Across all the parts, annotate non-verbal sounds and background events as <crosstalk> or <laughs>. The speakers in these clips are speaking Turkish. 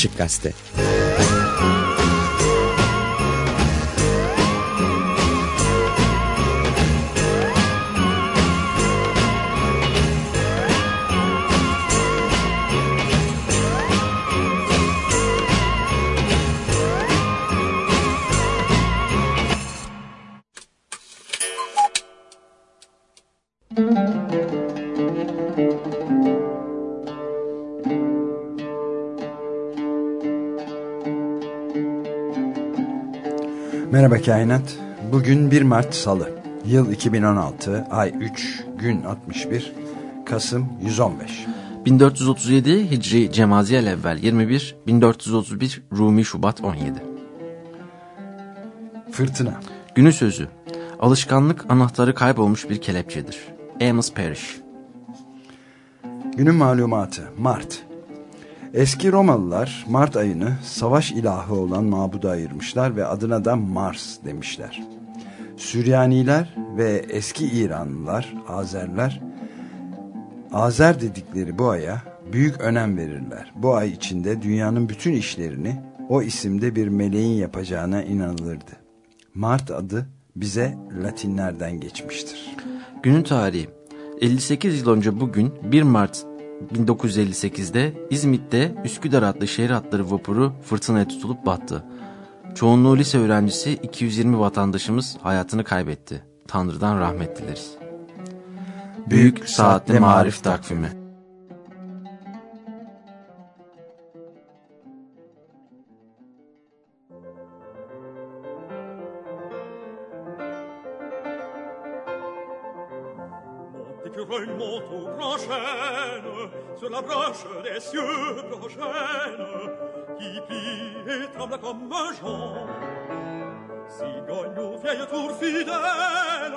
Açık Gazete Merhaba Kainat. Bugün 1 Mart Salı. Yıl 2016, ay 3, gün 61, Kasım 115. 1437 Hicri Cemaziyel evvel 21, 1431 Rumi Şubat 17. Fırtına. Günü sözü. Alışkanlık anahtarı kaybolmuş bir kelepçedir. Amos Parrish. Günün malumatı. Mart. Eski Romalılar Mart ayını savaş ilahı olan mabuda ayırmışlar ve adına da Mars demişler. Süryaniler ve eski İranlılar, Azerler, Azer dedikleri bu aya büyük önem verirler. Bu ay içinde dünyanın bütün işlerini o isimde bir meleğin yapacağına inanılırdı. Mart adı bize Latinlerden geçmiştir. Günün tarihi. 58 yıl önce bugün 1 Mart 1958'de İzmit'te Üsküdar adlı şehir hatları vapuru fırtınaya tutulup battı. Çoğunluğu lise öğrencisi 220 vatandaşımız hayatını kaybetti. Tanrı'dan rahmet dileriz. Büyük Saatli Marif Takvimi la branche des cieux prochaine qui plie et tremble comme un jonc. Cigogne ou vieille tour fidèle,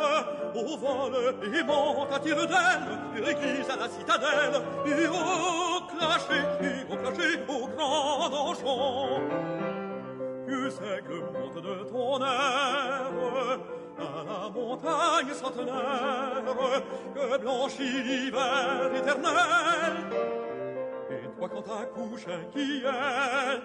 au vol et monte à tire d'aile, l'église à la citadelle, et au clocher, et au clocher, au grand donjon. Que c'est que monte de ton air, à la montagne centenaire que blanchit l'hiver éternel. Et toi quand ta couche inquiète,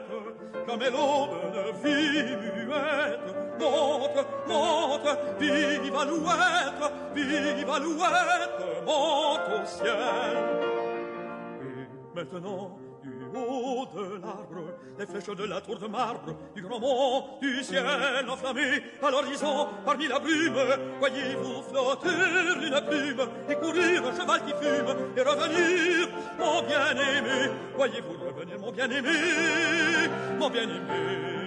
comme l'aube de vie muette, monte, monte, vive alouette, vive alouette, monte au ciel. Et maintenant, haut de l'arbre, les flèches de la tour de marbre, du grand mont, du ciel enflammé, à l'horizon, parmi la brume, voyez-vous flotter une plume, et courir un cheval qui fume, et revenir, mon bien-aimé, voyez-vous revenir, mon bien-aimé, mon bien-aimé.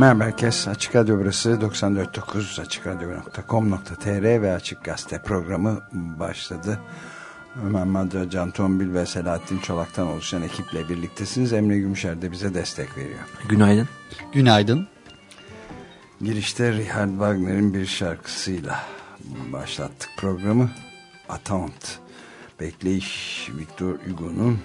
Merhaba herkes. Açık Radyo burası 94.9 açıkradyo.com.tr ve Açık Gazete programı başladı. Ömer Madra, Can Tombil ve Selahattin Çolak'tan oluşan ekiple birliktesiniz. Emre Gümüşer de bize destek veriyor. Günaydın. Günaydın. Girişte Richard Wagner'in bir şarkısıyla başlattık programı. Attente. Bekleyiş Victor Hugo'nun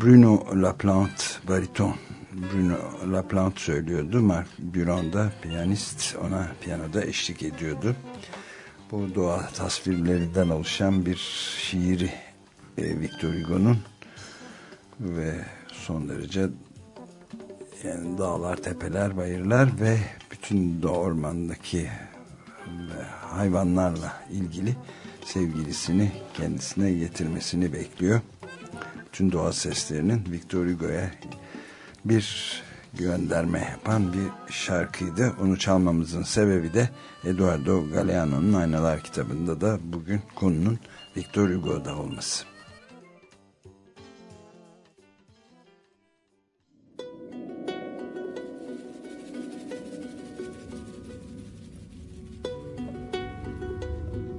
Bruno Laplante bariton Bruno Laplante söylüyordu. Mark Buron da piyanist ona piyanoda eşlik ediyordu. Bu doğa tasvirlerinden oluşan bir şiiri e, Victor Hugo'nun ve son derece yani dağlar, tepeler, bayırlar ve bütün ormandaki hayvanlarla ilgili sevgilisini kendisine getirmesini bekliyor. Bütün doğa seslerinin Victor Hugo'ya bir gönderme yapan bir şarkıydı. Onu çalmamızın sebebi de Eduardo Galeano'nun Aynalar kitabında da bugün konunun Victor Hugo'da olması.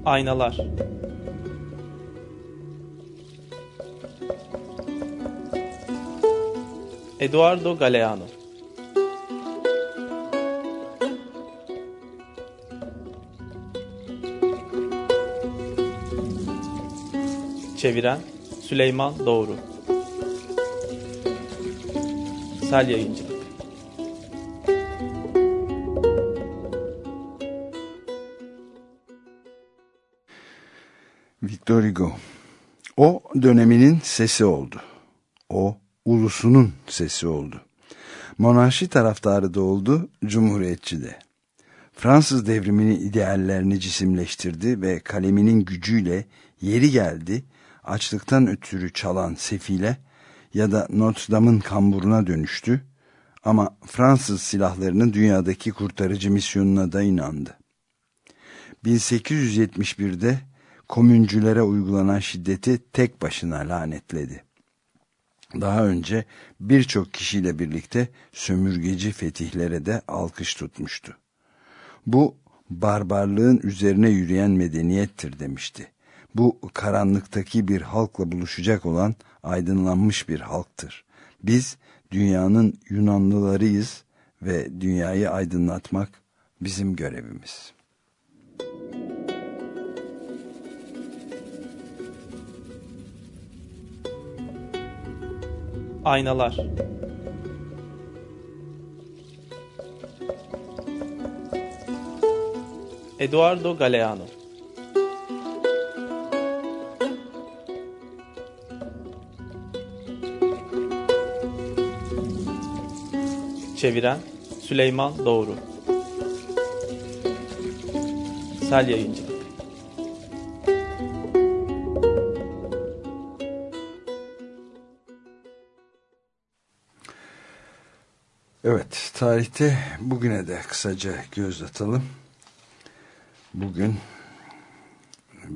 Aynalar Eduardo Galeano. Çeviren Süleyman Doğru. Sel Yayıncılık. Victor Hugo. O döneminin sesi oldu. O ulusunun sesi oldu. Monarşi taraftarı da oldu, cumhuriyetçi de. Fransız devriminin ideallerini cisimleştirdi ve kaleminin gücüyle yeri geldi açlıktan ötürü çalan sefile ya da Notre kamburuna dönüştü ama Fransız silahlarının dünyadaki kurtarıcı misyonuna da inandı. 1871'de komüncülere uygulanan şiddeti tek başına lanetledi. Daha önce birçok kişiyle birlikte sömürgeci fetihlere de alkış tutmuştu. Bu barbarlığın üzerine yürüyen medeniyettir demişti. Bu karanlıktaki bir halkla buluşacak olan aydınlanmış bir halktır. Biz dünyanın Yunanlılarıyız ve dünyayı aydınlatmak bizim görevimiz. Aynalar. Eduardo Galeano. Çeviren Süleyman Doğru. Sel Yayıncılık Evet, tarihte bugüne de kısaca göz atalım. Bugün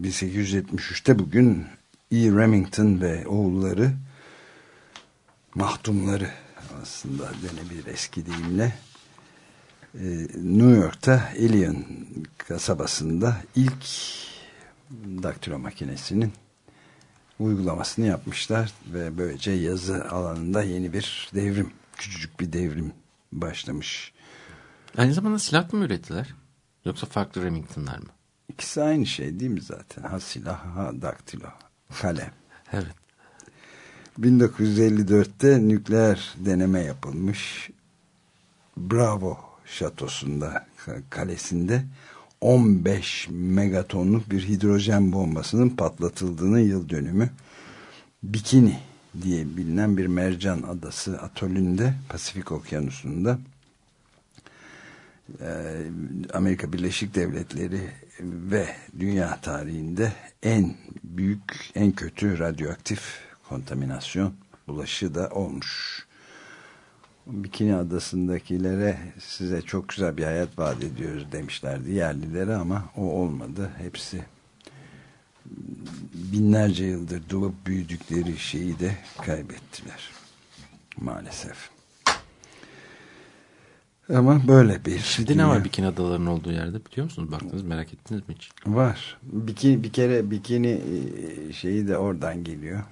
1873'te bugün E. Remington ve oğulları mahtumları aslında denebilir eski deyimle e, New York'ta Alien kasabasında ilk daktilo makinesinin uygulamasını yapmışlar ve böylece yazı alanında yeni bir devrim küçücük bir devrim başlamış. Aynı zamanda silah mı ürettiler? Yoksa farklı Remington'lar mı? İkisi aynı şey değil mi zaten? Ha silah, ha daktilo, kalem. evet. 1954'te nükleer deneme yapılmış. Bravo şatosunda, kalesinde 15 megatonluk bir hidrojen bombasının patlatıldığını yıl dönümü. Bikini diye bilinen bir mercan adası atolünde Pasifik Okyanusu'nda Amerika Birleşik Devletleri ve dünya tarihinde en büyük, en kötü radyoaktif kontaminasyon bulaşı da olmuş. Bikini adasındakilere size çok güzel bir hayat vaat ediyoruz demişlerdi yerlilere ama o olmadı. Hepsi binlerce yıldır doğup büyüdükleri şeyi de kaybettiler. Maalesef. Ama böyle bir Şimdi dünya. ne var bikini adalarının olduğu yerde biliyor musunuz? Baktınız merak ettiniz mi hiç? Var. Bikini, bir kere bikini şeyi de oradan geliyor.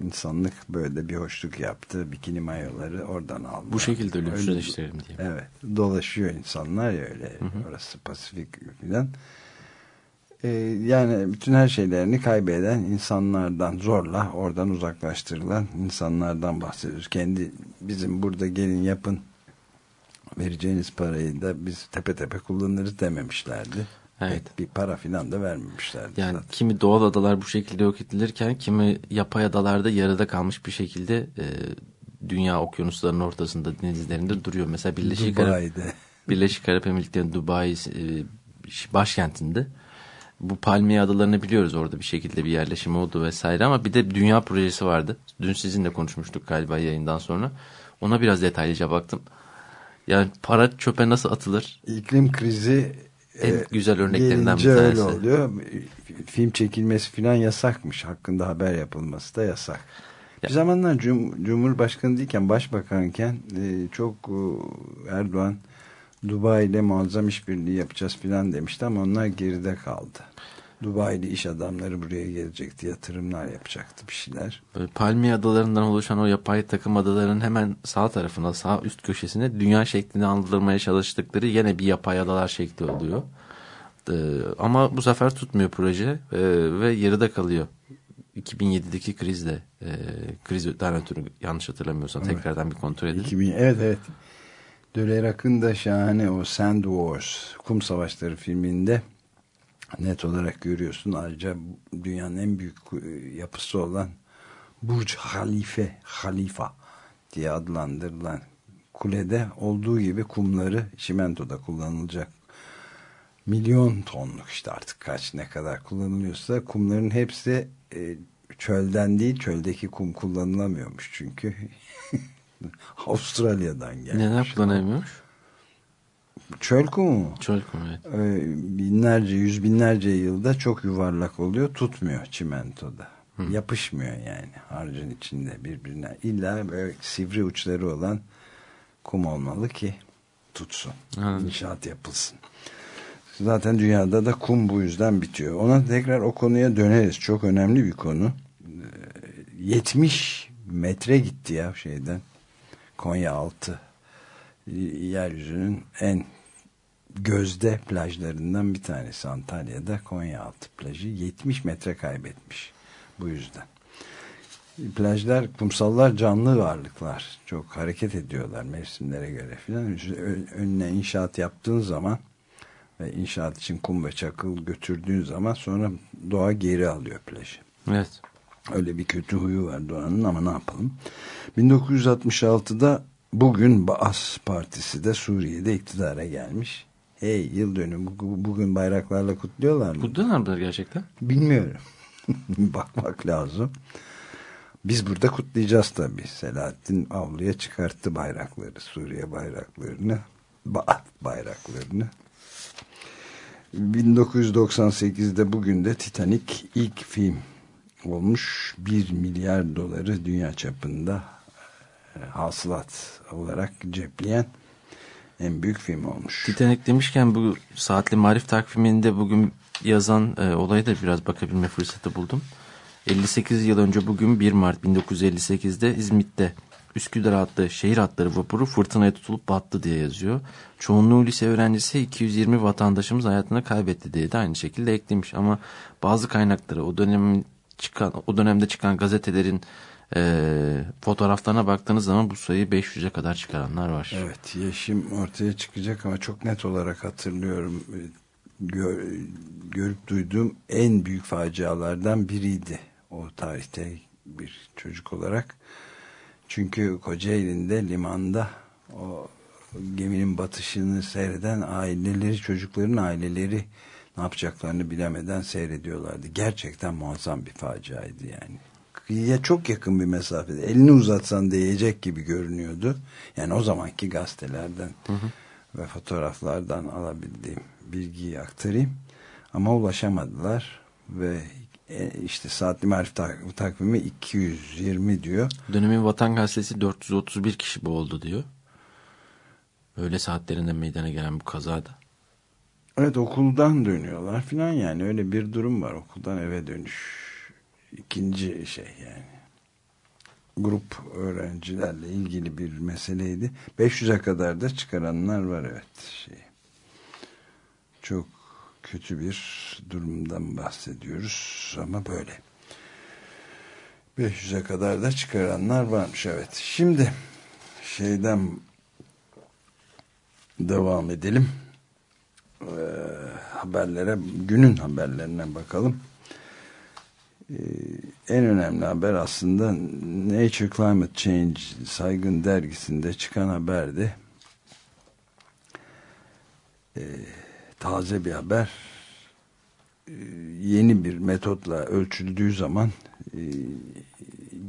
İnsanlık böyle bir hoşluk yaptı. Bikini mayoları oradan aldı. Bu şekilde ölümsüzleştirelim diye. Evet. Dolaşıyor insanlar ya öyle. Hı hı. Orası Pasifik filan. Ee, yani bütün her şeylerini kaybeden insanlardan zorla oradan uzaklaştırılan insanlardan bahsediyoruz. Kendi bizim burada gelin yapın vereceğiniz parayı da biz tepe tepe kullanırız dememişlerdi. Evet. Bir para filan da vermemişlerdi. Yani zaten. kimi doğal adalar bu şekilde yok edilirken kimi yapay adalarda yarıda kalmış bir şekilde e, dünya okyanuslarının ortasında denizlerinde duruyor. Mesela Birleşik Arap, Birleşik Arap Emirlikleri'nin Dubai e, başkentinde bu Palmiye adalarını biliyoruz orada bir şekilde bir yerleşim oldu vesaire ama bir de dünya projesi vardı. Dün sizinle konuşmuştuk galiba yayından sonra. Ona biraz detaylıca baktım. Yani para çöpe nasıl atılır? İklim krizi en e, güzel örneklerinden bir tanesi. öyle oluyor. Film çekilmesi falan yasakmış. Hakkında haber yapılması da yasak. Ya. Bir zamanlar Cum Cumhurbaşkanı değilken başbakanken e, çok e, Erdoğan Dubai ile muazzam işbirliği yapacağız filan demişti ama onlar geride kaldı. Dubai'li iş adamları buraya gelecekti. Yatırımlar yapacaktı bir şeyler. Böyle Palmiye adalarından oluşan o yapay takım adaların hemen sağ tarafına sağ üst köşesine dünya şeklini andırmaya çalıştıkları yine bir yapay adalar şekli oluyor. Ee, ama bu sefer tutmuyor proje ee, ve yarıda kalıyor. 2007'deki krizle e, krizden ötürü yanlış hatırlamıyorsam Evet. tekrardan bir kontrol edelim. 2000, evet evet. Dölerak'ın da şahane o Sand Wars, Kum Savaşları filminde net olarak görüyorsun. Ayrıca dünyanın en büyük ku- yapısı olan Burj Halife, Halifa diye adlandırılan kulede olduğu gibi kumları çimentoda kullanılacak milyon tonluk işte artık kaç ne kadar kullanılıyorsa kumların hepsi e, çölden değil çöldeki kum kullanılamıyormuş çünkü <laughs> Avustralya'dan gelmiş. Neden kullanamıyormuş? Çöl kumu Çöl kumu evet. e, binlerce yüz binlerce yılda çok yuvarlak oluyor tutmuyor çimentoda. Yapışmıyor yani harcın içinde birbirine. İlla böyle sivri uçları olan kum olmalı ki tutsun. Anladım. İnşaat yapılsın. Zaten dünyada da kum bu yüzden bitiyor. Ona tekrar o konuya döneriz. Çok önemli bir konu. Ee, 70 metre gitti ya şeyden. Konya altı yeryüzünün en gözde plajlarından bir tanesi Antalya'da Konyaaltı plajı 70 metre kaybetmiş bu yüzden. Plajlar, kumsallar canlı varlıklar. Çok hareket ediyorlar mevsimlere göre filan. Önüne inşaat yaptığın zaman ve inşaat için kum ve çakıl götürdüğün zaman sonra doğa geri alıyor plajı. Evet. Öyle bir kötü huyu var Doğan'ın ama ne yapalım. 1966'da bugün Baas Partisi de Suriye'de iktidara gelmiş. Hey yıl dönümü bu- bugün bayraklarla kutluyorlar mı? Kutluyorlar mıdır gerçekten? Bilmiyorum. <laughs> Bakmak lazım. Biz burada kutlayacağız tabii. Selahattin avluya çıkarttı bayrakları. Suriye bayraklarını. Baat bayraklarını. 1998'de bugün de Titanic ilk film olmuş. 1 milyar doları dünya çapında e, hasılat olarak cepleyen en büyük film olmuş. Titanic demişken bu saatli marif takviminde bugün yazan e, olaya da biraz bakabilme fırsatı buldum. 58 yıl önce bugün 1 Mart 1958'de İzmit'te Üsküdar adlı şehir hatları vapuru fırtınaya tutulup battı diye yazıyor. Çoğunluğu lise öğrencisi 220 vatandaşımız hayatını kaybetti diye de aynı şekilde eklemiş. Ama bazı kaynakları o dönemin çıkan o dönemde çıkan gazetelerin e, fotoğraflarına baktığınız zaman bu sayıyı 500'e kadar çıkaranlar var. Evet yaşım ortaya çıkacak ama çok net olarak hatırlıyorum. Gör- görüp duyduğum en büyük facialardan biriydi o tarihte bir çocuk olarak. Çünkü Kocaeli'nde limanda o geminin batışını seyreden aileleri, çocukların aileleri ne yapacaklarını bilemeden seyrediyorlardı. Gerçekten muazzam bir faciaydı yani. Kıyıya çok yakın bir mesafede. Elini uzatsan değecek gibi görünüyordu. Yani o zamanki gazetelerden ve fotoğraflardan alabildiğim bilgiyi aktarayım. Ama ulaşamadılar ve e, işte saatli marif tak- takvimi 220 diyor. Dönemin Vatan Gazetesi 431 kişi boğuldu diyor. Öğle saatlerinde meydana gelen bu kazada. Evet okuldan dönüyorlar filan yani. Öyle bir durum var. Okuldan eve dönüş. İkinci şey yani. Grup öğrencilerle ilgili bir meseleydi. 500'e kadar da çıkaranlar var evet. Şey çok kötü bir durumdan bahsediyoruz ama böyle. 500'e kadar da çıkaranlar varmış evet. Şimdi şeyden devam edelim Ee, haberlere günün haberlerine bakalım. Ee, en önemli haber aslında Nature Climate Change saygın dergisinde çıkan haberdi. Ee, taze bir haber. Yeni bir metotla ölçüldüğü zaman e,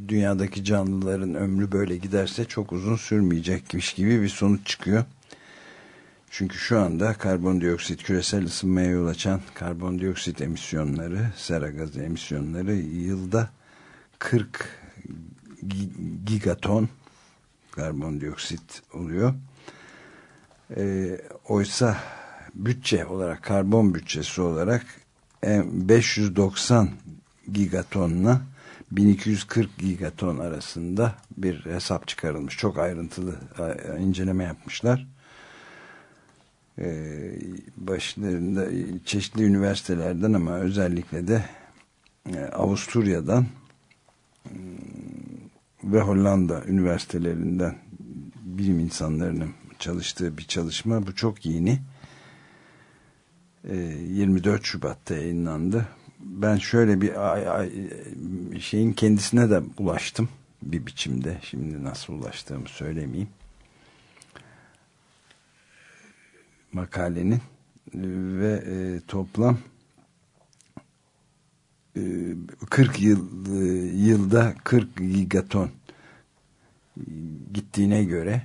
dünyadaki canlıların ömrü böyle giderse çok uzun sürmeyecekmiş gibi bir sonuç çıkıyor. Çünkü şu anda karbondioksit küresel ısınmaya yol açan karbondioksit emisyonları, sera gazı emisyonları yılda 40 gi- gigaton karbondioksit oluyor. Ee, oysa bütçe olarak karbon bütçesi olarak en 590 gigatonla 1240 gigaton arasında bir hesap çıkarılmış. Çok ayrıntılı e, inceleme yapmışlar. Ee, başlarında çeşitli üniversitelerden ama özellikle de e, Avusturya'dan hmm, ve Hollanda üniversitelerinden bilim insanlarının çalıştığı bir çalışma. Bu çok yeni. 24 e, Şubat'ta yayınlandı. Ben şöyle bir şeyin kendisine de ulaştım bir biçimde. Şimdi nasıl ulaştığımı söylemeyeyim. Makalenin ve e, toplam 40 e, yıl e, yılda 40 gigaton gittiğine göre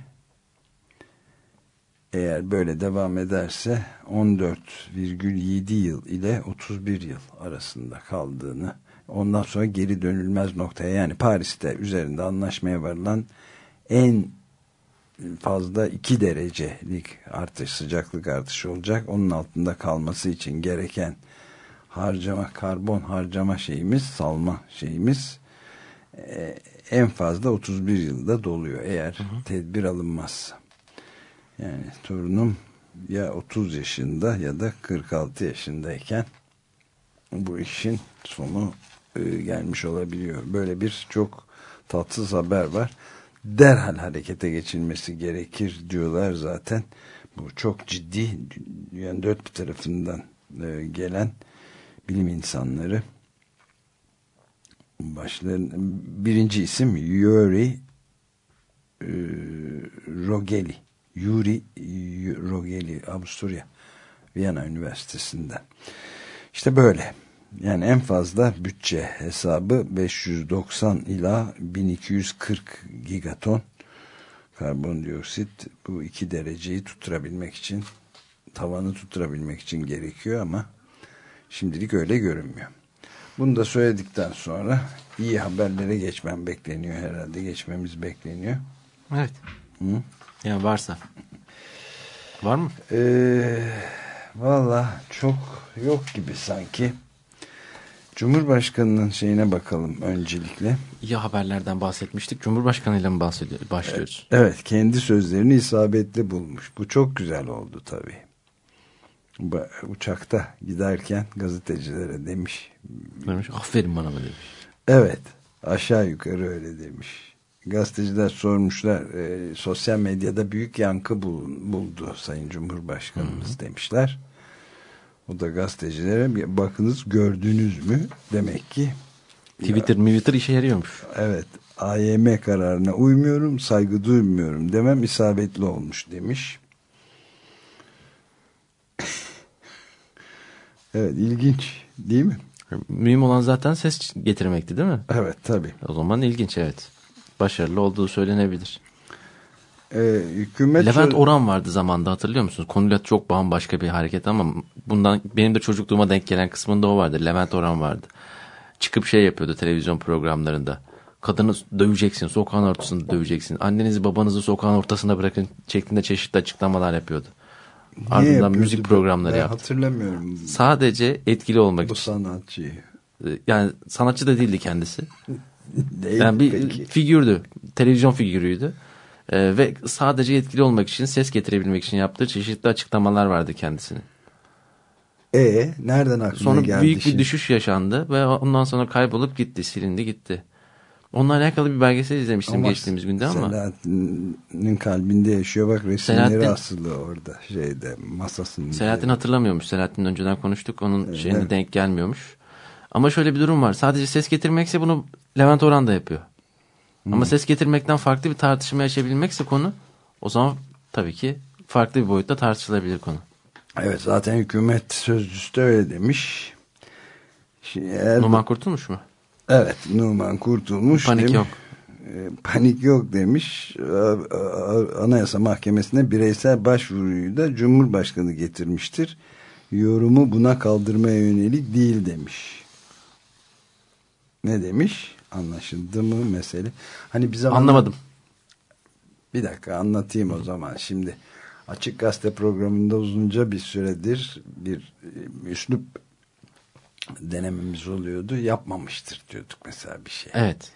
eğer böyle devam ederse 14,7 yıl ile 31 yıl arasında kaldığını ondan sonra geri dönülmez noktaya yani Paris'te üzerinde anlaşmaya varılan en fazla 2 derecelik artış sıcaklık artışı olacak. Onun altında kalması için gereken harcama karbon harcama şeyimiz salma şeyimiz e, en fazla 31 yılda doluyor eğer hı hı. tedbir alınmazsa. Yani torunum ya 30 yaşında ya da 46 yaşındayken bu işin sonu e, gelmiş olabiliyor. Böyle bir çok tatsız haber var. Derhal harekete geçilmesi gerekir diyorlar zaten. Bu çok ciddi yani dört tarafından e, gelen bilim insanları başların birinci isim Yuri e, Rogeli Yuri Rogeli Avusturya Viyana Üniversitesi'nden. İşte böyle. Yani en fazla bütçe hesabı 590 ila 1240 gigaton karbondioksit bu iki dereceyi tutturabilmek için tavanı tutturabilmek için gerekiyor ama şimdilik öyle görünmüyor. Bunu da söyledikten sonra iyi haberlere geçmem bekleniyor herhalde. Geçmemiz bekleniyor. Evet. Hı? Yani varsa. Var mı? Ee, Valla çok yok gibi sanki. Cumhurbaşkanının şeyine bakalım öncelikle. İyi haberlerden bahsetmiştik. Cumhurbaşkanıyla mı bahsediyor, başlıyoruz? Evet kendi sözlerini isabetli bulmuş. Bu çok güzel oldu tabii. Uçakta giderken gazetecilere demiş. Demiş aferin bana mı demiş. Evet aşağı yukarı öyle demiş gazeteciler sormuşlar e, sosyal medyada büyük yankı bul, buldu Sayın Cumhurbaşkanımız Hı -hı. demişler. O da gazetecilere bir bakınız gördünüz mü demek ki Twitter ya, Twitter işe yarıyormuş. Evet AYM kararına uymuyorum saygı duymuyorum demem isabetli olmuş demiş. <laughs> evet ilginç değil mi? Mühim olan zaten ses getirmekti değil mi? Evet tabi. O zaman ilginç evet başarılı olduğu söylenebilir. Ee, hükümet Levent Orhan vardı zamanda hatırlıyor musunuz? Konuyla çok bambaşka bir hareket ama bundan benim de çocukluğuma denk gelen kısmında o vardı. Levent Orhan vardı. Çıkıp şey yapıyordu televizyon programlarında. Kadını döveceksin, sokağın ortasında döveceksin. Annenizi babanızı sokağın ortasında bırakın şeklinde çeşitli açıklamalar yapıyordu. Niye Ardından yapıyordu? müzik programları ben yaptı. Hatırlamıyorum. Sadece etkili olmak Bu için. Bu sanatçı. Yani sanatçı da değildi kendisi. <laughs> yani bir peki? figürdü. Televizyon figürüydü. Ee, ve sadece etkili olmak için, ses getirebilmek için yaptığı çeşitli açıklamalar vardı kendisinin. E nereden aklına sonra geldi? Sonra büyük şimdi? bir düşüş yaşandı ve ondan sonra kaybolup gitti, silindi gitti. Onunla alakalı bir belgesel izlemiştim ama geçtiğimiz günde ama. Selahattin'in kalbinde yaşıyor bak resimleri Selahattin, asılı orada şeyde masasının. Selahattin hatırlamıyormuş. Selahattin önceden konuştuk. Onun evet. şeyine denk gelmiyormuş. Ama şöyle bir durum var. Sadece ses getirmekse bunu Levent Orhan da yapıyor. Hmm. Ama ses getirmekten farklı bir tartışma yaşayabilmekse konu o zaman tabii ki farklı bir boyutta tartışılabilir konu. Evet zaten hükümet sözcüsü de öyle demiş. Şimdi. Numan Kurtulmuş mu? Evet Numan Kurtulmuş. Panik demiş, yok. E, panik yok demiş. Anayasa Mahkemesi'ne bireysel başvuruyu da Cumhurbaşkanı getirmiştir. Yorumu buna kaldırmaya yönelik değil demiş. Ne demiş? Anlaşıldı mı mesele? Hani zaman Anlamadım. Bir dakika anlatayım o zaman. Şimdi Açık Gazete programında uzunca bir süredir bir e, üslup denememiz oluyordu. Yapmamıştır diyorduk mesela bir şey. Evet.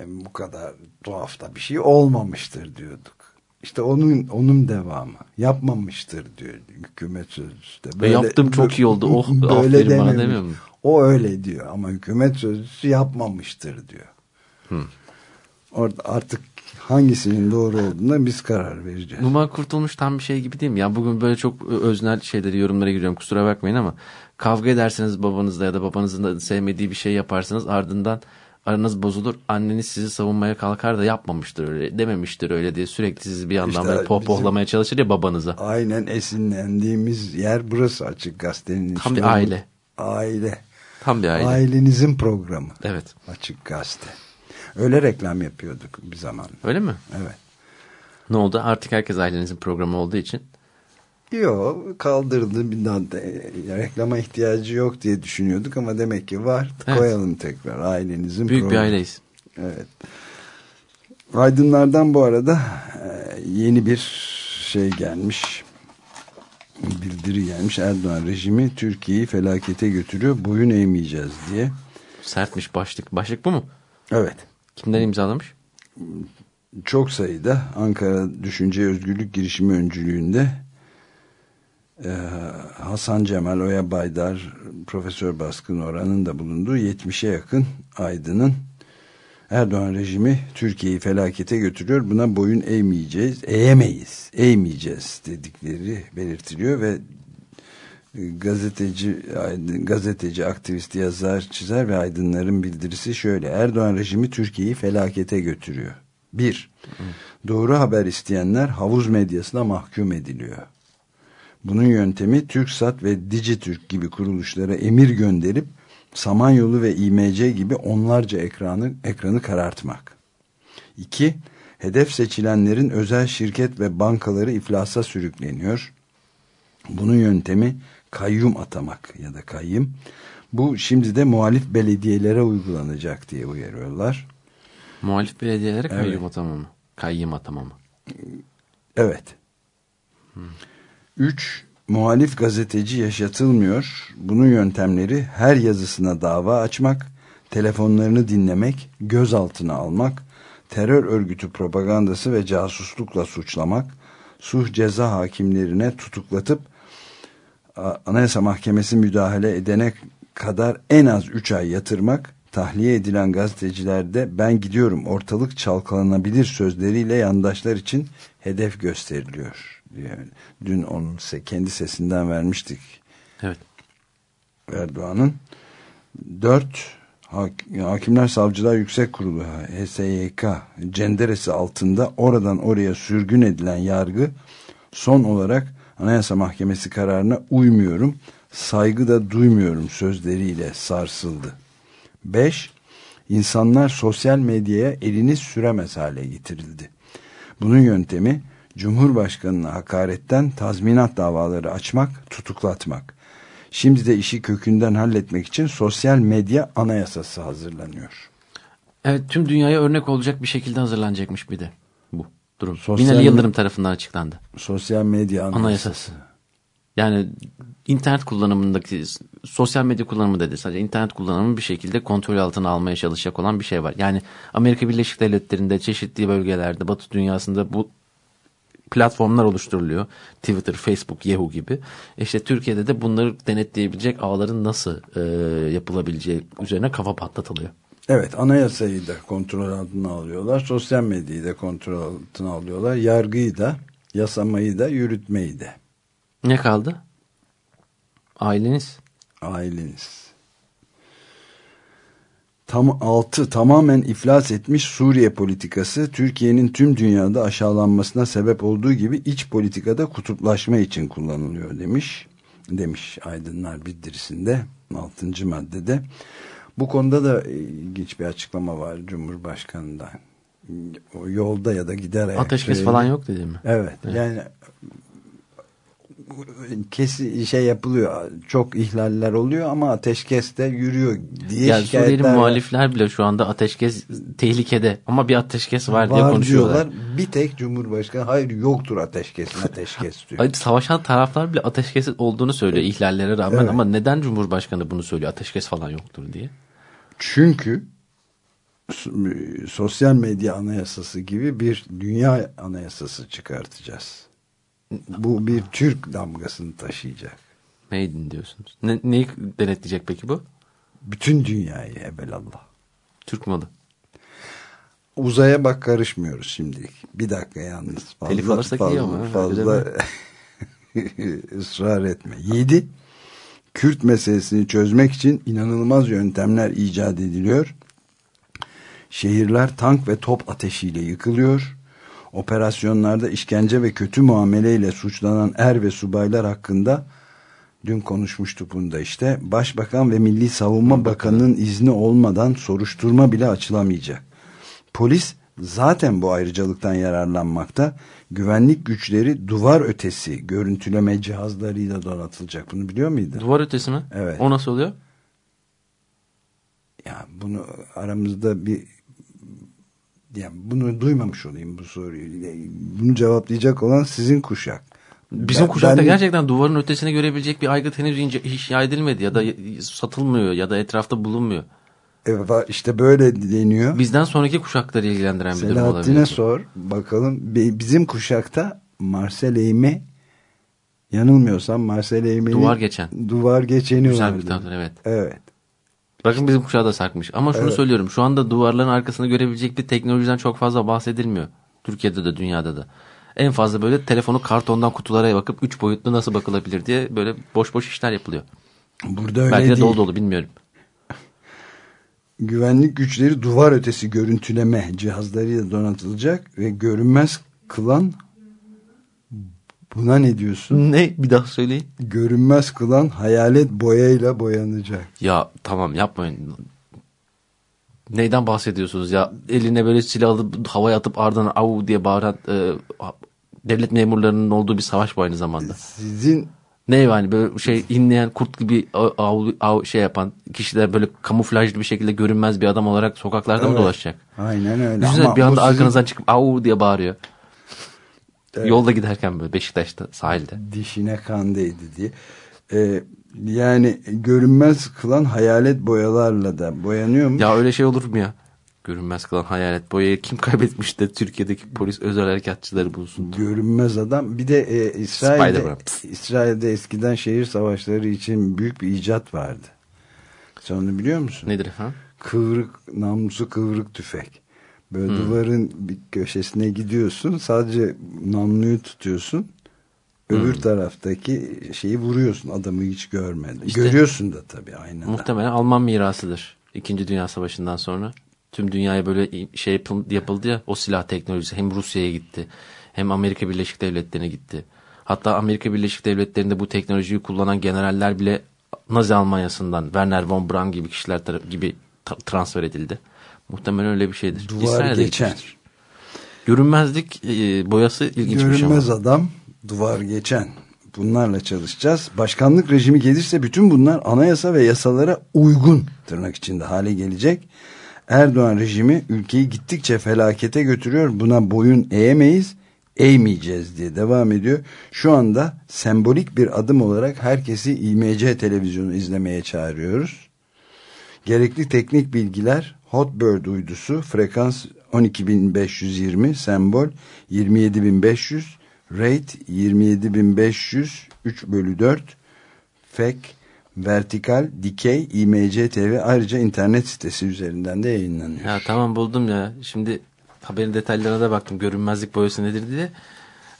Yani bu kadar tuhaf da bir şey olmamıştır diyorduk. İşte onun onun devamı. Yapmamıştır diyor hükümet sözcüsü de. Böyle, Ve yaptım çok iyi oldu. Oh, <laughs> böyle dememiş. O öyle diyor ama hükümet sözcüsü yapmamıştır diyor. Orada artık hangisinin doğru olduğuna biz karar vereceğiz. Numan Kurtulmuş tam bir şey gibi değil mi? Ya bugün böyle çok öznel şeyleri yorumlara giriyorum kusura bakmayın ama kavga ederseniz babanızla ya da babanızın da sevmediği bir şey yaparsanız ardından aranız bozulur. Anneniz sizi savunmaya kalkar da yapmamıştır öyle dememiştir öyle diye sürekli sizi bir yandan İşte böyle pohpohlamaya çalışır ya babanıza. Aynen esinlendiğimiz yer burası açık gazetenin. Tam işte bir aile. Aile. Tam bir aile. Ailenizin programı. Evet. Açık gazete. Öyle reklam yapıyorduk bir zaman. Öyle mi? Evet. Ne oldu? Artık herkes ailenizin programı olduğu için. Yok kaldırdı bir daha da, e, reklama ihtiyacı yok diye düşünüyorduk ama demek ki var. Evet. Koyalım tekrar ailenizin Büyük bir programı. aileyiz. Evet. Aydınlardan bu arada e, yeni bir şey gelmiş. Bildiri gelmiş. Erdoğan rejimi Türkiye'yi felakete götürüyor. Boyun eğmeyeceğiz diye. Sertmiş başlık. Başlık bu mu? Evet. Kimden imzalamış? Çok sayıda Ankara Düşünce Özgürlük Girişimi öncülüğünde e, Hasan Cemal, Oya Baydar, Profesör Baskın Oran'ın da bulunduğu 70'e yakın aydının Erdoğan rejimi Türkiye'yi felakete götürüyor. Buna boyun eğmeyeceğiz, eğemeyiz, eğmeyeceğiz dedikleri belirtiliyor ve e, gazeteci gazeteci, aktivist, yazar, çizer ve aydınların bildirisi şöyle. Erdoğan rejimi Türkiye'yi felakete götürüyor. Bir, doğru haber isteyenler havuz medyasına mahkum ediliyor. Bunun yöntemi TürkSat ve Dijitürk gibi kuruluşlara emir gönderip Samanyolu ve İMC gibi onlarca ekranı, ekranı karartmak. 2. Hedef seçilenlerin özel şirket ve bankaları iflasa sürükleniyor. Bunun yöntemi kayyum atamak ya da kayyım. Bu şimdi de muhalif belediyelere uygulanacak diye uyarıyorlar. Muhalif belediyelere Evet. kayyum atama mı? Kayyım atama mı? Evet. 3. Muhalif gazeteci yaşatılmıyor. Bunun yöntemleri her yazısına dava açmak, telefonlarını dinlemek, gözaltına almak, terör örgütü propagandası ve casuslukla suçlamak, suh ceza hakimlerine tutuklatıp Anayasa Mahkemesi müdahale edene kadar en az 3 ay yatırmak, tahliye edilen gazetecilerde ben gidiyorum ortalık çalkalanabilir sözleriyle yandaşlar için hedef gösteriliyor. Yani dün onun se- kendi sesinden vermiştik Evet. Erdoğan'ın. 4. Hakimler Savcılar Yüksek Kurulu HSYK cenderesi altında oradan oraya sürgün edilen yargı son olarak Anayasa Mahkemesi kararına uymuyorum, saygı da duymuyorum sözleriyle sarsıldı. 5. İnsanlar sosyal medyaya elini süremez hale getirildi. Bunun yöntemi Cumhurbaşkanına hakaretten tazminat davaları açmak, tutuklatmak. Şimdi de işi kökünden halletmek için sosyal medya anayasası hazırlanıyor. Evet tüm dünyaya örnek olacak bir şekilde hazırlanacakmış bir de bu durum. Sosyal Binali Yıldırım tarafından açıklandı. Sosyal medya anayasası. Anayasası. Yani internet kullanımındaki sosyal medya kullanımı dedi. Sadece internet kullanımını bir şekilde kontrol altına almaya çalışacak olan bir şey var. Yani Amerika Birleşik Devletleri'nde çeşitli bölgelerde Batı dünyasında bu platformlar oluşturuluyor. Twitter, Facebook, Yahoo gibi. İşte Türkiye'de de bunları denetleyebilecek ağların nasıl e, yapılabileceği üzerine kafa patlatılıyor. Evet anayasayı da kontrol altına alıyorlar. Sosyal medyayı da kontrol altına alıyorlar. Yargıyı da, yasamayı da, yürütmeyi de. Ne kaldı? Aileniz. Aileniz. Tam altı tamamen iflas etmiş Suriye politikası Türkiye'nin tüm dünyada aşağılanmasına sebep olduğu gibi iç politikada kutuplaşma için kullanılıyor demiş. Demiş aydınlar bildirisinde 6. maddede. Bu konuda da ilginç bir açıklama var Cumhurbaşkanı'ndan. O yolda ya da gider ayak. Ateşkes falan yok dedi mi? Evet, yani kesi şey yapılıyor. Çok ihlaller oluyor ama ateşkes de yürüyor diye Yani Suriyeli şikayetler var. muhalifler bile şu anda ateşkes tehlikede ama bir ateşkes var, diye var konuşuyorlar. diyorlar. Bir tek Cumhurbaşkanı hayır yoktur ateşkes <laughs> ateşkes diyor. Savaşan taraflar bile ateşkes olduğunu söylüyor ihlallere rağmen Evet. ama neden Cumhurbaşkanı bunu söylüyor ateşkes falan yoktur diye. Çünkü sosyal medya anayasası gibi bir dünya anayasası çıkartacağız. Bu bir Türk damgasını taşıyacak. Neydin diyorsunuz? Ne, neyi denetleyecek peki bu? Bütün dünyayı evelallah. Türk malı. Uzaya bak karışmıyoruz şimdilik. Bir dakika yalnız. Fazla, Telif alırsak fazla, iyi ama, Fazla <laughs> ısrar etme. Yedi. Kürt meselesini çözmek için inanılmaz yöntemler icat ediliyor. Şehirler tank ve top ateşiyle yıkılıyor. Operasyonlarda işkence ve kötü muameleyle suçlanan er ve subaylar hakkında dün konuşmuştuk bunda işte. Başbakan ve Milli Savunma Bakanı'nın izni olmadan soruşturma bile açılamayacak. Polis zaten bu ayrıcalıktan yararlanmakta. Güvenlik güçleri duvar ötesi görüntüleme cihazlarıyla donatılacak. Bunu biliyor muydun? Duvar ötesi mi? Evet. O nasıl oluyor? Ya bunu aramızda bir ya bunu duymamış olayım bu soruyu. Bunu cevaplayacak olan sizin kuşak. Bizim Ben- kuşakta ben- gerçekten duvarın ötesine görebilecek bir aygıt henüz ince, inşa edilmedi ya da satılmıyor ya da etrafta bulunmuyor. Evet, işte böyle deniyor. Bizden sonraki kuşakları ilgilendiren bir durum Selahattin'e olabilir. sor bakalım. Bi- Bizim kuşakta Marcel Eğme yanılmıyorsam Marcel Eğme'nin Duvar geçen. duvar geçeni Güzel vardı. bir kitaptır evet. Evet. Bakın bizim kuşağı da sarkmış. Ama şunu Evet. söylüyorum. Şu anda duvarların arkasını görebilecek bir teknolojiden çok fazla bahsedilmiyor. Türkiye'de de dünyada da. En fazla böyle telefonu kartondan kutulara bakıp üç boyutlu nasıl bakılabilir diye böyle boş boş işler yapılıyor. Burada öyle Belki de değil. dolu dolu bilmiyorum. Güvenlik güçleri duvar ötesi görüntüleme cihazlarıyla donatılacak ve görünmez kılan buna ne diyorsun? Ne? Bir daha söyleyin. Görünmez kılan hayalet boyayla boyanacak. Ya tamam yapmayın. Neyden bahsediyorsunuz ya? Eline böyle silah alıp havaya atıp ardından av diye bağıran e, devlet memurlarının olduğu bir savaş bu aynı zamanda. Sizin Ne yani böyle şey inleyen kurt gibi av, av- şey yapan kişiler böyle kamuflajlı bir şekilde görünmez bir adam olarak sokaklarda mı Evet. dolaşacak? aynen öyle. Düşünsene Ama bir anda sizin arkanızdan çıkıp av diye bağırıyor. Evet. Yolda giderken böyle Beşiktaş'ta sahilde. dişine kan değdi diye. Ee, yani görünmez kılan hayalet boyalarla da boyanıyor mu? Ya öyle şey olur mu ya? Görünmez kalan hayalet boyayı kim kaybetmiş de Türkiye'deki polis özel harekatçıları bulsun. Görünmez adam. Bir de e, İsrail'de. İsrail'de eskiden şehir savaşları için büyük bir icat vardı. Sen onu biliyor musun? Nedir efendim? Kıvrık, namlusu kıvrık tüfek. Böyle Hmm. duvarın bir köşesine gidiyorsun. Sadece namluyu tutuyorsun. Öbür Hmm. taraftaki şeyi vuruyorsun adamı hiç görmeden. İşte- Görüyorsun da tabii aynada. Muhtemelen Alman mirasıdır. İkinci Dünya Savaşı'ndan sonra. Tüm dünyaya böyle şey yapıl- yapıldı ya o silah teknolojisi hem Rusya'ya gitti hem Amerika Birleşik Devletleri'ne gitti. Hatta Amerika Birleşik Devletleri'nde bu teknolojiyi kullanan generaller bile Nazi Almanya'sından Werner von Braun gibi kişiler gibi transfer edildi. Muhtemelen öyle bir şeydir. Duvar İsrail'e geçen. gitmiştir. Görünmezlik e, boyası ilginçmiş Görünmez ama. adam, duvar geçen. Bunlarla çalışacağız. Başkanlık rejimi gelirse bütün bunlar anayasa ve yasalara uygun tırnak içinde hale gelecek. Erdoğan rejimi ülkeyi gittikçe felakete götürüyor. Buna boyun eğemeyiz, eğmeyeceğiz diye devam ediyor. Şu anda sembolik bir adım olarak herkesi İMC televizyonu izlemeye çağırıyoruz. Gerekli teknik bilgiler Hotbird uydusu frekans 12520 sembol 27500 rate 27500 3 bölü 4 fek vertikal dikey IMC TV ayrıca internet sitesi üzerinden de yayınlanıyor. Ya tamam buldum ya. Şimdi haberin detaylarına da baktım. Görünmezlik boyası nedir diye.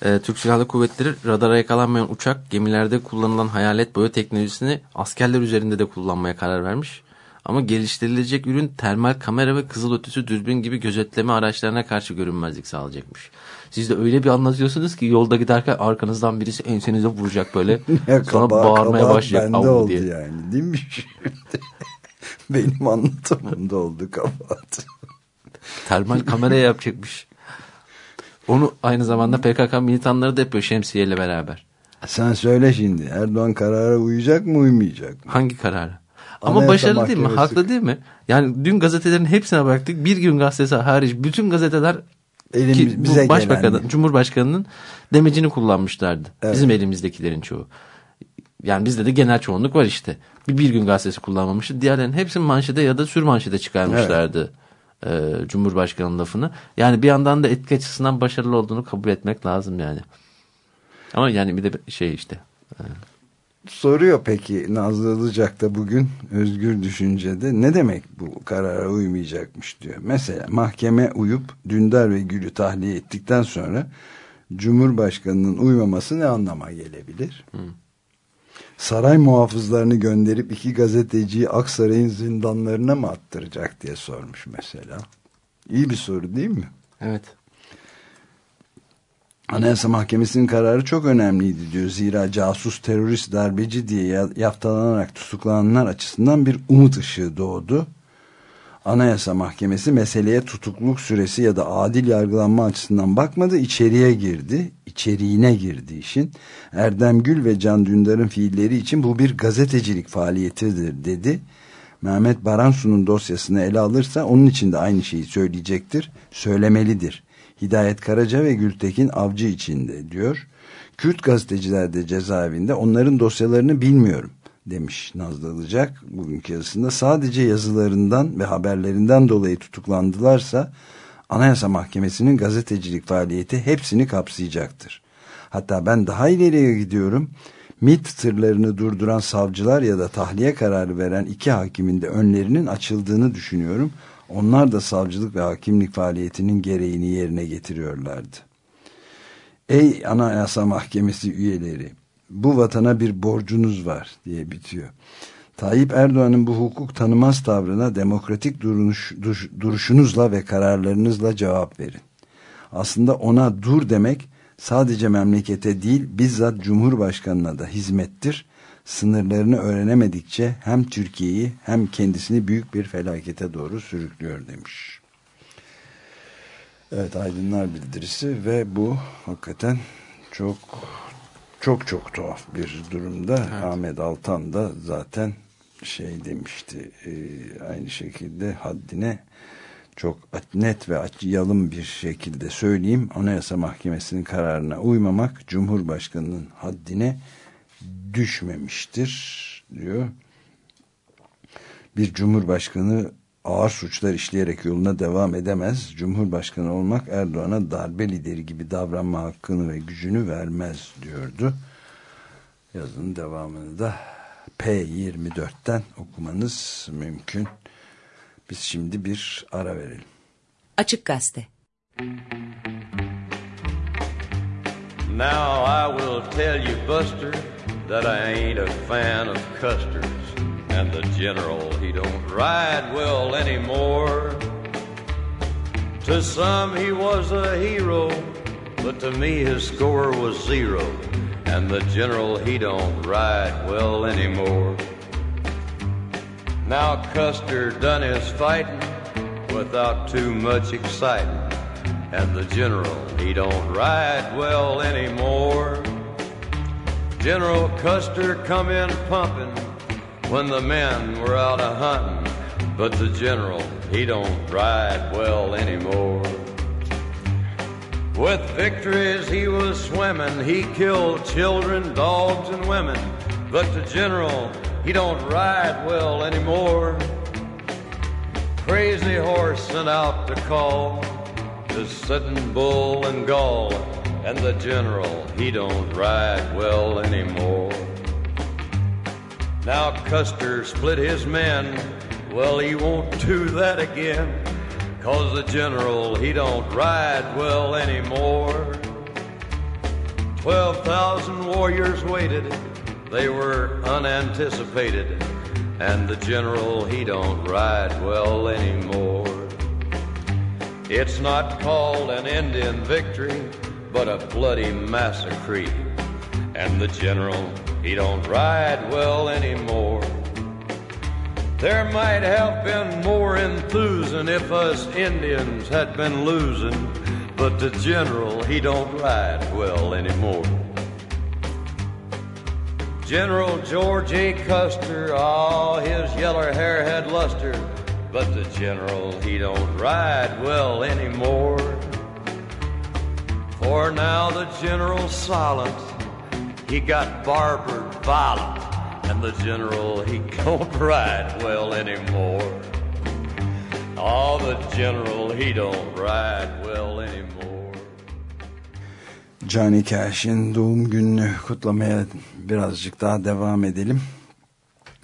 Ee, Türk Silahlı Kuvvetleri radara yakalanmayan uçak gemilerde kullanılan hayalet boya teknolojisini askerler üzerinde de kullanmaya karar vermiş. Ama geliştirilecek ürün termal kamera ve kızılötüsü dürbün gibi gözetleme araçlarına karşı görünmezlik sağlayacakmış. Siz de öyle bir anlatıyorsunuz ki yolda giderken arkanızdan birisi ensenize vuracak böyle. <laughs> Ya sonra kaba- bağırmaya kabahat başlayacak. bende oldu diye. yani değil mi? <laughs> Benim anlatımımda oldu kabahat. Termal kameraya yapacakmış. Onu aynı zamanda PKK militanları da yapıyor şemsiyeyle beraber. Sen söyle şimdi Erdoğan karara uyacak mı uymayacak mı? Hangi kararı? Ama Anayasa başarılı değil mi? Haklı değil mi? Yani dün gazetelerin hepsine baktık. Bir gün gazetesi hariç bütün gazeteler Elimiz- ki başbakanın, Cumhurbaşkanının demecini kullanmışlardı. Evet. Bizim elimizdekilerin çoğu. Yani bizde de genel çoğunluk var işte. Bir, bir gün gazetesi kullanmamıştı. Diğerlerinin hepsini manşede ya da sür manşede çıkarmışlardı. e, Cumhurbaşkanı lafını. Yani bir yandan da etki açısından başarılı olduğunu kabul etmek lazım yani. Ama yani bir de şey işte. Soruyor peki Nazlı Ilıcak da bugün Özgür Düşünce'de ne demek bu karara uymayacakmış diyor. Mesela mahkeme uyup Dündar ve Gül'ü tahliye ettikten sonra Cumhurbaşkanı'nın uymaması ne anlama gelebilir? Hı. Saray muhafızlarını gönderip iki gazeteciyi Aksaray'ın zindanlarına mı attıracak diye sormuş mesela. İyi bir soru değil mi? Evet. Anayasa Mahkemesi'nin kararı çok önemliydi diyor. Zira casus, terörist, darbeci diye yaftalanarak tutuklananlar açısından bir umut ışığı doğdu. Anayasa Mahkemesi meseleye tutukluk süresi ya da adil yargılanma açısından bakmadı, içeriye girdi, içeriğine girdi işin. Erdem Gül ve Can Dündar'ın fiilleri için bu bir gazetecilik faaliyetidir dedi. Mehmet Baransu'nun dosyasını ele alırsa onun için de aynı şeyi söyleyecektir, söylemelidir. Hidayet Karaca ve Gültekin Avcı içinde diyor. Kürt gazeteciler de cezaevinde onların dosyalarını bilmiyorum demiş Nazlı Ilıcak bugünkü yazısında. Sadece yazılarından ve haberlerinden dolayı tutuklandılarsa Anayasa Mahkemesi'nin gazetecilik faaliyeti hepsini kapsayacaktır. Hatta ben daha ileriye gidiyorum. MIT tırlarını durduran savcılar ya da tahliye kararı veren iki hakimin de önlerinin açıldığını düşünüyorum. Onlar da savcılık ve hakimlik faaliyetinin gereğini yerine getiriyorlardı. Ey Anayasa Mahkemesi üyeleri, bu vatana bir borcunuz var diye bitiyor. Tayyip Erdoğan'ın bu hukuk tanımaz tavrına demokratik duruş, duruş, duruşunuzla ve kararlarınızla cevap verin. Aslında ona dur demek sadece memlekete değil bizzat Cumhurbaşkanına da hizmettir sınırlarını öğrenemedikçe hem Türkiye'yi hem kendisini büyük bir felakete doğru sürüklüyor demiş. Evet aydınlar bildirisi ve bu hakikaten çok çok çok tuhaf bir durumda. Evet. Ahmet Altan da zaten şey demişti e, aynı şekilde haddine çok net ve yalın bir şekilde söyleyeyim Anayasa Mahkemesi'nin kararına uymamak Cumhurbaşkanı'nın haddine düşmemiştir diyor. Bir cumhurbaşkanı ağır suçlar işleyerek yoluna devam edemez. Cumhurbaşkanı olmak Erdoğan'a darbe lideri gibi davranma hakkını ve gücünü vermez diyordu. Yazının devamını da P24'ten okumanız mümkün. Biz şimdi bir ara verelim. Açık Gazete Now I will tell you Buster that I ain't a fan of Custer's. And the general, he don't ride well anymore. To some he was a hero, but to me his score was zero. And the general, he don't ride well anymore. Now Custer done his fighting without too much exciting. And the general, he don't ride well anymore. General Custer come in pumping when the men were out a hunting, but the general, he don't ride well anymore. With victories he was swimming, he killed children, dogs, and women, but the general, he don't ride well anymore. Crazy horse sent out to call, the sitting bull and gall and the general, he don't ride well anymore. Now Custer split his men, well, he won't do that again, cause the general, he don't ride well anymore. Twelve thousand warriors waited, they were unanticipated, and the general, he don't ride well anymore. It's not called an Indian victory, but a bloody massacre. And the general, he don't ride well anymore. There might have been more enthusing if us Indians had been losing, but the general, he don't ride well anymore. General George A. Custer, oh, his yeller hair had luster, but the general, he don't ride well anymore. For now the general's silent, he got barbered violent, and the general, he don't <laughs> ride well anymore. Oh, the general, he don't ride well anymore. Johnny Cash'in doğum gününü kutlamaya birazcık daha devam edelim.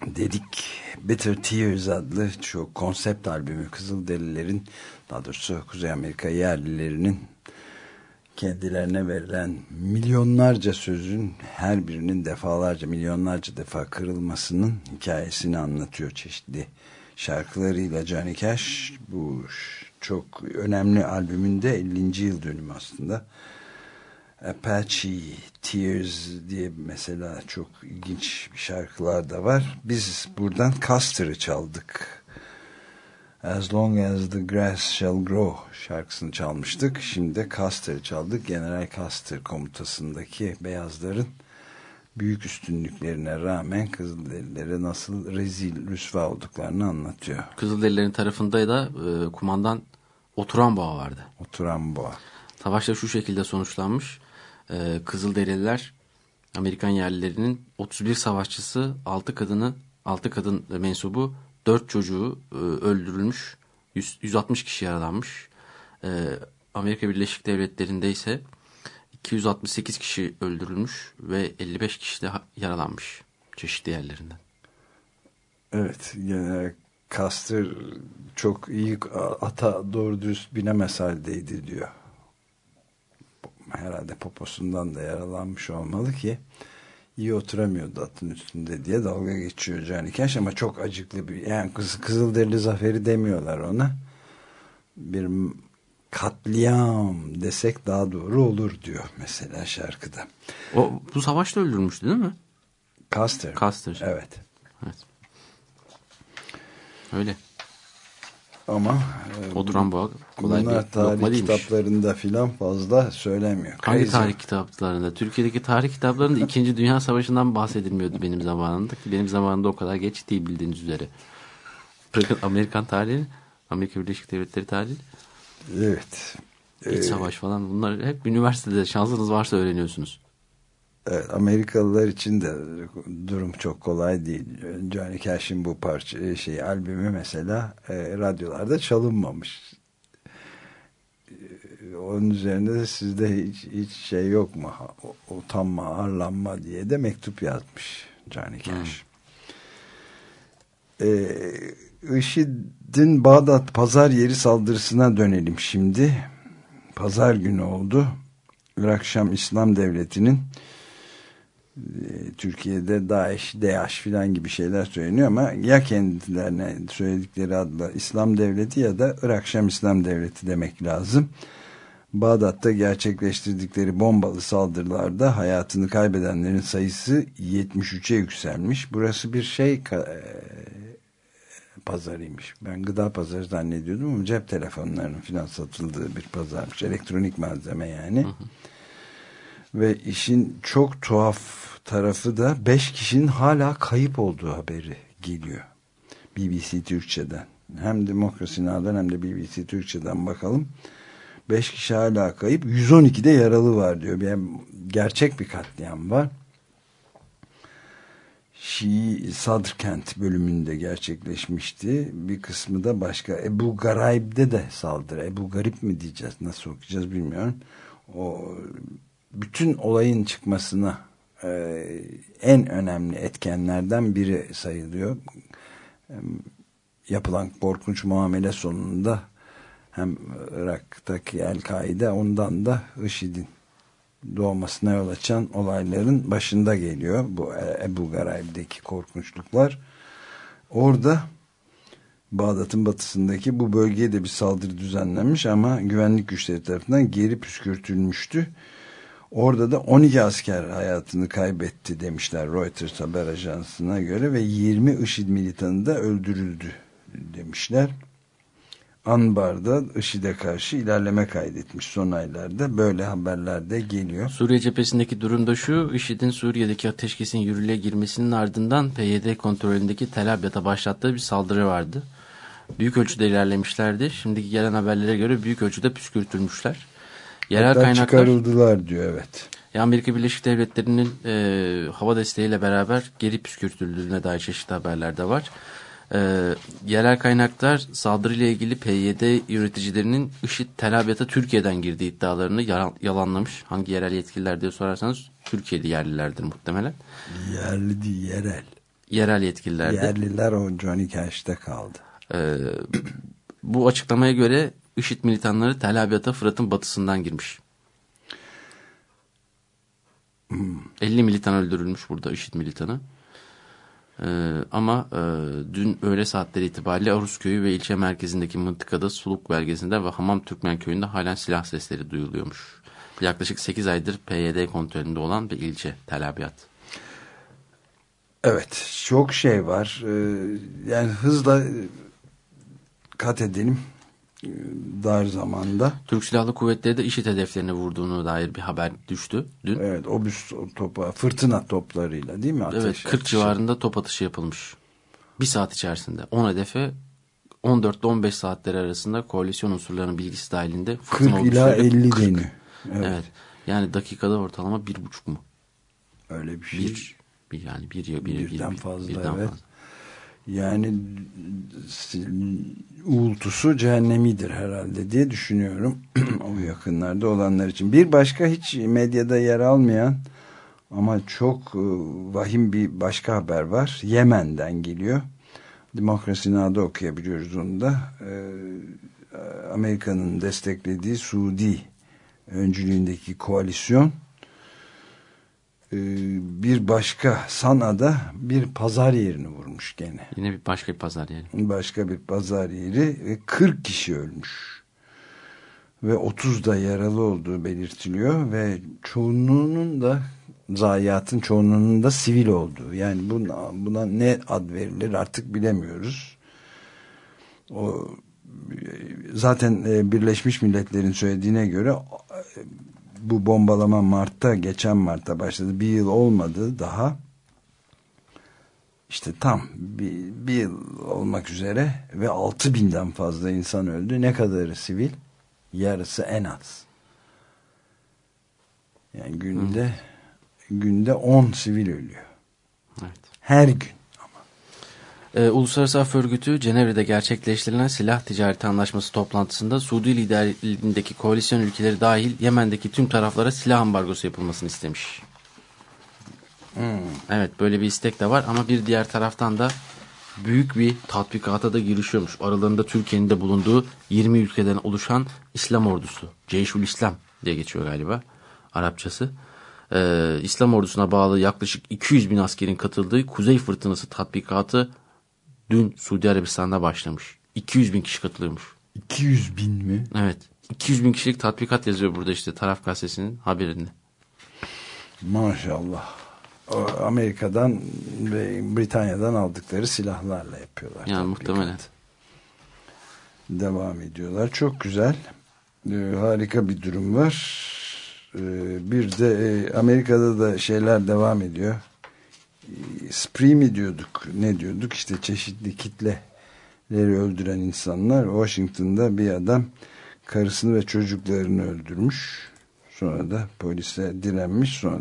Dedik Bitter Tears adlı çok konsept albümü Kızılderililerin daha doğrusu Kuzey Amerika yerlilerinin kendilerine verilen milyonlarca sözün her birinin defalarca milyonlarca defa kırılmasının hikayesini anlatıyor çeşitli şarkılarıyla Johnny Cash bu çok önemli albümünde 50. yıl dönümü aslında Apache Tears diye mesela çok ilginç bir şarkılar da var. Biz buradan Custer'ı çaldık. As Long As The Grass Shall Grow şarkısını çalmıştık. Şimdi de Custer'ı çaldık. General Custer komutasındaki beyazların büyük üstünlüklerine rağmen Kızılderililere nasıl rezil rüsva olduklarını anlatıyor. Kızılderililerin tarafında da e, kumandan oturan boğa vardı. Oturan boğa. Savaşta şu şekilde sonuçlanmış. E, Kızılderililer Amerikan yerlilerinin 31 savaşçısı 6 kadını 6 kadın mensubu 4 çocuğu e, öldürülmüş. 100, 160 kişi yaralanmış. E, Amerika Birleşik Devletleri'nde ise 268 kişi öldürülmüş ve 55 kişi de yaralanmış çeşitli yerlerinden. Evet, General Custer çok iyi ata doğru dürüst binemez haldeydi diyor. Herhalde poposundan da yaralanmış olmalı ki iyi oturamıyordu atın üstünde diye dalga geçiyor Johnny Cash ama çok acıklı bir yani kız, Kızılderili zaferi demiyorlar ona. Bir katliam desek daha doğru olur diyor mesela şarkıda. O bu savaşta öldürmüştü değil mi? Custer. Custer. Evet. Evet. Öyle. Ama e, oturan boğa kolay bunlar bir tarih kitaplarında filan fazla söylemiyor. Hangi Crazy. tarih kitaplarında? Türkiye'deki tarih kitaplarında 2. Dünya Savaşı'ndan bahsedilmiyordu benim zamanımda. Ki benim zamanımda o kadar geç değil bildiğiniz üzere. Bırakın Amerikan tarihi, Amerika Birleşik Devletleri tarihi. Evet. İç ee, savaş falan bunlar hep üniversitede şansınız varsa öğreniyorsunuz. Evet, Amerikalılar için de durum çok kolay değil. Johnny Cash'in bu parça şey albümü mesela e, radyolarda çalınmamış. E, onun üzerinde de sizde hiç, hiç şey yok mu? Utanma, arlanma diye de mektup yazmış Johnny Cash. Hmm. E, IŞİD'in Bağdat pazar yeri saldırısına dönelim şimdi. Pazar günü oldu. Irak Şam İslam Devleti'nin Türkiye'de DAEŞ, DEAŞ filan gibi şeyler söyleniyor ama ya kendilerine söyledikleri adla İslam Devleti ya da Irak Şam İslam Devleti demek lazım. Bağdat'ta gerçekleştirdikleri bombalı saldırılarda hayatını kaybedenlerin sayısı 73'e yükselmiş. Burası bir şey e, pazarıymış. Ben gıda pazarı zannediyordum ama cep telefonlarının filan satıldığı bir pazarmış. Elektronik malzeme yani. Hı hı. Ve işin çok tuhaf tarafı da beş kişinin hala kayıp olduğu haberi geliyor. BBC Türkçe'den. Hem Demokrasi Now'dan hem de BBC Türkçe'den bakalım. Beş kişi hala kayıp. 112'de yaralı var diyor. Yani gerçek bir katliam var. Şii Sadrkent bölümünde gerçekleşmişti. Bir kısmı da başka. Ebu Garaib'de de saldırı. Ebu Garip mi diyeceğiz? Nasıl okuyacağız bilmiyorum. O bütün olayın çıkmasına e, en önemli etkenlerden biri sayılıyor. E, yapılan korkunç muamele sonunda hem Irak'taki El-Kaide ondan da IŞİD'in doğmasına yol açan olayların başında geliyor. Bu Ebu Garaib'deki korkunçluklar. Orada Bağdat'ın batısındaki bu bölgeye de bir saldırı düzenlenmiş ama güvenlik güçleri tarafından geri püskürtülmüştü. Orada da 12 asker hayatını kaybetti demişler Reuters haber ajansına göre ve 20 IŞİD militanı da öldürüldü demişler. Anbar'da IŞİD'e karşı ilerleme kaydetmiş son aylarda. Böyle haberler de geliyor. Suriye cephesindeki durumda şu, IŞİD'in Suriye'deki ateşkesin yürürlüğe girmesinin ardından PYD kontrolündeki Tel Abyad'a başlattığı bir saldırı vardı. Büyük ölçüde ilerlemişlerdi. Şimdiki gelen haberlere göre büyük ölçüde püskürtülmüşler. Yerel Hatta kaynaklar çıkarıldılar diyor evet. Amerika Birleşik Devletleri'nin e, hava desteğiyle beraber geri püskürtüldüğüne dair çeşitli haberler de var. Ee, yerel kaynaklar saldırıyla ilgili PYD yöneticilerinin IŞİD Tel Abyad'a Türkiye'den girdiği iddialarını yalan- yalanlamış. Hangi yerel yetkililer diye sorarsanız Türkiye'li yerlilerdir muhtemelen. Yerli değil yerel. Yerel yetkililerdir. Yerliler o Johnny Cash'te kaldı. Ee, bu açıklamaya göre IŞİD militanları Tel Abyad'a Fırat'ın batısından girmiş. 50 militan öldürülmüş burada IŞİD militanı. Ee, ama e, dün öğle saatleri itibariyle Arus köyü ve ilçe merkezindeki mıntıkada Suluk belgesinde ve Hamam Türkmen köyünde halen silah sesleri duyuluyormuş. Yaklaşık 8 aydır PYD kontrolünde olan bir ilçe Tel Abyad. Evet çok şey var. Ee, yani hızla kat edelim dar zamanda. Türk Silahlı Kuvvetleri de IŞİD hedeflerine vurduğunu dair bir haber düştü dün. Evet obüs topa fırtına toplarıyla değil mi? Evet Ateş 40 atışı. civarında top atışı yapılmış. Bir saat içerisinde 10 hedefe 14 ile 15 saatleri arasında koalisyon unsurlarının bilgisi dahilinde 40 fırtına ila oluşuyla 50 40. deniyor. Evet. Evet. Yani dakikada ortalama bir buçuk mu? Öyle bir şey. Bir, bir yani bir ya bir, Birden bir, fazla, birden evet. fazla. Yani uğultusu cehennemidir herhalde diye düşünüyorum. <clears throat> o yakınlarda olanlar için. Bir başka hiç medyada yer almayan ama çok e, vahim bir başka haber var. Yemen'den geliyor. Demokrasi Nağ'da okuyabiliyoruz onu da. Ee, Amerika'nın desteklediği Suudi öncülüğündeki koalisyon e, bir başka Sana'da bir pazar yerini vurmuş gene. Yine bir başka bir pazar yani. Başka bir pazar yeri ve 40 kişi ölmüş. Ve 30 da yaralı olduğu belirtiliyor ve çoğunluğunun da zayiatın çoğunluğunun da sivil olduğu. Yani buna, buna ne ad verilir artık bilemiyoruz. O zaten e, Birleşmiş Milletler'in söylediğine göre e, bu bombalama Mart'ta geçen Mart'ta başladı. Bir yıl olmadı daha. İşte tam bir, bir yıl olmak üzere ve 6 binden fazla insan öldü. Ne kadarı sivil? Yarısı en az. Yani günde günde 10 sivil ölüyor. Evet. Her gün. Ee, Uluslararası Af Örgütü Cenevre'de gerçekleştirilen silah ticareti anlaşması toplantısında Suudi liderliğindeki koalisyon ülkeleri dahil Yemen'deki tüm taraflara silah ambargosu yapılmasını istemiş. Evet böyle bir istek de var ama bir diğer taraftan da büyük bir tatbikata da girişiyormuş. Aralarında Türkiye'nin de bulunduğu 20 ülkeden oluşan İslam ordusu. Ceyşul İslam diye geçiyor galiba Arapçası. Ee, İslam ordusuna bağlı yaklaşık 200 bin askerin katıldığı Kuzey Fırtınası tatbikatı dün Suudi Arabistan'da başlamış. 200 bin kişi katılıyormuş. 200 bin mi? Evet. 200 bin kişilik tatbikat yazıyor burada işte taraf gazetesinin haberinde. Maşallah. Amerika'dan ve Britanya'dan aldıkları silahlarla yapıyorlar. Yani tatbikat. muhtemelen. Devam ediyorlar. Çok güzel. Ee, harika bir durum var. Ee, bir de e, Amerika'da da şeyler devam ediyor. Ee, spree mi diyorduk? Ne diyorduk? İşte çeşitli kitleleri öldüren insanlar. Washington'da bir adam karısını ve çocuklarını öldürmüş. Sonra da polise direnmiş. Sonra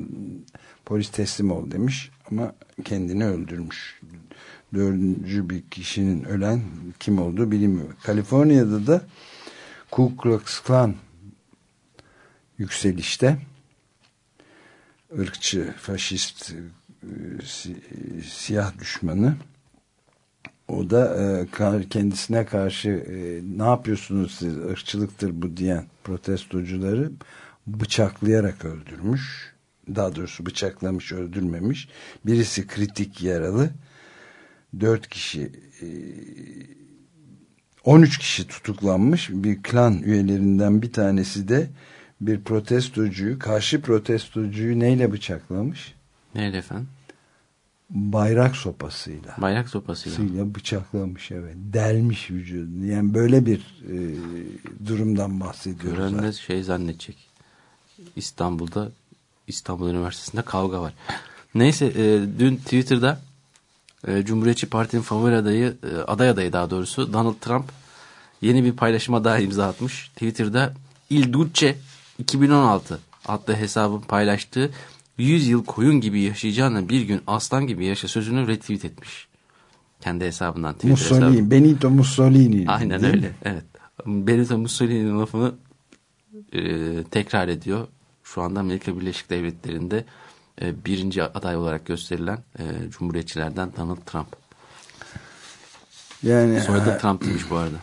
polis teslim ol demiş ama kendini öldürmüş. Dördüncü bir kişinin ölen kim olduğu bilinmiyor. Kaliforniya'da da Ku Klux Klan yükselişte ırkçı, faşist, si- siyah düşmanı o da e, kendisine karşı e, ne yapıyorsunuz siz ırkçılıktır bu diyen protestocuları bıçaklayarak öldürmüş. Daha doğrusu bıçaklamış öldürmemiş. Birisi kritik yaralı. Dört kişi e, 13 kişi tutuklanmış. Bir klan üyelerinden bir tanesi de bir protestocuyu, karşı protestocuyu neyle bıçaklamış? Neydi efendim? Bayrak sopasıyla. Bayrak sopasıyla. Sıyla bıçaklamış evet. Delmiş vücudunu. Yani böyle bir e, durumdan bahsediyoruz. Gören de zaten. şey zannedecek. İstanbul'da İstanbul Üniversitesi'nde kavga var. <laughs> Neyse e, dün Twitter'da e, Cumhuriyetçi Parti'nin favori adayı e, aday adayı daha doğrusu Donald Trump yeni bir paylaşıma daha imza atmış. Twitter'da Il Duce 2016 adlı hesabın paylaştığı 100 yıl koyun gibi yaşayacağına bir gün aslan gibi yaşa sözünü retweet etmiş. Kendi hesabından Twitter Mussolini, hesabı. Benito Mussolini. Aynen öyle. mi? Evet. Benito Mussolini'nin lafını e, tekrar ediyor. Şu anda Amerika Birleşik Devletleri'nde e, birinci aday olarak gösterilen e, Cumhuriyetçilerden Donald Trump. Yani Soyadı ha- Trump demiş bu arada.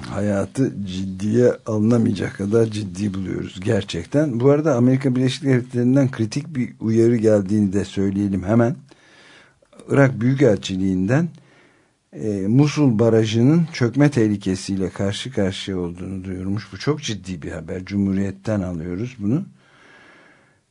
Hayatı ciddiye alınamayacak kadar ciddi buluyoruz gerçekten. Bu arada Amerika Birleşik Devletleri'nden kritik bir uyarı geldiğini de söyleyelim hemen. Irak Büyükelçiliğinden e, Musul Barajı'nın çökme tehlikesiyle karşı karşıya olduğunu duyurmuş. Bu çok ciddi bir haber. Cumhuriyet'ten alıyoruz bunu.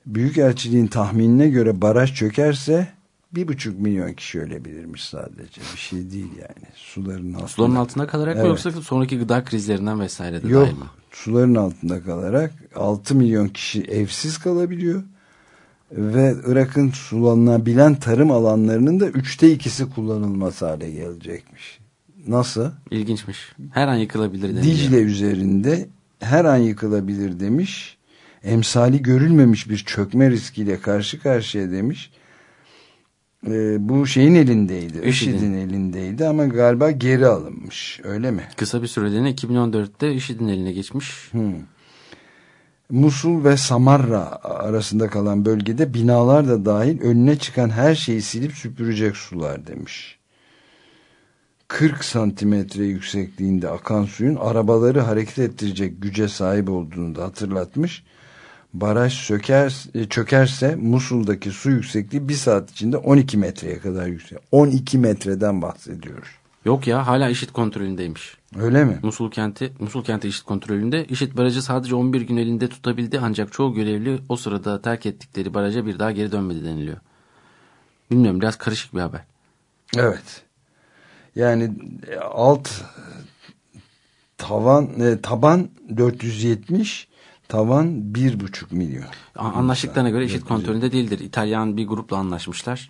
Büyükelçiliğin tahminine göre baraj çökerse bir buçuk milyon kişi ölebilirmiş sadece. Bir şey değil yani. Suların altında. Suların altında kalarak mı Evet. yoksa sonraki gıda krizlerinden vesaire de Yok dahil mi? suların altında kalarak 6 milyon kişi evsiz kalabiliyor ve Irak'ın sulanabilen tarım alanlarının da üçte ikisi kullanılmaz hale gelecekmiş. Nasıl? İlginçmiş. Her an yıkılabilir deniliyor. Dicle üzerinde her an yıkılabilir demiş. Emsali görülmemiş bir çökme riskiyle karşı karşıya demiş. Ee, bu şeyin elindeydi. IŞİD'in. IŞİD'in elindeydi ama galiba geri alınmış. Öyle mi? Kısa bir süreliğine 2014'te IŞİD'in eline geçmiş. Musul ve Samarra arasında kalan bölgede binalar da dahil önüne çıkan her şeyi silip süpürecek sular demiş. 40 santimetre yüksekliğinde akan suyun arabaları hareket ettirecek güce sahip olduğunu da hatırlatmış. Baraj söker, e, çökerse Musul'daki su yüksekliği bir saat içinde 12 metreye kadar yüksek. 12 metreden bahsediyoruz. Yok ya hala IŞİD kontrolündeymiş. Öyle mi? Musul kenti, Musul kenti IŞİD kontrolünde. IŞİD barajı sadece 11 gün elinde tutabildi ancak çoğu görevli o sırada terk ettikleri baraja bir daha geri dönmedi deniliyor. Bilmiyorum biraz karışık bir haber. Evet. Yani e, alt tavan e, taban 470 tavan 1,5 milyon. Anlaştıklarına göre 470. kontrolünde değildir. İtalyan bir grupla anlaşmışlar.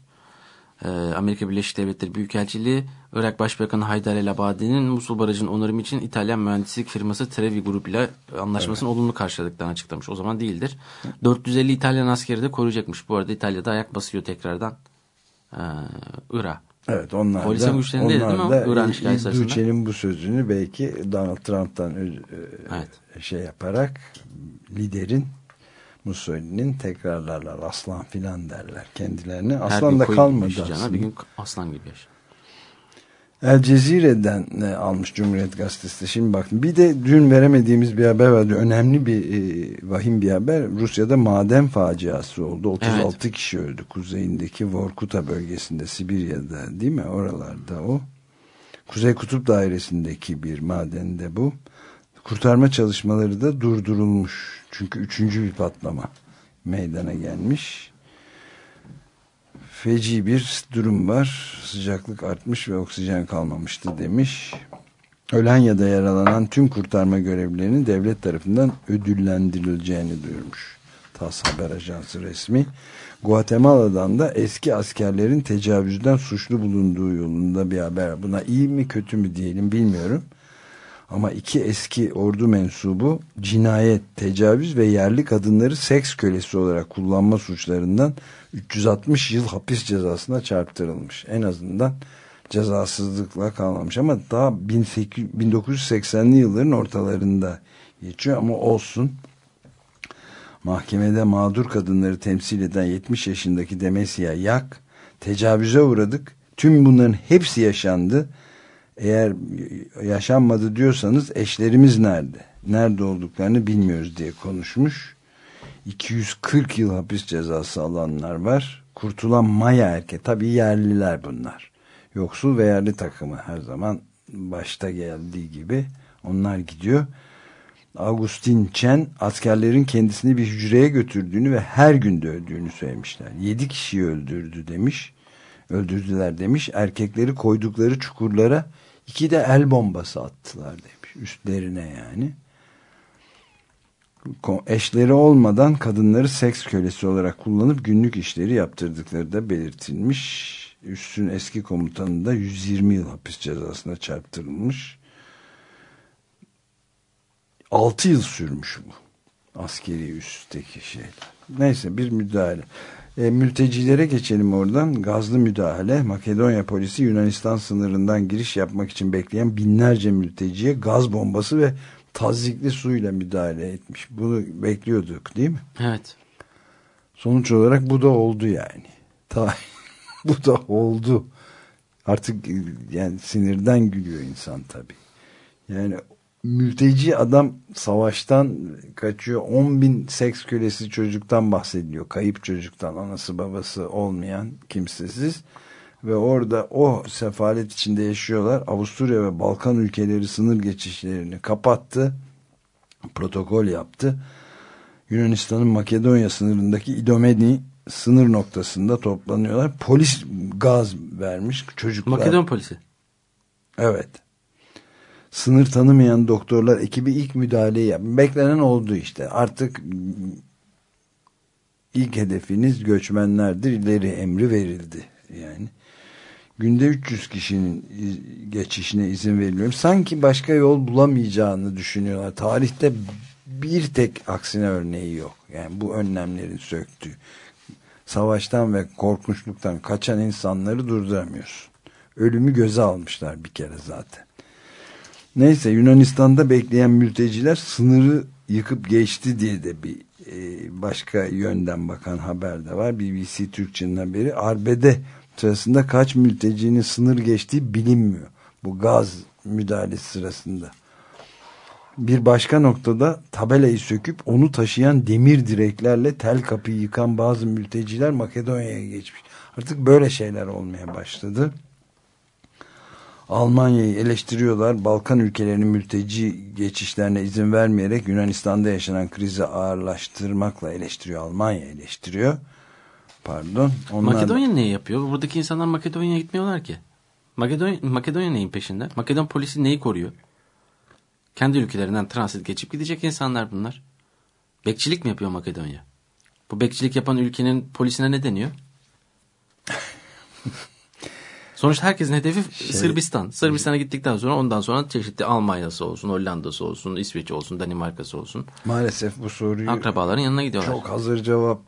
Ee, Amerika Birleşik Devletleri Büyükelçiliği, Irak Başbakanı Haydar el Abadi'nin Musul Barajı'nın onarımı için İtalyan mühendislik firması Trevi Grup ile anlaşmasını olumlu karşıladıklarını açıklamış. O zaman değildir. 450 İtalyan askeri de koruyacakmış. Bu arada İtalya'da ayak basıyor tekrardan ee, Irak'a. Evet onlar Polisin da, güçlerindeydi değil mi onlar da İran İ- işgali sırasında. İlduçe'nin bu sözünü belki Donald Trump'tan ö- Evet. şey yaparak liderin Mussolini'nin tekrarlarlar aslan filan derler kendilerine. Aslan da kalmadı aslında. Bir gün aslan gibi yaşa. El Cezire'den e, almış Cumhuriyet Gazetesi. Şimdi baktım. Bir de dün veremediğimiz bir haber vardı. Önemli bir e, vahim bir haber. Rusya'da maden faciası oldu. 36 kişi öldü. Kuzeyindeki Vorkuta bölgesinde Sibirya'da değil mi? Oralarda o. Kuzey Kutup Dairesi'ndeki bir madende bu. Kurtarma çalışmaları da durdurulmuş. Çünkü üçüncü bir patlama meydana gelmiş feci bir durum var. Sıcaklık artmış ve oksijen kalmamıştı demiş. Ölen ya da yaralanan tüm kurtarma görevlilerinin devlet tarafından ödüllendirileceğini duyurmuş. TAS Haber Ajansı resmi. Guatemala'dan da eski askerlerin tecavüzden suçlu bulunduğu yolunda bir haber. Buna iyi mi kötü mü diyelim bilmiyorum. Ama iki eski ordu mensubu cinayet, tecavüz ve yerli kadınları seks kölesi olarak kullanma suçlarından 360 yıl hapis cezasına çarptırılmış. En azından cezasızlıkla kalmamış ama daha 1800 1980'li yılların ortalarında geçiyor ama olsun. Mahkemede mağdur kadınları temsil eden 70 yaşındaki Demesia Yak tecavüze uğradık. Tüm bunların hepsi yaşandı. Eğer yaşanmadı diyorsanız eşlerimiz nerede? Nerede olduklarını bilmiyoruz diye konuşmuş. 240 yıl hapis cezası alanlar var. Kurtulan Maya erkek. Tabii yerliler bunlar. Yoksul ve yerli takımı her zaman başta geldiği gibi onlar gidiyor. Augustin Chen askerlerin kendisini bir hücreye götürdüğünü ve her gün dövdüğünü söylemişler. 7 kişiyi öldürdü demiş. Öldürdüler demiş. Erkekleri koydukları çukurlara iki de el bombası attılar demiş. Üstlerine yani. Eşleri olmadan kadınları seks kölesi olarak kullanıp günlük işleri yaptırdıkları da belirtilmiş. Üssün eski komutanı da 120 yıl hapis cezasına çarptırılmış. 6 yıl sürmüş bu askeri üstteki şeyler. Neyse bir müdahale. E, mültecilere geçelim oradan. Gazlı müdahale. Makedonya polisi Yunanistan sınırından giriş yapmak için bekleyen binlerce mülteciye gaz bombası ve tazikli suyla müdahale etmiş. Bunu bekliyorduk değil mi? Evet. Sonuç olarak bu da oldu yani. Ta <laughs> bu da oldu. Artık e, yani sinirden gülüyor insan tabii. Yani mülteci adam savaştan kaçıyor. 10 bin seks kölesi çocuktan bahsediliyor. Kayıp çocuktan anası babası olmayan kimsesiz. Ve orada o sefalet içinde yaşıyorlar. Avusturya ve Balkan ülkeleri sınır geçişlerini kapattı. Protokol yaptı. Yunanistan'ın Makedonya sınırındaki İdomeni sınır noktasında toplanıyorlar. Polis gaz vermiş çocuklar. Makedon polisi. Evet. Sınır tanımayan doktorlar ekibi ilk müdahaleyi yap. Beklenen oldu işte. Artık ilk hedefiniz göçmenlerdir. İleri emri verildi. Yani günde 300 kişinin geçişine izin veriliyor. Sanki başka yol bulamayacağını düşünüyorlar. Tarihte bir tek aksine örneği yok. Yani bu önlemlerin söktüğü. Savaştan ve korkunçluktan kaçan insanları durduramıyorsun. Ölümü göze almışlar bir kere zaten. Neyse Yunanistan'da bekleyen mülteciler sınırı yıkıp geçti diye de bir e, başka yönden bakan haber de var. BBC Türkçe'nin haberi. Arbede sırasında kaç mültecinin sınır geçtiği bilinmiyor. Bu gaz müdahalesi sırasında. Bir başka noktada tabelayı söküp onu taşıyan demir direklerle tel kapıyı yıkan bazı mülteciler Makedonya'ya geçmiş. Artık böyle şeyler olmaya başladı. Almanya'yı eleştiriyorlar. Balkan ülkelerinin mülteci geçişlerine izin vermeyerek Yunanistan'da yaşanan krizi ağırlaştırmakla eleştiriyor. Almanya eleştiriyor. Pardon. Onlar... Makedonya ne yapıyor? Buradaki insanlar Makedonya'ya gitmiyorlar ki. Makedonya, Makedonya neyin peşinde? Makedon polisi neyi koruyor? Kendi ülkelerinden transit geçip gidecek insanlar bunlar. Bekçilik mi yapıyor Makedonya? Bu bekçilik yapan ülkenin polisine ne deniyor? Sonuçta herkesin hedefi şey, Sırbistan. Sırbistan'a gittikten sonra ondan sonra çeşitli Almanya'sı olsun, Hollanda'sı olsun, İsveç olsun, Danimarka'sı olsun. Maalesef bu soruyu akrabaların yanına gidiyorlar. Çok hazır cevap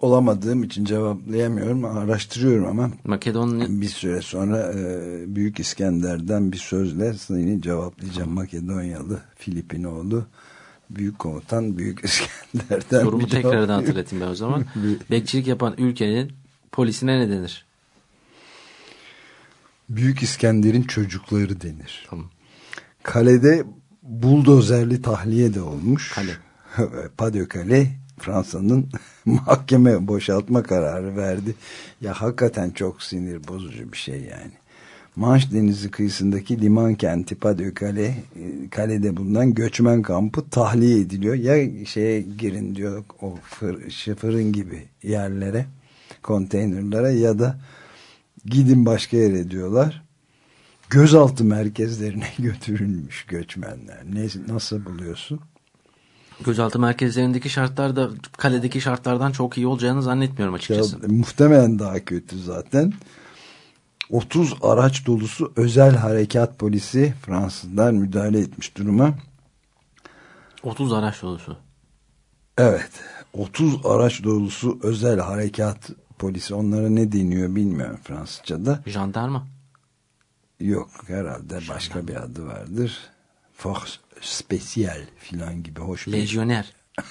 olamadığım için cevaplayamıyorum. Araştırıyorum ama Makedonya bir süre sonra e, Büyük İskender'den bir sözle seni cevaplayacağım. Makedonyalı Filipinoğlu Büyük Komutan Büyük İskender'den Sorumu tekrardan hatırlatayım ben o zaman. <laughs> Bekçilik yapan ülkenin polisine ne denir? Büyük İskender'in çocukları denir. Tamam. Kalede buldozerli tahliye de olmuş. Kale. <laughs> Padö Kale Fransa'nın <laughs> mahkeme boşaltma kararı verdi. Ya hakikaten çok sinir bozucu bir şey yani. Manş Denizi kıyısındaki liman kenti Padö Kale, e, kalede bulunan göçmen kampı tahliye ediliyor. Ya şeye girin diyor o fır, fırın gibi yerlere, konteynerlara ya da gidin başka yere diyorlar. Gözaltı merkezlerine <laughs> götürülmüş göçmenler. Ne, nasıl buluyorsun? Gözaltı merkezlerindeki şartlar da kaledeki şartlardan çok iyi olacağını zannetmiyorum açıkçası. Ya, muhtemelen daha kötü zaten. 30 araç dolusu özel harekat polisi Fransızlar müdahale etmiş duruma. 30 araç dolusu. Evet. 30 araç dolusu özel harekat polisi onlara ne deniyor bilmiyorum Fransızca'da. Jandarma? Yok herhalde Jandarma. başka bir adı vardır. Force spesiyel filan gibi hoş bir... Lejyoner. <laughs>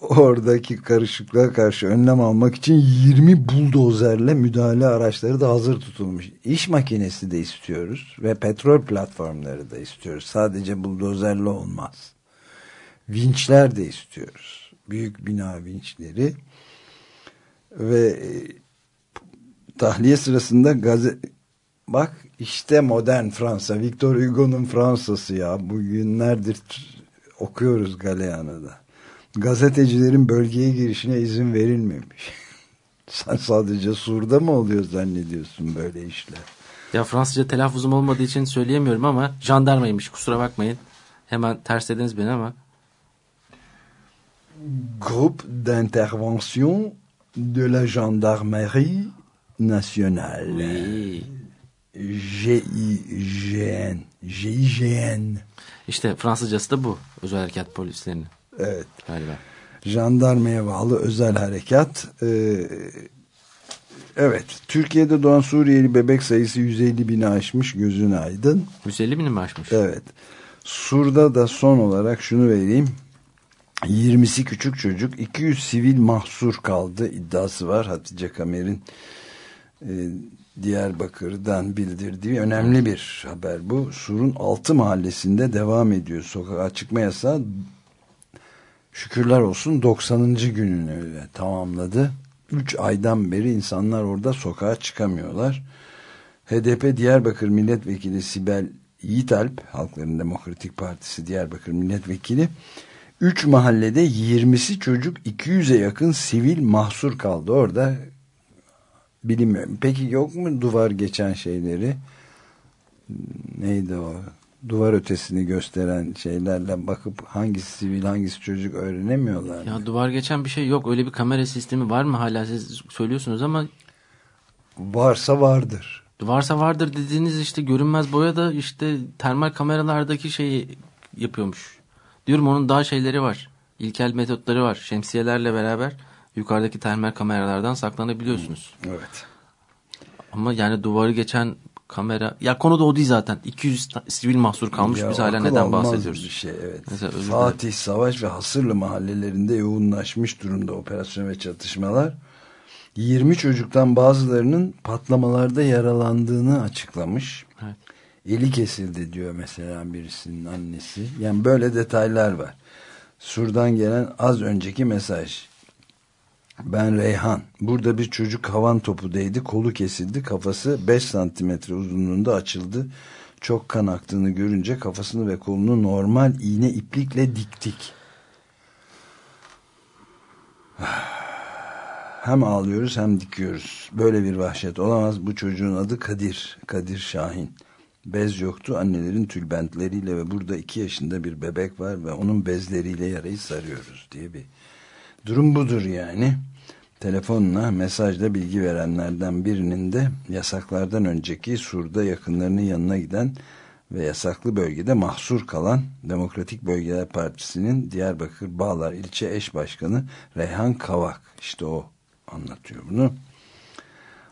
Oradaki karışıklığa karşı önlem almak için 20 buldozerle müdahale araçları da hazır tutulmuş. İş makinesi de istiyoruz ve petrol platformları da istiyoruz. Sadece buldozerle olmaz. Vinçler de istiyoruz. Büyük bina vinçleri. Ve e, tahliye sırasında gazete bak işte modern Fransa Victor Hugo'nun Fransa'sı ya. Bugünlerdir okuyoruz Galeano'da. Gazetecilerin bölgeye girişine izin verilmemiş. <laughs> Sen sadece surda mı oluyor zannediyorsun böyle işler? Ya Fransızca telaffuzum olmadığı için söyleyemiyorum ama jandarmaymış kusura bakmayın. Hemen ters ediniz beni ama Groupe d'intervention de la gendarmerie nationale. Oui. GIGN. GIGN. İşte Fransızcası da bu. Özel harekat polislerinin. Evet. Galiba. Jandarmaya bağlı özel harekat. Ee, evet. Türkiye'de doğan Suriyeli bebek sayısı 150 bini aşmış. Gözün aydın. 150 bini mi aşmış? Evet. Sur'da da son olarak şunu vereyim. 20'si küçük çocuk 200 sivil mahsur kaldı iddiası var Hatice Kamer'in e, Diyarbakır'dan bildirdiği önemli bir haber bu. Sur'un 6 mahallesinde devam ediyor. Sokağa çıkma yasağı şükürler olsun 90. gününü tamamladı. 3 aydan beri insanlar orada sokağa çıkamıyorlar. HDP Diyarbakır Milletvekili Sibel Yiğitalp, Halkların Demokratik Partisi Diyarbakır Milletvekili 3 mahallede 20'si çocuk 200'e yakın sivil mahsur kaldı orada. Bilmiyorum. Peki yok mu duvar geçen şeyleri? Neydi o? Duvar ötesini gösteren şeylerle bakıp hangisi sivil hangisi çocuk öğrenemiyorlar. Ya duvar geçen bir şey yok. Öyle bir kamera sistemi var mı hala siz söylüyorsunuz ama varsa vardır. Varsa vardır dediğiniz işte görünmez boya da işte termal kameralardaki şeyi yapıyormuş. Diyorum onun daha şeyleri var. İlkel metotları var. Şemsiyelerle beraber yukarıdaki termal kameralardan saklanabiliyorsunuz. Evet. Ama yani duvarı geçen kamera ya konu da o değil zaten. 200 sivil mahsur kalmış Ya biz hala neden bahsediyoruz? Bir şey, evet. Mesela Fatih, dilerim. Savaş ve Hasırlı mahallelerinde yoğunlaşmış durumda operasyon ve çatışmalar. 20 çocuktan bazılarının patlamalarda yaralandığını açıklamış. Evet. Eli kesildi diyor mesela birisinin annesi. Yani böyle detaylar var. Sur'dan gelen az önceki mesaj. Ben Reyhan. Burada bir çocuk havan topu değdi. Kolu kesildi. Kafası 5 santimetre uzunluğunda açıldı. Çok kan aktığını görünce kafasını ve kolunu normal iğne iplikle diktik. <sighs> Hem ağlıyoruz hem dikiyoruz. Böyle bir vahşet olamaz. Bu çocuğun adı Kadir. Kadir Şahin. Bez yoktu. Annelerin tülbentleriyle ve burada iki yaşında bir bebek var ve onun bezleriyle yarayı sarıyoruz diye bir durum budur yani. Telefonla mesajla bilgi verenlerden birinin de yasaklardan önceki Sur'da yakınlarının yanına giden ve yasaklı bölgede mahsur kalan Demokratik Bölgeler Partisi'nin Diyarbakır Bağlar ilçe eş başkanı Reyhan Kavak. İşte o anlatıyor bunu.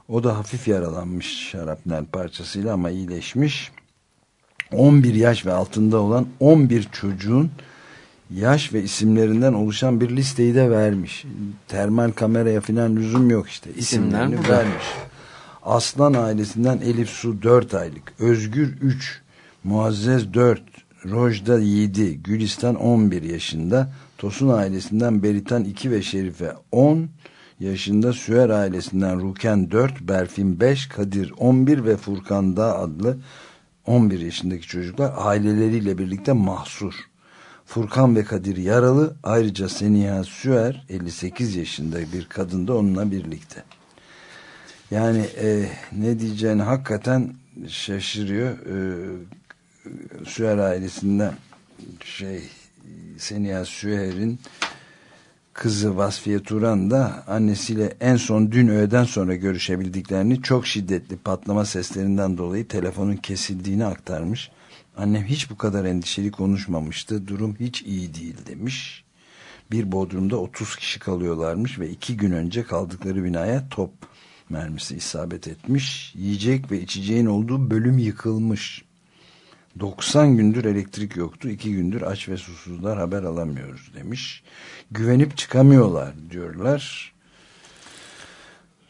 O da hafif yaralanmış şarapnel parçasıyla ama iyileşmiş. 11 yaş ve altında olan 11 çocuğun yaş ve isimlerinden oluşan bir listeyi de vermiş. Termal kameraya falan lüzum yok işte. İsimler İsimlerini burada. vermiş. Aslan ailesinden Elif Su 4 aylık, Özgür 3, Muazzez 4, Rojda 7, Gülistan 11 yaşında, Tosun ailesinden Beritan 2 ve Şerife 10 yaşında, Süer ailesinden Ruken 4, Berfin 5, Kadir 11 ve Furkan Dağ adlı 11 yaşındaki çocuklar aileleriyle birlikte mahsur. Furkan ve Kadir yaralı. Ayrıca Seniha Süer 58 yaşında bir kadın da onunla birlikte. Yani e, ne diyeceğini hakikaten şaşırıyor. E, Süer ailesinden şey Seniha Süer'in kızı Vasfiye Turan da annesiyle en son dün öğleden sonra görüşebildiklerini çok şiddetli patlama seslerinden dolayı telefonun kesildiğini aktarmış. Annem hiç bu kadar endişeli konuşmamıştı. Durum hiç iyi değil demiş. Bir bodrumda 30 kişi kalıyorlarmış ve iki gün önce kaldıkları binaya top mermisi isabet etmiş. Yiyecek ve içeceğin olduğu bölüm yıkılmış. 90 gündür elektrik yoktu. 2 gündür aç ve susuzlar haber alamıyoruz demiş. Güvenip çıkamıyorlar diyorlar.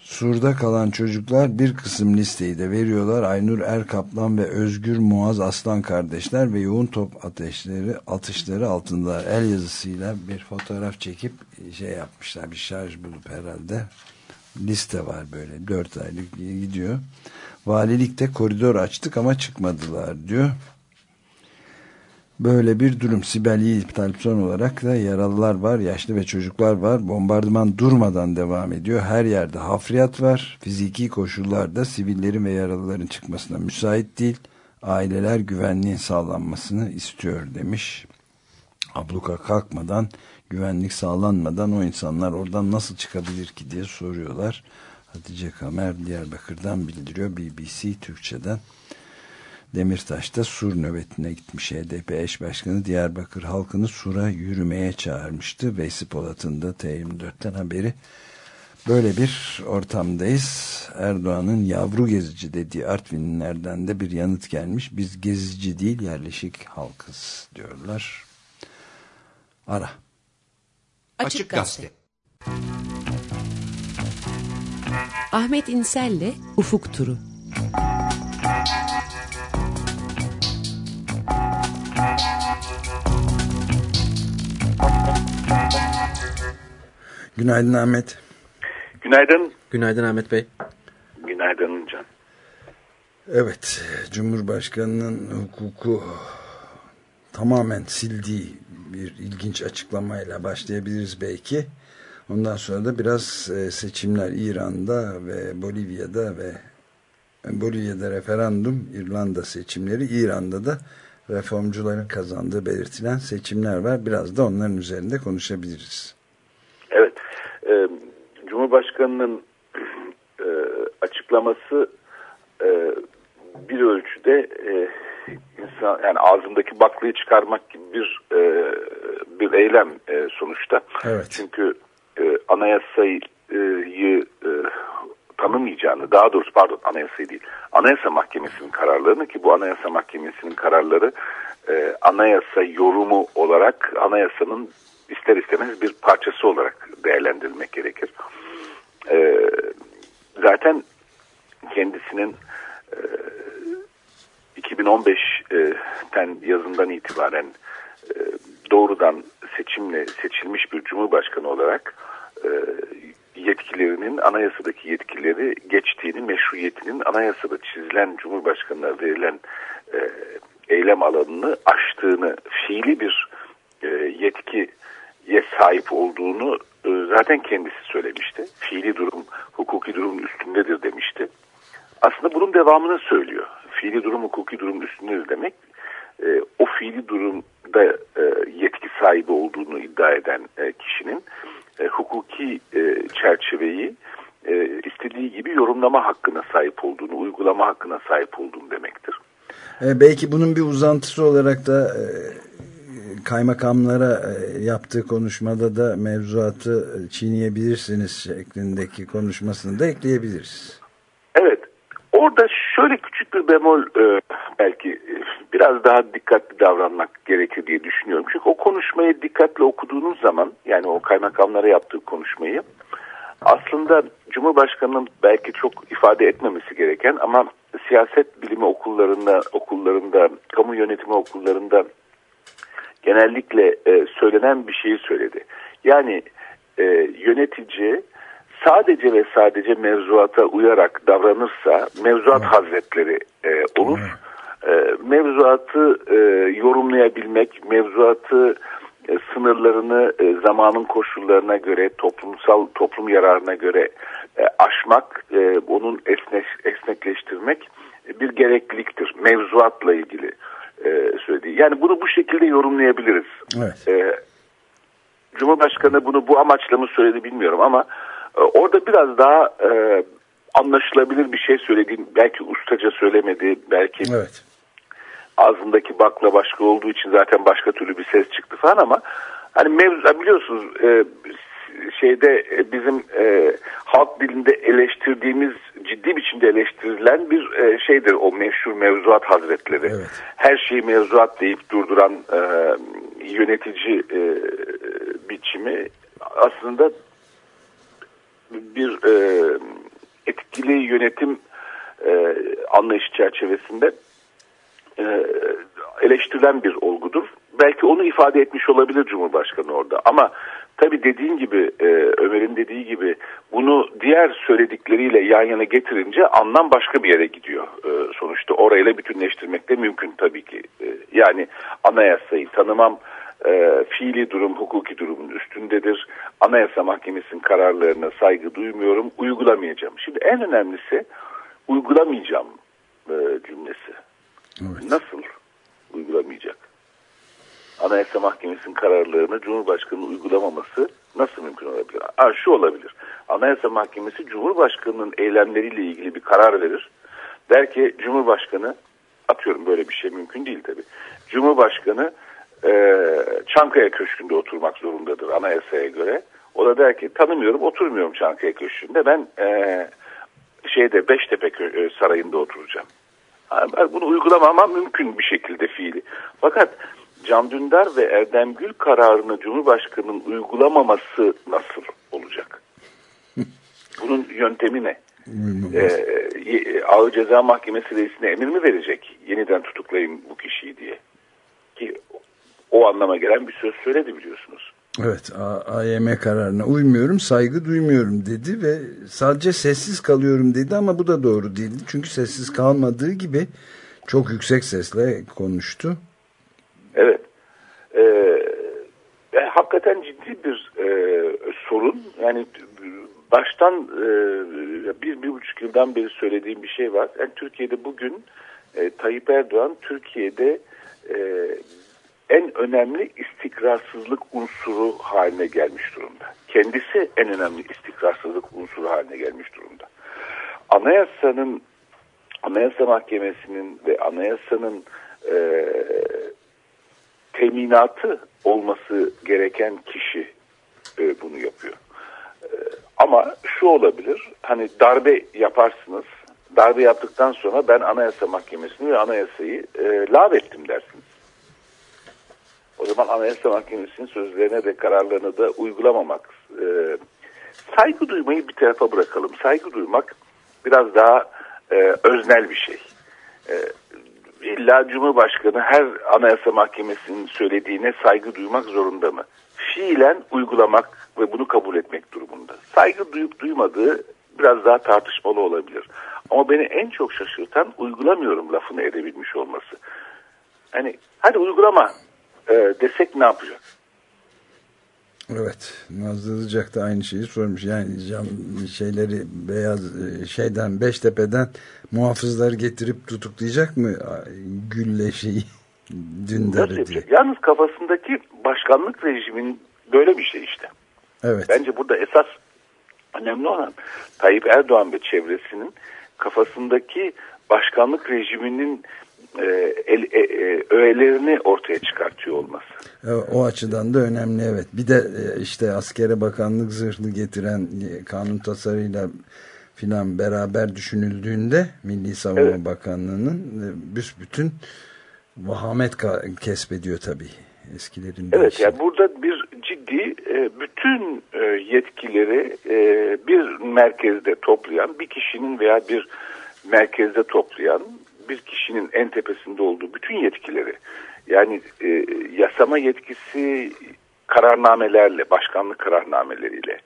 Sur'da kalan çocuklar bir kısım listeyi de veriyorlar. Aynur Erkaplan ve Özgür Muaz Aslan kardeşler ve yoğun top ateşleri atışları altında el yazısıyla bir fotoğraf çekip şey yapmışlar. Bir şarj bulup herhalde liste var böyle 4 aylık gidiyor. Valilikte koridor açtık ama çıkmadılar diyor. Böyle bir durum. Sibel Yiğit son olarak da yaralılar var, yaşlı ve çocuklar var. Bombardıman durmadan devam ediyor. Her yerde hafriyat var. Fiziki koşullarda sivillerin ve yaralıların çıkmasına müsait değil. Aileler güvenliğin sağlanmasını istiyor demiş. Abluka kalkmadan, güvenlik sağlanmadan o insanlar oradan nasıl çıkabilir ki diye soruyorlar. Hatice Kamer Diyarbakır'dan bildiriyor BBC Türkçe'den. Demirtaş da sur nöbetine gitmiş HDP eş başkanı Diyarbakır halkını sura yürümeye çağırmıştı. Veysi Polat'ın da T24'ten haberi. Böyle bir ortamdayız. Erdoğan'ın yavru gezici dediği Artvinlerden de bir yanıt gelmiş. Biz gezici değil yerleşik halkız diyorlar. Ara. Açık Gazete. Ahmet İnsel'le Ufuk Turu. Günaydın Ahmet. Günaydın. Günaydın Ahmet Bey. Günaydın Can. Evet, Cumhurbaşkanı'nın hukuku tamamen sildiği bir ilginç açıklamayla başlayabiliriz belki. Ondan sonra da biraz e, seçimler İran'da ve Bolivya'da ve Bolivya'da referandum, İrlanda seçimleri, İran'da da reformcuların kazandığı belirtilen seçimler var. Biraz da onların üzerinde konuşabiliriz. E, Cumhurbaşkanı'nın <clears throat> e, açıklaması e, bir ölçüde e, insan yani ağzındaki baklayı çıkarmak gibi bir e, bir eylem e, sonuçta. Evet. Çünkü e, anayasayı e, tanımayacağını, daha doğrusu pardon anayasayı değil, anayasa mahkemesinin kararlarını ki bu anayasa mahkemesinin kararları e, anayasa yorumu olarak anayasanın ister istemez bir parçası olarak değerlendirilmek gerekir. E, zaten kendisinin e, 2015'ten yazından itibaren e, doğrudan seçimle seçilmiş bir cumhurbaşkanı olarak e, yetkilerinin anayasadaki yetkileri geçtiğini, meşruiyetinin anayasada çizilen cumhurbaşkanına verilen e, eylem alanını aştığını, fiili bir e, yetkiye sahip olduğunu e, zaten kendisi söylemişti. Fiili durum, hukuki durumun üstündedir demişti. Aslında bunun devamını söylüyor. Fiili durum, hukuki durum üstündedir demek. E, o fiili durumda e, yetki sahibi olduğunu iddia eden kişinin hukuki çerçeveyi istediği gibi yorumlama hakkına sahip olduğunu, uygulama hakkına sahip olduğunu demektir. Belki bunun bir uzantısı olarak da kaymakamlara e, yaptığı konuşmada da mevzuatı çiğneyebilirsiniz şeklindeki konuşmasını da ekleyebiliriz. Evet. Orada şöyle küçük bir bemol e, belki e, biraz daha dikkatli davranmak gerekir diye düşünüyorum. Çünkü o konuşmayı dikkatle okuduğunuz zaman yani o kaymakamlara yaptığı konuşmayı aslında Cumhurbaşkanı'nın belki çok ifade etmemesi gereken ama siyaset bilimi okullarında, okullarında, kamu yönetimi okullarında genellikle e, söylenen bir şeyi söyledi. Yani e, yönetici sadece ve sadece mevzuata uyarak davranırsa mevzuat hazretleri e, olur. E, mevzuatı e, yorumlayabilmek, mevzuatı e, sınırlarını e, zamanın koşullarına göre, toplumsal toplum yararına göre e, aşmak, e, onun esnek, esnekleştirmek bir gerekliliktir. Mevzuatla ilgili e, söylediği. Yani bunu bu şekilde yorumlayabiliriz. Evet. E, Cumhurbaşkanı bunu bu amaçla mı söyledi bilmiyorum ama e, orada biraz daha e, anlaşılabilir bir şey söylediğim belki ustaca söylemedi belki evet. ağzındaki bakla başka olduğu için zaten başka türlü bir ses çıktı falan ama hani mevzu biliyorsunuz e, şeyde e, bizim e, halk dilinde eleştirdiğimiz ciddi biçimde eleştirilen bir e, şeydir o meşhur mevzuat hazretleri. Evet. Her şeyi mevzuat deyip durduran e, yönetici e, biçimi aslında bir e, etkili yönetim e, anlayış çerçevesinde e, eleştirilen bir olgudur. Belki onu ifade etmiş olabilir Cumhurbaşkanı orada ama tabi dediğin gibi e, Ömer'in dediği gibi bunu diğer söyledikleriyle yan yana getirince anlam başka bir yere gidiyor. E, sonuçta orayla bütünleştirmek de mümkün tabii ki. E, yani anayasayı tanımam e, fiili durum hukuki durumun üstündedir. Anayasa Mahkemesi'nin kararlarına saygı duymuyorum, uygulamayacağım. Şimdi en önemlisi uygulamayacağım e, cümlesi. Evet. Nasıl uygulamayacak? Anayasa Mahkemesi'nin kararlarını Cumhurbaşkanı uygulamaması nasıl mümkün olabilir? Ha, şu olabilir. Anayasa Mahkemesi Cumhurbaşkanı'nın eylemleriyle ilgili bir karar verir. Der ki Cumhurbaşkanı yapıyorum. Böyle bir şey mümkün değil tabii. Cumhurbaşkanı e, Çankaya Köşkü'nde oturmak zorundadır anayasaya göre. O da der ki tanımıyorum oturmuyorum Çankaya Köşkü'nde. Ben e, şeyde Beştepe e, Sarayı'nda oturacağım. Yani bunu uygulamamam mümkün bir şekilde fiili. Fakat Can Dündar ve Erdem Gül kararını Cumhurbaşkanı'nın uygulamaması nasıl olacak? <laughs> Bunun yöntemi ne? Ee, y- Ağır Ceza Mahkemesi reisine emir mi verecek? Yeniden tutuklayın bu kişiyi diye. Ki o anlama gelen bir söz söyledi biliyorsunuz. Evet AYM kararına uymuyorum saygı duymuyorum dedi ve sadece sessiz kalıyorum dedi ama bu da doğru değildi. Çünkü sessiz kalmadığı gibi çok yüksek sesle konuştu. Evet. Ee, e, hakikaten ciddi bir e, sorun. Yani baştan e, bir, bir buçuk yıldan beri söylediğim bir şey var. Yani Türkiye'de bugün e, Tayyip Erdoğan Türkiye'de e, en önemli istikrarsızlık unsuru haline gelmiş durumda. Kendisi en önemli istikrarsızlık unsuru haline gelmiş durumda. Anayasanın Anayasa Mahkemesi'nin ve anayasanın e, teminatı olması gereken kişi e, bunu yapıyor. E, ama şu olabilir, hani darbe yaparsınız, darbe yaptıktan sonra ben Anayasa Mahkemesi'ni ve anayasayı e, lağvettim dersiniz. O zaman Anayasa Mahkemesi'nin sözlerine de kararlarına da uygulamamak. E, saygı duymayı bir tarafa bırakalım. Saygı duymak biraz daha e, öznel bir şey. E, illa Cumhurbaşkanı her Anayasa Mahkemesi'nin söylediğine saygı duymak zorunda mı? Fiilen uygulamak ve bunu kabul etmek durumunda. Saygı duyup duymadığı biraz daha tartışmalı olabilir. Ama beni en çok şaşırtan uygulamıyorum lafını edebilmiş olması. Hani hadi uygulama e, desek ne yapacak? Evet Nazlı Ilıcak da aynı şeyi sormuş. Yani cam şeyleri beyaz e, şeyden Beştepe'den muhafızları getirip tutuklayacak mı Gül'le şeyi <laughs> Dündar'ı diye. Yalnız kafasındaki başkanlık rejimin böyle bir şey işte. Evet. Bence burada esas önemli olan Tayyip Erdoğan ve çevresinin kafasındaki başkanlık rejiminin e, el, e, e, öğelerini ortaya çıkartıyor olması. O açıdan da önemli evet. Bir de işte askere bakanlık zırhlı getiren kanun tasarıyla filan beraber düşünüldüğünde Milli Savunma Evet. Bakanlığı'nın büsbütün vahamet kesbediyor tabii eskilerin Evet deyişiyle. yani burada bir ciddi bütün yetkileri bir merkezde toplayan bir kişinin veya bir merkezde toplayan bir kişinin en tepesinde olduğu bütün yetkileri yani e, yasama yetkisi kararnamelerle başkanlık kararnameleriyle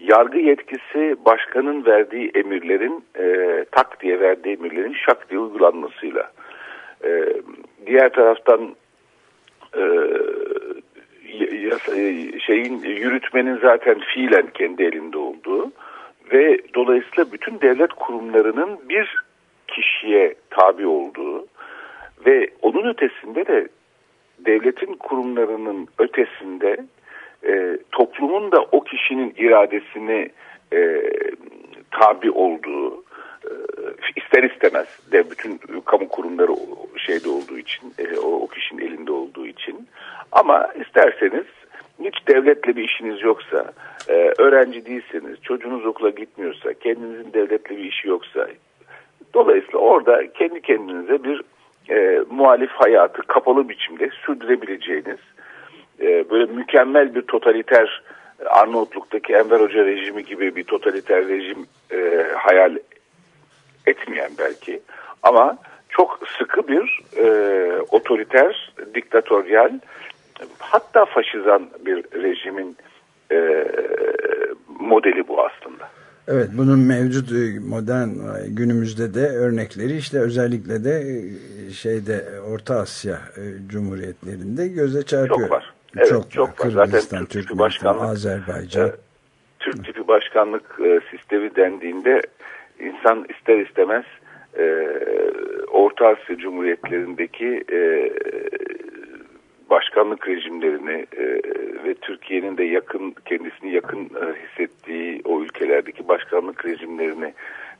yargı yetkisi başkanın verdiği emirlerin e, tak diye verdiği emirlerin şak diye uygulanmasıyla. E, diğer taraftan e, yasa- e, şeyin yürütmenin zaten fiilen kendi elinde olduğu ve dolayısıyla bütün devlet kurumlarının bir kişiye tabi olduğu ve onun ötesinde de devletin kurumlarının ötesinde e, toplumun da o kişinin iradesini e, tabi olduğu e, ister istemez de bütün kamu kurumları şeyde olduğu için e, o, o kişinin elinde olduğu için. Ama isterseniz hiç devletle bir işiniz yoksa e, öğrenci değilseniz çocuğunuz okula gitmiyorsa kendinizin devletle bir işi yoksa dolayısıyla orada kendi kendinize bir e, muhalif hayatı kapalı biçimde sürdürebileceğiniz e, böyle mükemmel bir totaliter e, Arnavutluk'taki Enver Hoca rejimi gibi bir totaliter rejim e, hayal etmeyen belki ama çok sıkı bir e, otoriter, diktatöryal hatta faşizan bir rejimin e, modeli bu aslında. Evet bunun mevcut e, modern e, günümüzde de örnekleri işte özellikle de e, şeyde Orta Asya Cumhuriyetlerinde göze çarpıyor. Çok var. Evet, çok, çok var. Zaten Kırgızistan, Türk tipi başkanlık, Azerbaycan. e, Türk tipi başkanlık e, sistemi dendiğinde insan ister istemez e, Orta Asya Cumhuriyetlerindeki e, başkanlık rejimlerini e, ve Türkiye'nin de yakın kendisini yakın e, hissettiği o ülkelerdeki başkanlık rejimlerini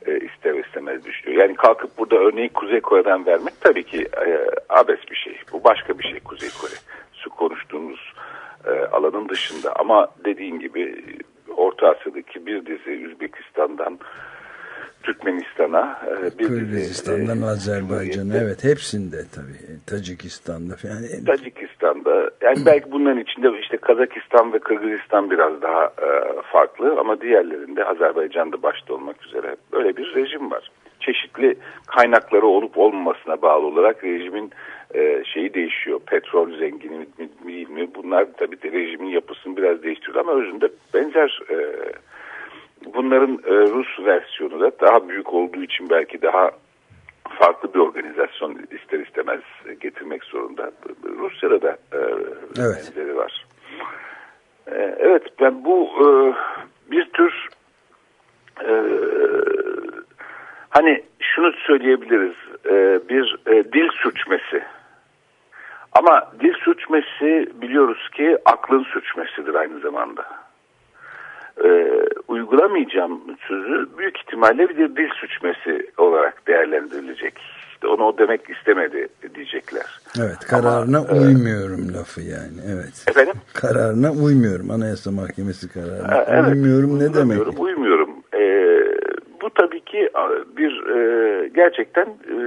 e, ister istemez düşünüyor. Yani kalkıp burada örneği Kuzey Kore'den vermek tabii ki e, abes bir şey. Bu başka bir şey Kuzey Kore. Su konuştuğumuz e, alanın dışında. Ama dediğin gibi Orta Asya'daki bir dizi Üzbekistan'dan Türkmenistan'a e, Kırgızistan'dan e, Azerbaycan'a evet hepsinde tabii. Tacikistan'da falan. Tacikistan'da yani belki bunların içinde işte Kazakistan ve Kırgızistan biraz daha e, farklı ama diğerlerinde Azerbaycan'da başta olmak üzere böyle bir rejim var. Çeşitli kaynakları olup olmamasına bağlı olarak rejimin e, şeyi değişiyor. Petrol zengini mi değil mi? Bunlar tabii de rejimin yapısını biraz değiştiriyor ama özünde benzer e, bunların e, Rus versiyonu da daha büyük olduğu için belki daha farklı bir organizasyon ister istemez getirmek zorunda. Rusya'da da e, Evet. benzeri var. E, evet ben bu e, bir tür e, hani şunu söyleyebiliriz e, bir e, dil sürçmesi ama dil sürçmesi biliyoruz ki aklın sürçmesidir aynı zamanda. E, uygulamayacağım sözü büyük ihtimalle bir dil sürçmesi olarak değerlendirilecek. İşte onu o demek istemedi diyecekler. Evet kararına Ama, e, uymuyorum lafı yani. Evet. Efendim? Kararına uymuyorum. Anayasa Mahkemesi kararına Ha, evet, uymuyorum ne demek? uymuyorum. Ee, bu tabii ki bir e, gerçekten e,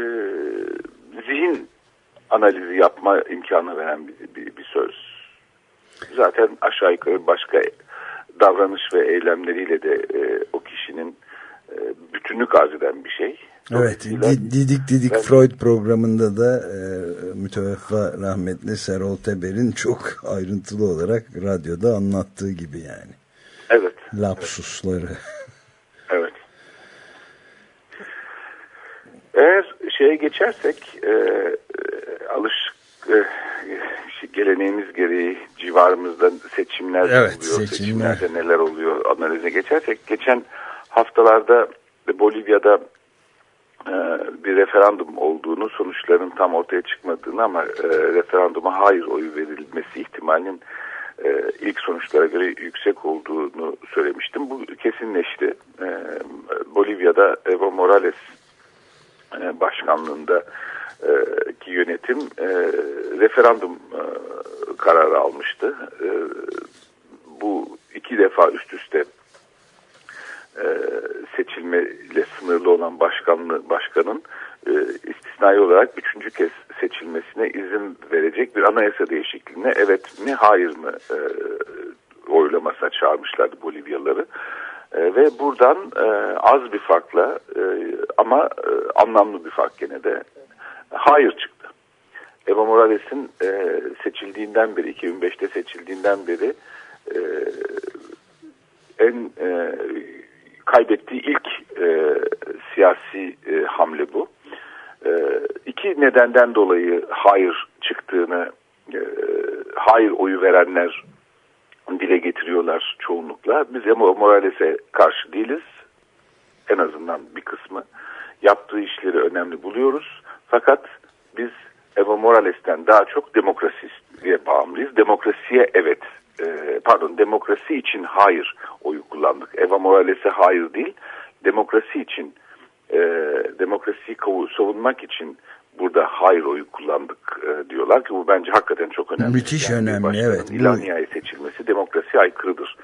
zihin analizi yapma imkanı veren bir, bir, bir söz. Zaten aşağı yukarı başka davranış ve eylemleriyle de e, o kişinin e, bütünlük arz eden bir şey. Evet, Didik Didik Ben- Freud programında da e, müteveffa rahmetli Serol Teber'in çok <laughs> ayrıntılı olarak radyoda anlattığı gibi yani. Evet. Lapsusları. <laughs> Evet. Eğer şeye geçersek e, e, alış e, geleneğimiz gereği civarımızda seçimler Evet, oluyor. seçimler. Seçimlerde neler oluyor analize geçersek geçen haftalarda Bolivya'da e, bir referandum olduğunu, sonuçların tam ortaya çıkmadığını ama e, referanduma hayır oyu verilmesi ihtimalinin e, ilk sonuçlara göre yüksek olduğunu söylemiştim. Bu kesinleşti. E, Bolivya'da Evo Morales e, başkanlığında ki yönetim e, referandum e, kararı almıştı. E, bu iki defa üst üste e, seçilmeyle sınırlı olan başkanlı başkanın e, istisnai olarak üçüncü kez seçilmesine izin verecek bir anayasa değişikliğine evet mi hayır mı e, oylamasına çağırmışlardı Bolivyalıları. E, ve buradan e, az bir farkla e, ama e, anlamlı bir fark gene de hayır çıktı. Evo Morales'in e, seçildiğinden beri 2005'te seçildiğinden beri e, en e, kaybettiği ilk e, siyasi e, hamle bu. E, iki nedenden dolayı hayır çıktığını e, hayır oyu verenler dile getiriyorlar çoğunlukla. Biz Evo Morales'e karşı değiliz. En azından bir kısmı. Yaptığı işleri önemli buluyoruz. Fakat biz Evo Morales'ten daha çok demokrasiye bağımlıyız. Demokrasiye evet e, pardon demokrasi için hayır oyu kullandık. Evo Morales'e hayır değil demokrasi için e, demokrasiyi savunmak için burada hayır oyu kullandık e, diyorlar ki bu bence hakikaten çok önemli. Müthiş bir önemli, evet. İlan seçilmesi demokrasiye aykırıdır.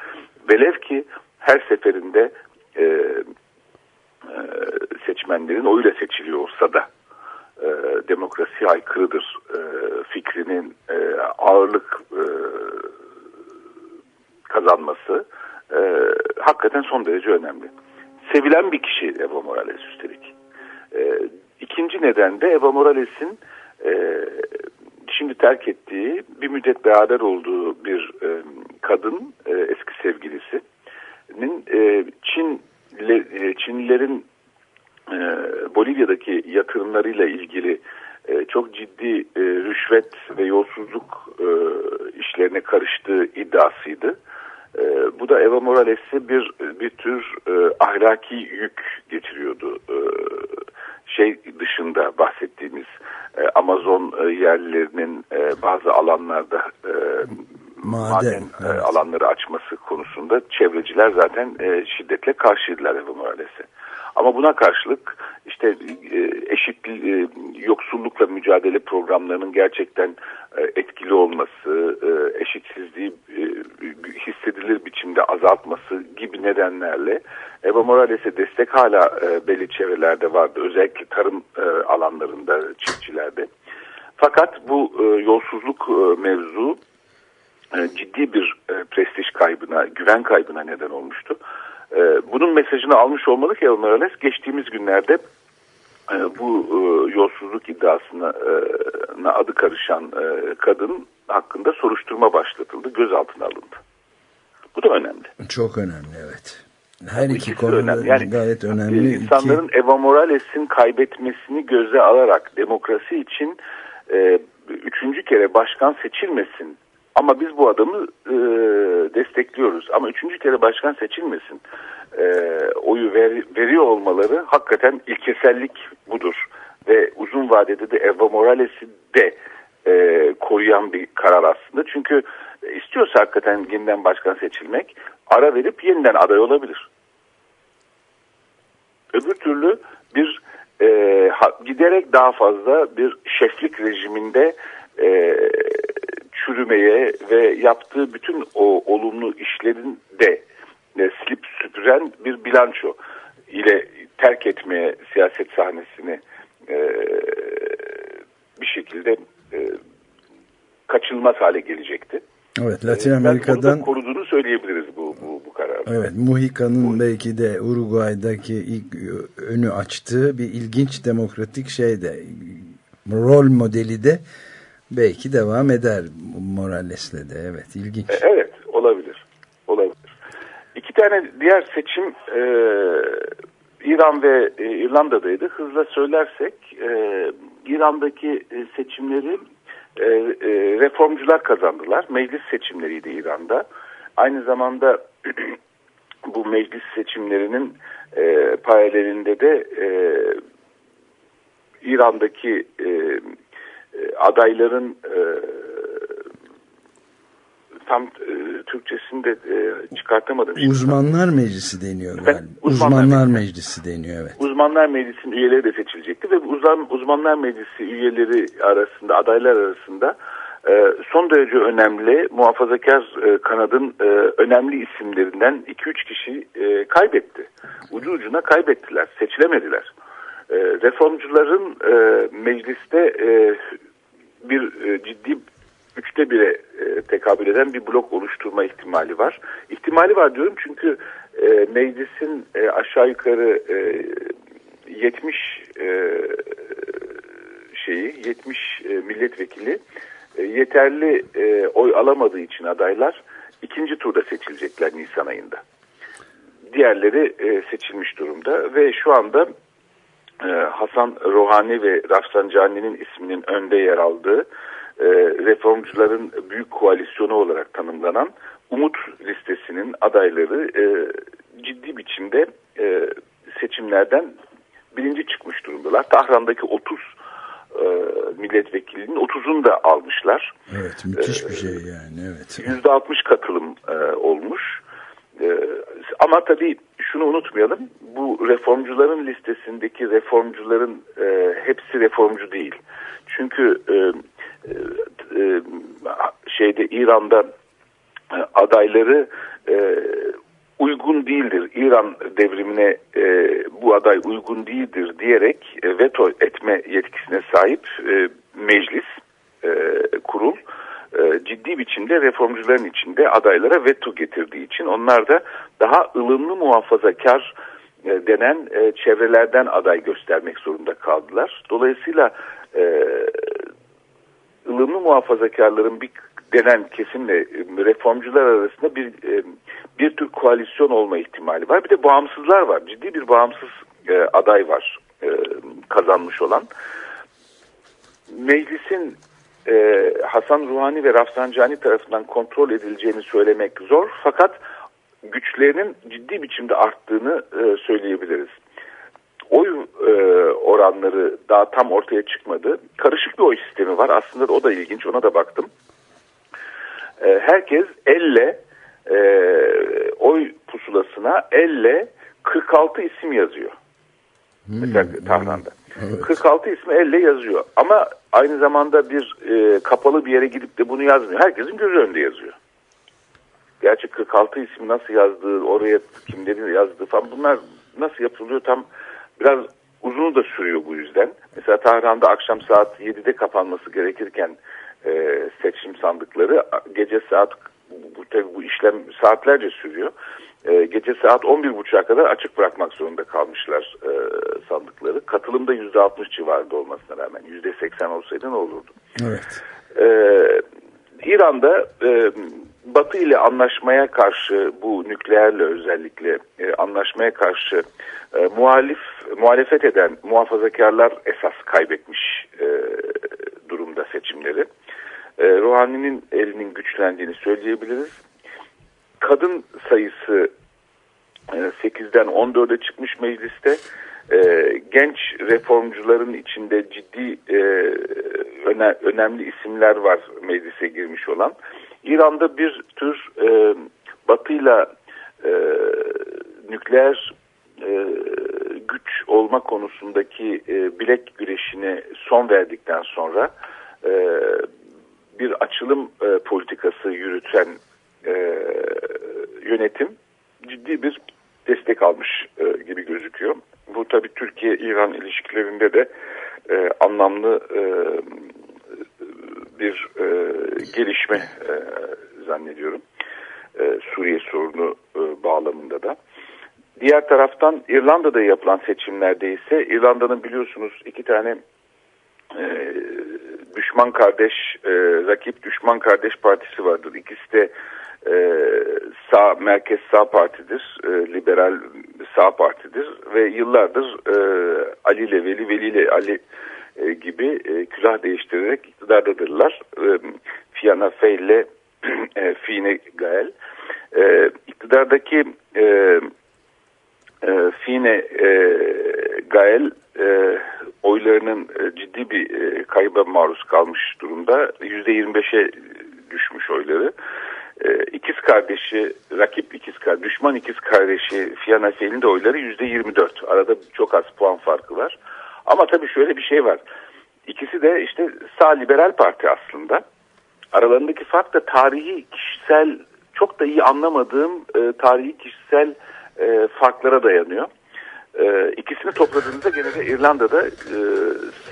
Velev ki her seferinde e, e, seçmenlerin oyuyla seçiliyor olsa da e, demokrasiye aykırıdır e, fikrinin e, ağırlık e, kazanması e, hakikaten son derece önemli. Sevilen bir kişi Evo Morales üstelik. E, ikinci neden de Evo Morales'in e, şimdi terk ettiği bir müddet beraber olduğu bir e, kadın e, eski sevgilisinin e, Çin e, Çinlilerin e, Bolivya'daki yatırımlarıyla ilgili e, çok ciddi e, rüşvet ve yolsuzluk e, işlerine karıştığı iddiasıydı. E, bu da Eva Morales'e bir bir tür e, ahlaki yük getiriyordu. E, şey dışında bahsettiğimiz e, Amazon e, yerlilerinin e, bazı alanlarda e, Maden, maden, e, evet. alanları açması konusunda konusunda çevreciler zaten e, şiddetle karşıydılar Evo Morales'e. Ama buna karşılık işte e, eşit e, yoksullukla mücadele programlarının gerçekten e, etkili olması, eşitsizliği hissedilir biçimde azaltması gibi nedenlerle Evo Morales'e destek hala belli çevrelerde vardı. Özellikle tarım alanlarında, çiftçilerde. Fakat bu yolsuzluk mevzu ciddi bir prestij kaybına, güven kaybına neden olmuştu. E, bunun mesajını almış olmalı ki Evo Morales geçtiğimiz günlerde e, bu e, yolsuzluk iddiasına e, adı karışan kadın hakkında soruşturma başlatıldı, gözaltına alındı. Bu da önemli. Çok önemli evet. Her iki konuda önemli. Yani, gayet önemli. İnsanların iki... Evo Morales'in kaybetmesini göze alarak demokrasi için e, üçüncü kere başkan seçilmesin. Ama biz bu adamı e, destekliyoruz. Ama üçüncü kere başkan seçilmesin. E, oyu ver, veriyor olmaları hakikaten ilkesellik budur. Ve uzun vadede de Evo Morales'i de e, koruyan bir karar aslında. Çünkü istiyorsa hakikaten yeniden başkan seçilmek ara verip yeniden aday olabilir. Öbür türlü bir e, giderek daha fazla bir şeflik rejiminde e, çürümeye ve yaptığı bütün o olumlu işlerin de e, silip süpüren bir bilanço ile terk etmeye siyaset sahnesini e, bir şekilde e, kaçınılmaz hale gelecekti. Evet Latin Ben Amerika'dan koruduğunu söyleyebiliriz bu, bu, bu kararı. Evet, Muhica'nın belki de Uruguay'daki ilk önü açtığı bir ilginç demokratik şey de rol modeli de belki devam eder Morales'le de. Evet, ilginç. E, Evet, olabilir. Olabilir. İki tane diğer seçim e, İran ve e, İrlanda'daydı. Hızla söylersek e, İran'daki e, seçimleri e, e, reformcular kazandılar. Meclis seçimleriydi İran'da. Aynı zamanda <clears throat> bu meclis seçimlerinin e, paralelinde de e, İran'daki e, adayların e, tam e, Türkçesini de e, çıkartamadım. şimdi. Uzmanlar Meclisi deniyor Efendim. Uzmanlar Uzmanlar Meclisi. Meclisi deniyor evet. Uzmanlar Meclisi'nin üyeleri de seçilecekti ve uzman, Uzmanlar Meclisi üyeleri arasında, adaylar arasında e, son derece önemli muhafazakar e, kanadın e, önemli isimlerinden 2-3 kişi e, kaybetti. Ucu ucuna kaybettiler, seçilemediler. E, reformcuların e, mecliste e, bir e, ciddi üçte bire e, tekabül eden bir blok oluşturma ihtimali var. İhtimali var diyorum çünkü e, meclisin e, aşağı yukarı e, 70 e, şeyi 70 e, milletvekili yeterli oy alamadığı için adaylar ikinci turda seçilecekler Nisan ayında. Diğerleri seçilmiş durumda ve şu anda e, Hasan Rohani ve Rafsanjani'nin isminin önde yer aldığı e, reformcuların büyük koalisyonu olarak tanımlanan Umut listesinin adayları e, ciddi biçimde e, seçimlerden birinci çıkmış durumdalar. Tahran'daki 30 e, milletvekilinin 30'unu da almışlar. Evet müthiş bir şey yani evet. %60 katılım e, olmuş. E, ama tabii şunu unutmayalım. Bu reformcuların listesindeki reformcuların e, hepsi reformcu değil. Çünkü e, e, e, şeyde İran'da e, adayları e, uygun değildir. İran devrimine e, bu aday uygun değildir diyerek e, veto etme yetkisine sahip e, meclis e, kurul ciddi biçimde reformcuların içinde adaylara veto getirdiği için onlar da daha ılımlı muhafazakar e, denen e, çevrelerden aday göstermek zorunda kaldılar. Dolayısıyla e, ılımlı muhafazakarların bir denen kesimle e, reformcular arasında bir e, bir tür koalisyon olma ihtimali var. Bir de bağımsızlar var. Ciddi bir bağımsız e, aday var e, kazanmış olan. Meclisin e, Hasan Ruhani ve Rafsanjani tarafından kontrol edileceğini söylemek zor. Fakat güçlerinin ciddi biçimde arttığını e, söyleyebiliriz. Oy e, oranları daha tam ortaya çıkmadı. Karışık bir oy sistemi var. Aslında o da ilginç. Ona da baktım. E, herkes elle e, oy pusulasına elle 46 isim yazıyor. Mesela Tahran'da. 46 ismi elle yazıyor. Ama aynı zamanda bir e, kapalı bir yere gidip de bunu yazmıyor. Herkesin gözü önünde yazıyor. Gerçi 46 ismi nasıl yazdığı, oraya kimlerin yazdığı falan bunlar nasıl yapılıyor tam biraz uzunu da sürüyor bu yüzden. Mesela Tahran'da akşam saat 7'de kapanması gerekirken e, seçim sandıkları gece saat bu, tabii bu işlem saatlerce sürüyor. E, gece saat 11.30'a kadar açık bırakmak zorunda kalmışlar e, sandıkları. Katılım da %60 civarında olmasına rağmen %80 olsaydı ne olurdu? Evet. E, İran'da e, Batı ile anlaşmaya karşı bu nükleerle özellikle e, anlaşmaya karşı e, muhalif muhalefet eden muhafazakarlar esas kaybetmiş e, durumda seçimleri. E, Rouhani'nin elinin güçlendiğini söyleyebiliriz. Kadın sayısı e, 8'den 14'e çıkmış mecliste. E, genç reformcuların içinde ciddi e, öne, önemli isimler var meclise girmiş olan. İran'da bir tür e, batıyla e, nükleer güç olma konusundaki bilek güreşine son verdikten sonra bir açılım e, politikası yürüten e, yönetim ciddi bir destek almış e, gibi gözüküyor. Bu tabii Türkiye-İran ilişkilerinde de e, anlamlı e, bir e, gelişme e, zannediyorum. E, Suriye sorunu e, bağlamında da. Diğer taraftan İrlanda'da yapılan seçimlerde ise İrlanda'nın biliyorsunuz iki tane e, düşman kardeş, e, rakip düşman kardeş partisi vardır. İkisi de e, sağ merkez sağ partidir, e, liberal sağ partidir ve yıllardır e, Ali ile Veli, Veli ile Ali e, gibi e, külah değiştirerek iktidardadırlar. E, Fianna Fáil ile <clears throat> e, Fine Gael. E, iktidardaki e, e, Fine e, Gael e, oylarının e, ciddi bir e, kayba maruz kalmış durumda. %25'e düşmüş oyları. E, ikiz kardeşi, rakip ikiz kardeşi, düşman ikiz kardeşi Fianna Fáil'in de oyları %24. Arada çok az puan farkı var. Ama tabii şöyle bir şey var. İkisi de işte sağ liberal parti aslında. Aralarındaki fark da tarihi kişisel çok da iyi anlamadığım e, tarihi kişisel e, farklara dayanıyor. E, ikisini topladığınızda gene de İrlanda'da e,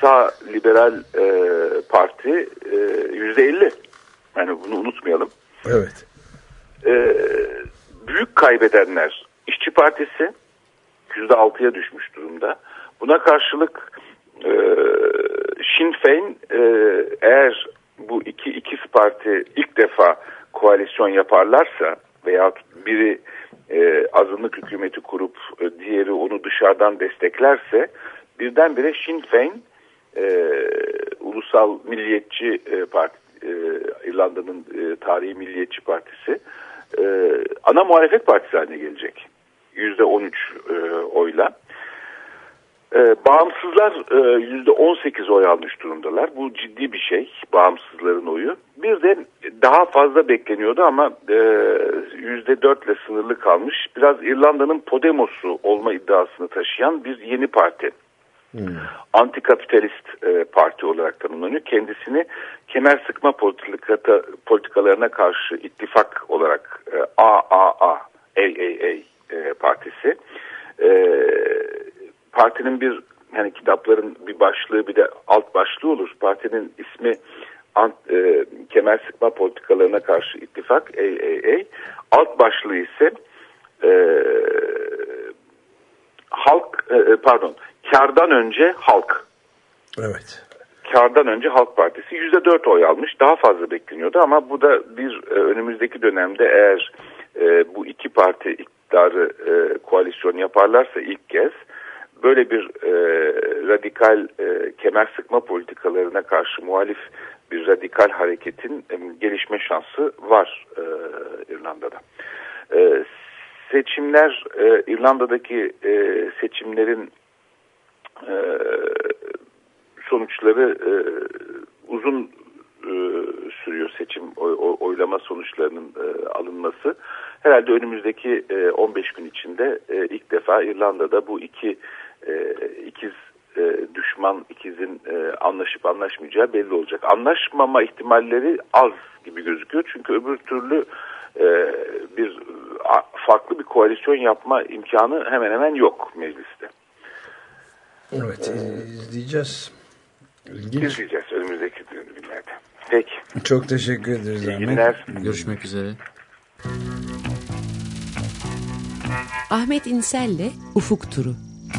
sağ liberal e, parti yüzde elli. Yani bunu unutmayalım. Evet. E, büyük kaybedenler İşçi Partisi yüzde altıya düşmüş durumda. Buna karşılık e, Sinn Féin e, eğer bu iki ikiz parti ilk defa koalisyon yaparlarsa veya biri e, azınlık hükümeti kurup e, diğeri onu dışarıdan desteklerse birdenbire Sinn Féin e, ulusal milliyetçi e, parti e, İrlanda'nın e, tarihi milliyetçi partisi e, ana muhalefet partisi haline gelecek. Yüzde 13 e, oyla. Ee, bağımsızlar e, yüzde 18 oy almış durumdalar. Bu ciddi bir şey. Bağımsızların oyu. Bir de daha fazla bekleniyordu ama e, yüzde 4 ile sınırlı kalmış. Biraz İrlanda'nın Podemos'u olma iddiasını taşıyan bir yeni parti. Hmm. Antikapitalist e, parti olarak tanımlanıyor. Kendisini kemer sıkma politikalarına karşı ittifak olarak AAA, AAA partisi partinin bir hani kitapların bir başlığı bir de alt başlığı olur. Partinin ismi ant, e, kemer sıkma politikalarına karşı ittifak AAA. Alt başlığı ise e, halk e, e, pardon kardan önce halk. Evet. Kardan önce Halk Partisi yüzde dört oy almış. Daha fazla bekleniyordu ama bu da bir e, önümüzdeki dönemde eğer e, bu iki parti iktidarı e, koalisyon yaparlarsa ilk kez böyle bir e, radikal e, kemer sıkma politikalarına karşı muhalif bir radikal hareketin e, gelişme şansı var e, İrlanda'da. E, seçimler, e, İrlanda'daki e, seçimlerin e, sonuçları e, uzun e, sürüyor seçim oy, oy, oylama sonuçlarının e, alınması. Herhalde önümüzdeki e, 15 gün içinde e, ilk defa İrlanda'da bu iki e, ikiz e, düşman ikizin e, anlaşıp anlaşmayacağı belli olacak. Anlaşmama ihtimalleri az gibi gözüküyor. Çünkü öbür türlü e, bir a, farklı bir koalisyon yapma imkanı hemen hemen yok mecliste. Evet izleyeceğiz. İlginç. İzleyeceğiz önümüzdeki günlerde. Peki. Çok teşekkür ederiz. İyi günler. Görüşmek üzere. Ahmet İnsel'le Ufuk Turu.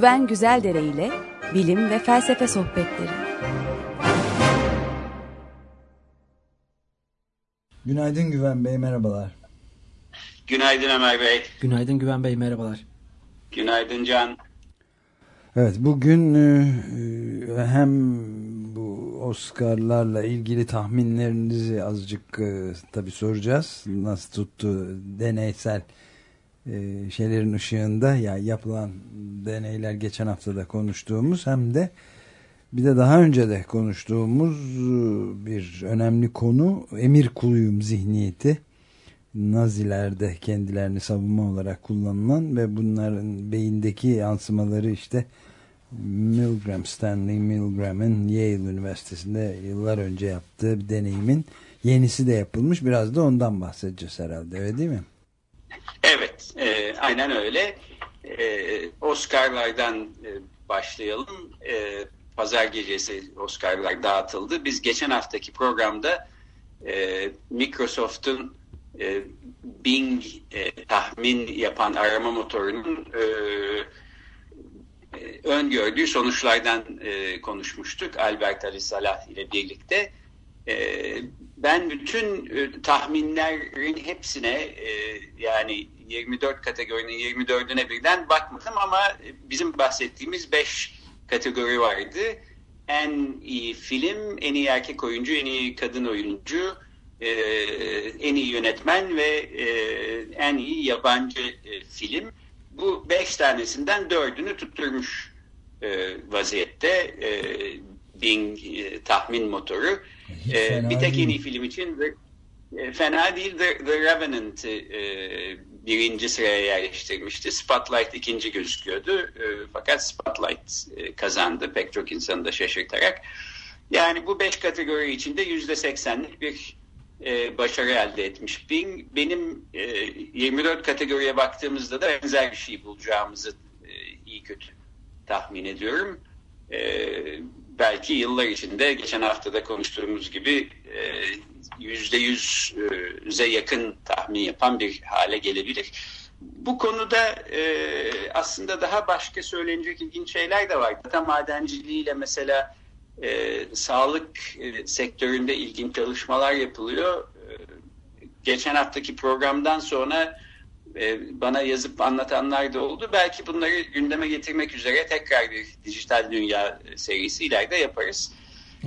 Güven Güzeldere ile bilim ve felsefe sohbetleri. Günaydın Güven Bey merhabalar. Günaydın Ömer Bey. Günaydın Güven Bey merhabalar. Günaydın Can. Evet bugün e, e, hem bu Oscar'larla ilgili tahminlerinizi azıcık e, tabii soracağız. Nasıl tuttu deneysel e, şeylerin ışığında ya yapılan deneyler geçen hafta da konuştuğumuz hem de bir de daha önce de konuştuğumuz e, bir önemli konu emir kuluyum zihniyeti. Nazilerde kendilerini savunma olarak kullanılan ve bunların beyindeki yansımaları işte Milgram, Stanley Milgram'ın Yale Üniversitesi'nde yıllar önce yaptığı bir deneyimin yenisi de yapılmış. Biraz da ondan bahsedeceğiz herhalde öyle değil mi? Evet, e, aynen öyle. E, Oscar'lardan e, başlayalım. E, Pazar gecesi Oscar'lar dağıtıldı. Biz geçen haftaki programda e, Microsoft'un e, Bing e, tahmin yapan arama motorunun e, e, öngördüğü sonuçlardan e, konuşmuştuk. Albert Ali Salah ile birlikte. E, ben bütün e, tahminlerin hepsine e, yani 24 kategorinin 24'üne birden bakmadım ama bizim bahsettiğimiz 5 kategori vardı. En iyi film, en iyi erkek oyuncu, en iyi kadın oyuncu, e, en iyi yönetmen ve en iyi yabancı film. Bu beş tanesinden dördünü tutturmuş vaziyette Bing tahmin motoru. E, bir tek en iyi film için The, e, fena değil The, The Revenant e, birinci sıraya yerleştirmişti. Spotlight ikinci gözüküyordu. E, fakat Spotlight e, kazandı pek çok insanı da şaşırtarak. Yani bu beş kategori içinde yüzde seksenlik bir e, başarı elde etmiş. Bing, benim e, 24 kategoriye baktığımızda da benzer bir şey bulacağımızı e, iyi kötü tahmin ediyorum. E, belki yıllar içinde geçen haftada konuştuğumuz gibi yüzde yüze yakın tahmin yapan bir hale gelebilir. Bu konuda e, aslında daha başka söylenecek ilginç şeyler de var. Data madenciliğiyle mesela e, sağlık e, sektöründe ilginç çalışmalar yapılıyor. E, geçen haftaki programdan sonra e, bana yazıp anlatanlar da oldu. Belki bunları gündeme getirmek üzere tekrar bir dijital dünya serisi ileride yaparız.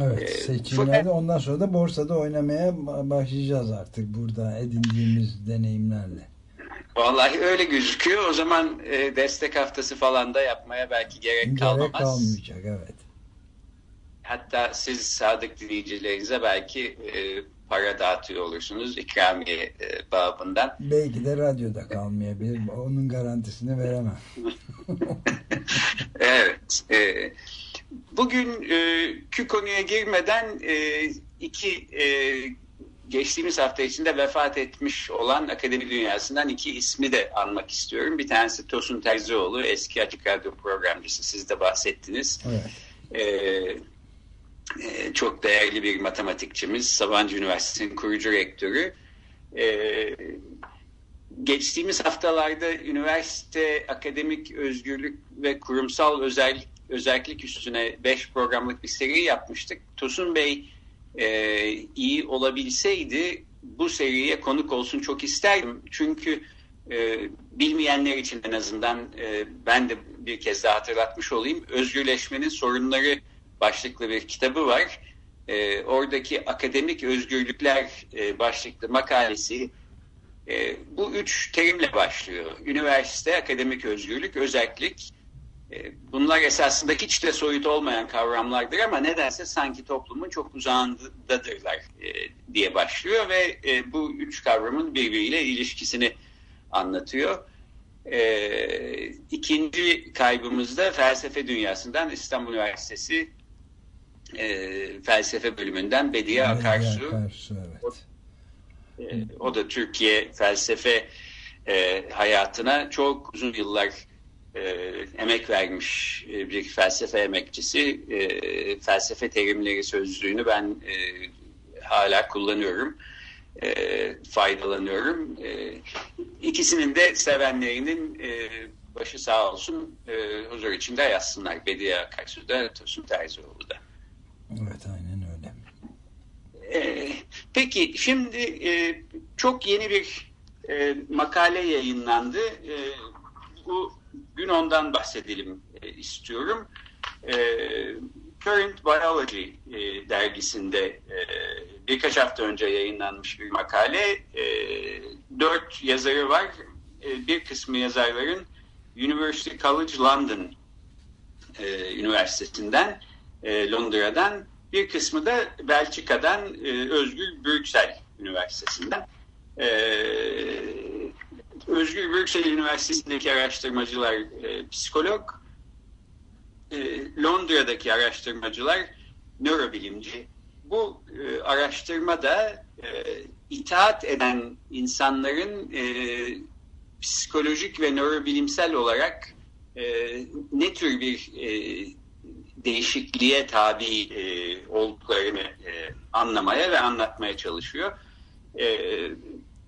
Evet e, seçimlerde ondan sonra da borsada oynamaya başlayacağız artık burada edindiğimiz deneyimlerle. Vallahi öyle gözüküyor. O zaman e, destek haftası falan da yapmaya belki gerek, gerek kalmaz. Gerek kalmayacak evet. Hatta siz sadık dinleyicilerinize belki e, para dağıtıyor olursunuz ikramiye e, babından. Belki de radyoda kalmayabilir. Onun garantisini veremem. <laughs> evet. E, bugünkü e, konuya girmeden e, iki e, geçtiğimiz hafta içinde vefat etmiş olan akademi dünyasından iki ismi de anmak istiyorum. Bir tanesi Tosun Terzioğlu, eski Açık Radyo programcısı. Siz de bahsettiniz. Evet. E, e, çok değerli bir matematikçimiz, Sabancı Üniversitesi'nin kurucu rektörü. E, geçtiğimiz haftalarda üniversite akademik özgürlük ve kurumsal özellik, özellik üstüne 5 programlık bir seri yapmıştık. Tosun Bey e, iyi olabilseydi bu seriye konuk olsun çok isterdim. Çünkü e, bilmeyenler için en azından e, ben de bir kez daha hatırlatmış olayım. Özgürleşmenin sorunları başlıklı bir kitabı var. E, oradaki akademik özgürlükler e, başlıklı makalesi e, bu üç terimle başlıyor. Üniversite, akademik özgürlük, özellik. E, bunlar esasında hiç de soyut olmayan kavramlardır ama nedense sanki toplumun çok uzağındadırlar e, diye başlıyor ve e, bu üç kavramın birbiriyle ilişkisini anlatıyor. E, ikinci kaybımızda felsefe dünyasından İstanbul Üniversitesi e, felsefe bölümünden Bediye Akarsu. Akarsu evet. E, o da Türkiye felsefe e, hayatına çok uzun yıllar e, emek vermiş e, bir felsefe emekçisi. E, felsefe terimleri sözlüğünü ben e, hala kullanıyorum. E, faydalanıyorum. E, ikisinin de sevenlerinin e, başı sağ olsun e, huzur içinde yazsınlar. Bediye Akarsu da Tosun Terzioğlu da. Evet aynen öyle. E, peki şimdi e, çok yeni bir e, makale yayınlandı. E, bu gün ondan bahsedelim e, istiyorum. Current Biology dergisinde birkaç hafta önce yayınlanmış bir makale. Dört yazarı var. Bir kısmı yazarların University College London e, Üniversitesi'nden, e, Londra'dan, bir kısmı da Belçika'dan e, Özgür Brüksel Üniversitesi'nden. E, Özgür Brüksel Üniversitesi'ndeki araştırmacılar e, psikolog, e, Londra'daki araştırmacılar nörobilimci. Bu e, araştırmada itaat eden insanların psikolojik ve nörobilimsel olarak ne tür bir değişikliğe tabi e, olduklarını e, anlamaya ve anlatmaya çalışıyor. E,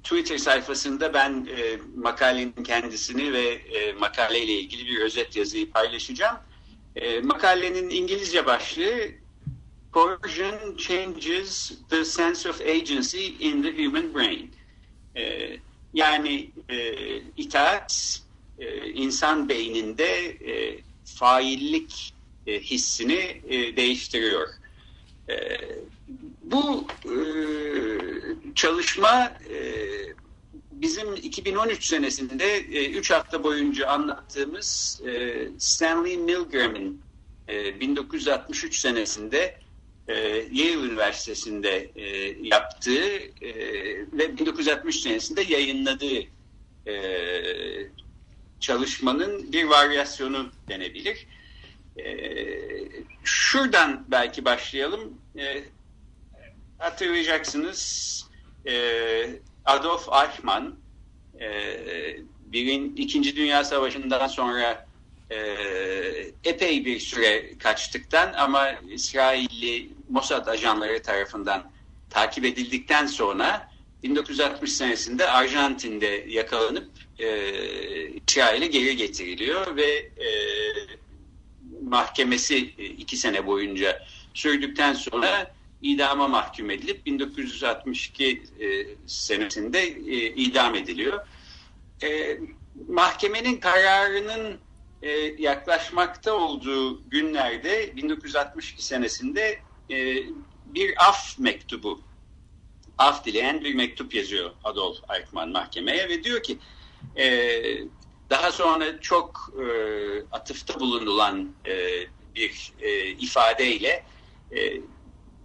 Twitter sayfasında ben e, makalenin kendisini ve e, makaleyle ilgili bir özet yazıyı paylaşacağım. E, makalenin İngilizce başlığı Coercion changes the sense of agency in the human brain. E, yani e, itaat e, insan beyninde e, faillik e, hissini e, değiştiriyor. E, bu çalışma bizim 2013 senesinde 3 e, hafta boyunca anlattığımız Stanley Milgram'ın e, 1963 senesinde Yale Üniversitesi'nde yaptığı ve 1960 senesinde yayınladığı çalışmanın bir varyasyonu denebilir. E, şuradan belki başlayalım. E, hatırlayacaksınız e, Adolf Eichmann e, birin, İkinci Dünya Savaşı'ndan sonra e, epey bir süre kaçtıktan ama İsrailli Mossad ajanları tarafından takip edildikten sonra 1960 senesinde Arjantin'de yakalanıp e, İsrail'e geri getiriliyor ve e, mahkemesi iki sene boyunca sürdükten sonra idama mahkum edilip 1962 e, senesinde e, idam ediliyor. E, mahkemenin kararının e, yaklaşmakta olduğu günlerde 1962 senesinde e, bir af mektubu, af dileyen bir mektup yazıyor Adolf Eichmann mahkemeye ve diyor ki e, daha sonra çok e, atıfta bulunulan e, bir e, ifadeyle e,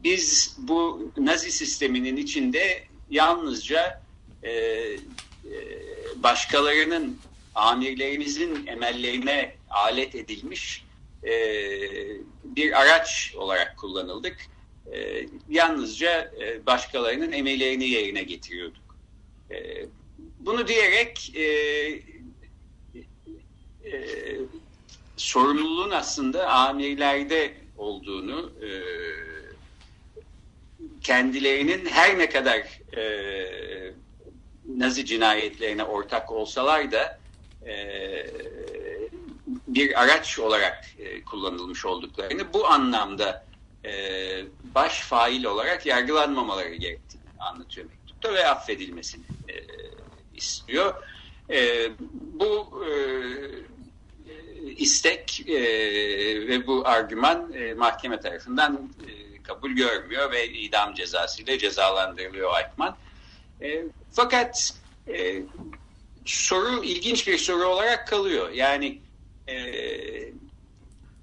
biz bu Nazi sisteminin içinde yalnızca e, e, başkalarının amirlerimizin emellerine alet edilmiş e, bir araç olarak kullanıldık. E, yalnızca e, başkalarının emellerini yerine getiriyorduk. E, bunu diyerek e, e, sorumluluğun aslında amirlerde olduğunu e, kendilerinin her ne kadar e, Nazi cinayetlerine ortak olsalar da e, bir araç olarak e, kullanılmış olduklarını bu anlamda e, baş fail olarak yargılanmamaları gerektiğini anlatıyor mektupta ve affedilmesini e, istiyor. E, bu e, istek e, ve bu argüman e, mahkeme tarafından e, kabul görmüyor ve idam cezasıyla cezalandırılıyor Eichmann. E, fakat e, soru ilginç bir soru olarak kalıyor. Yani e,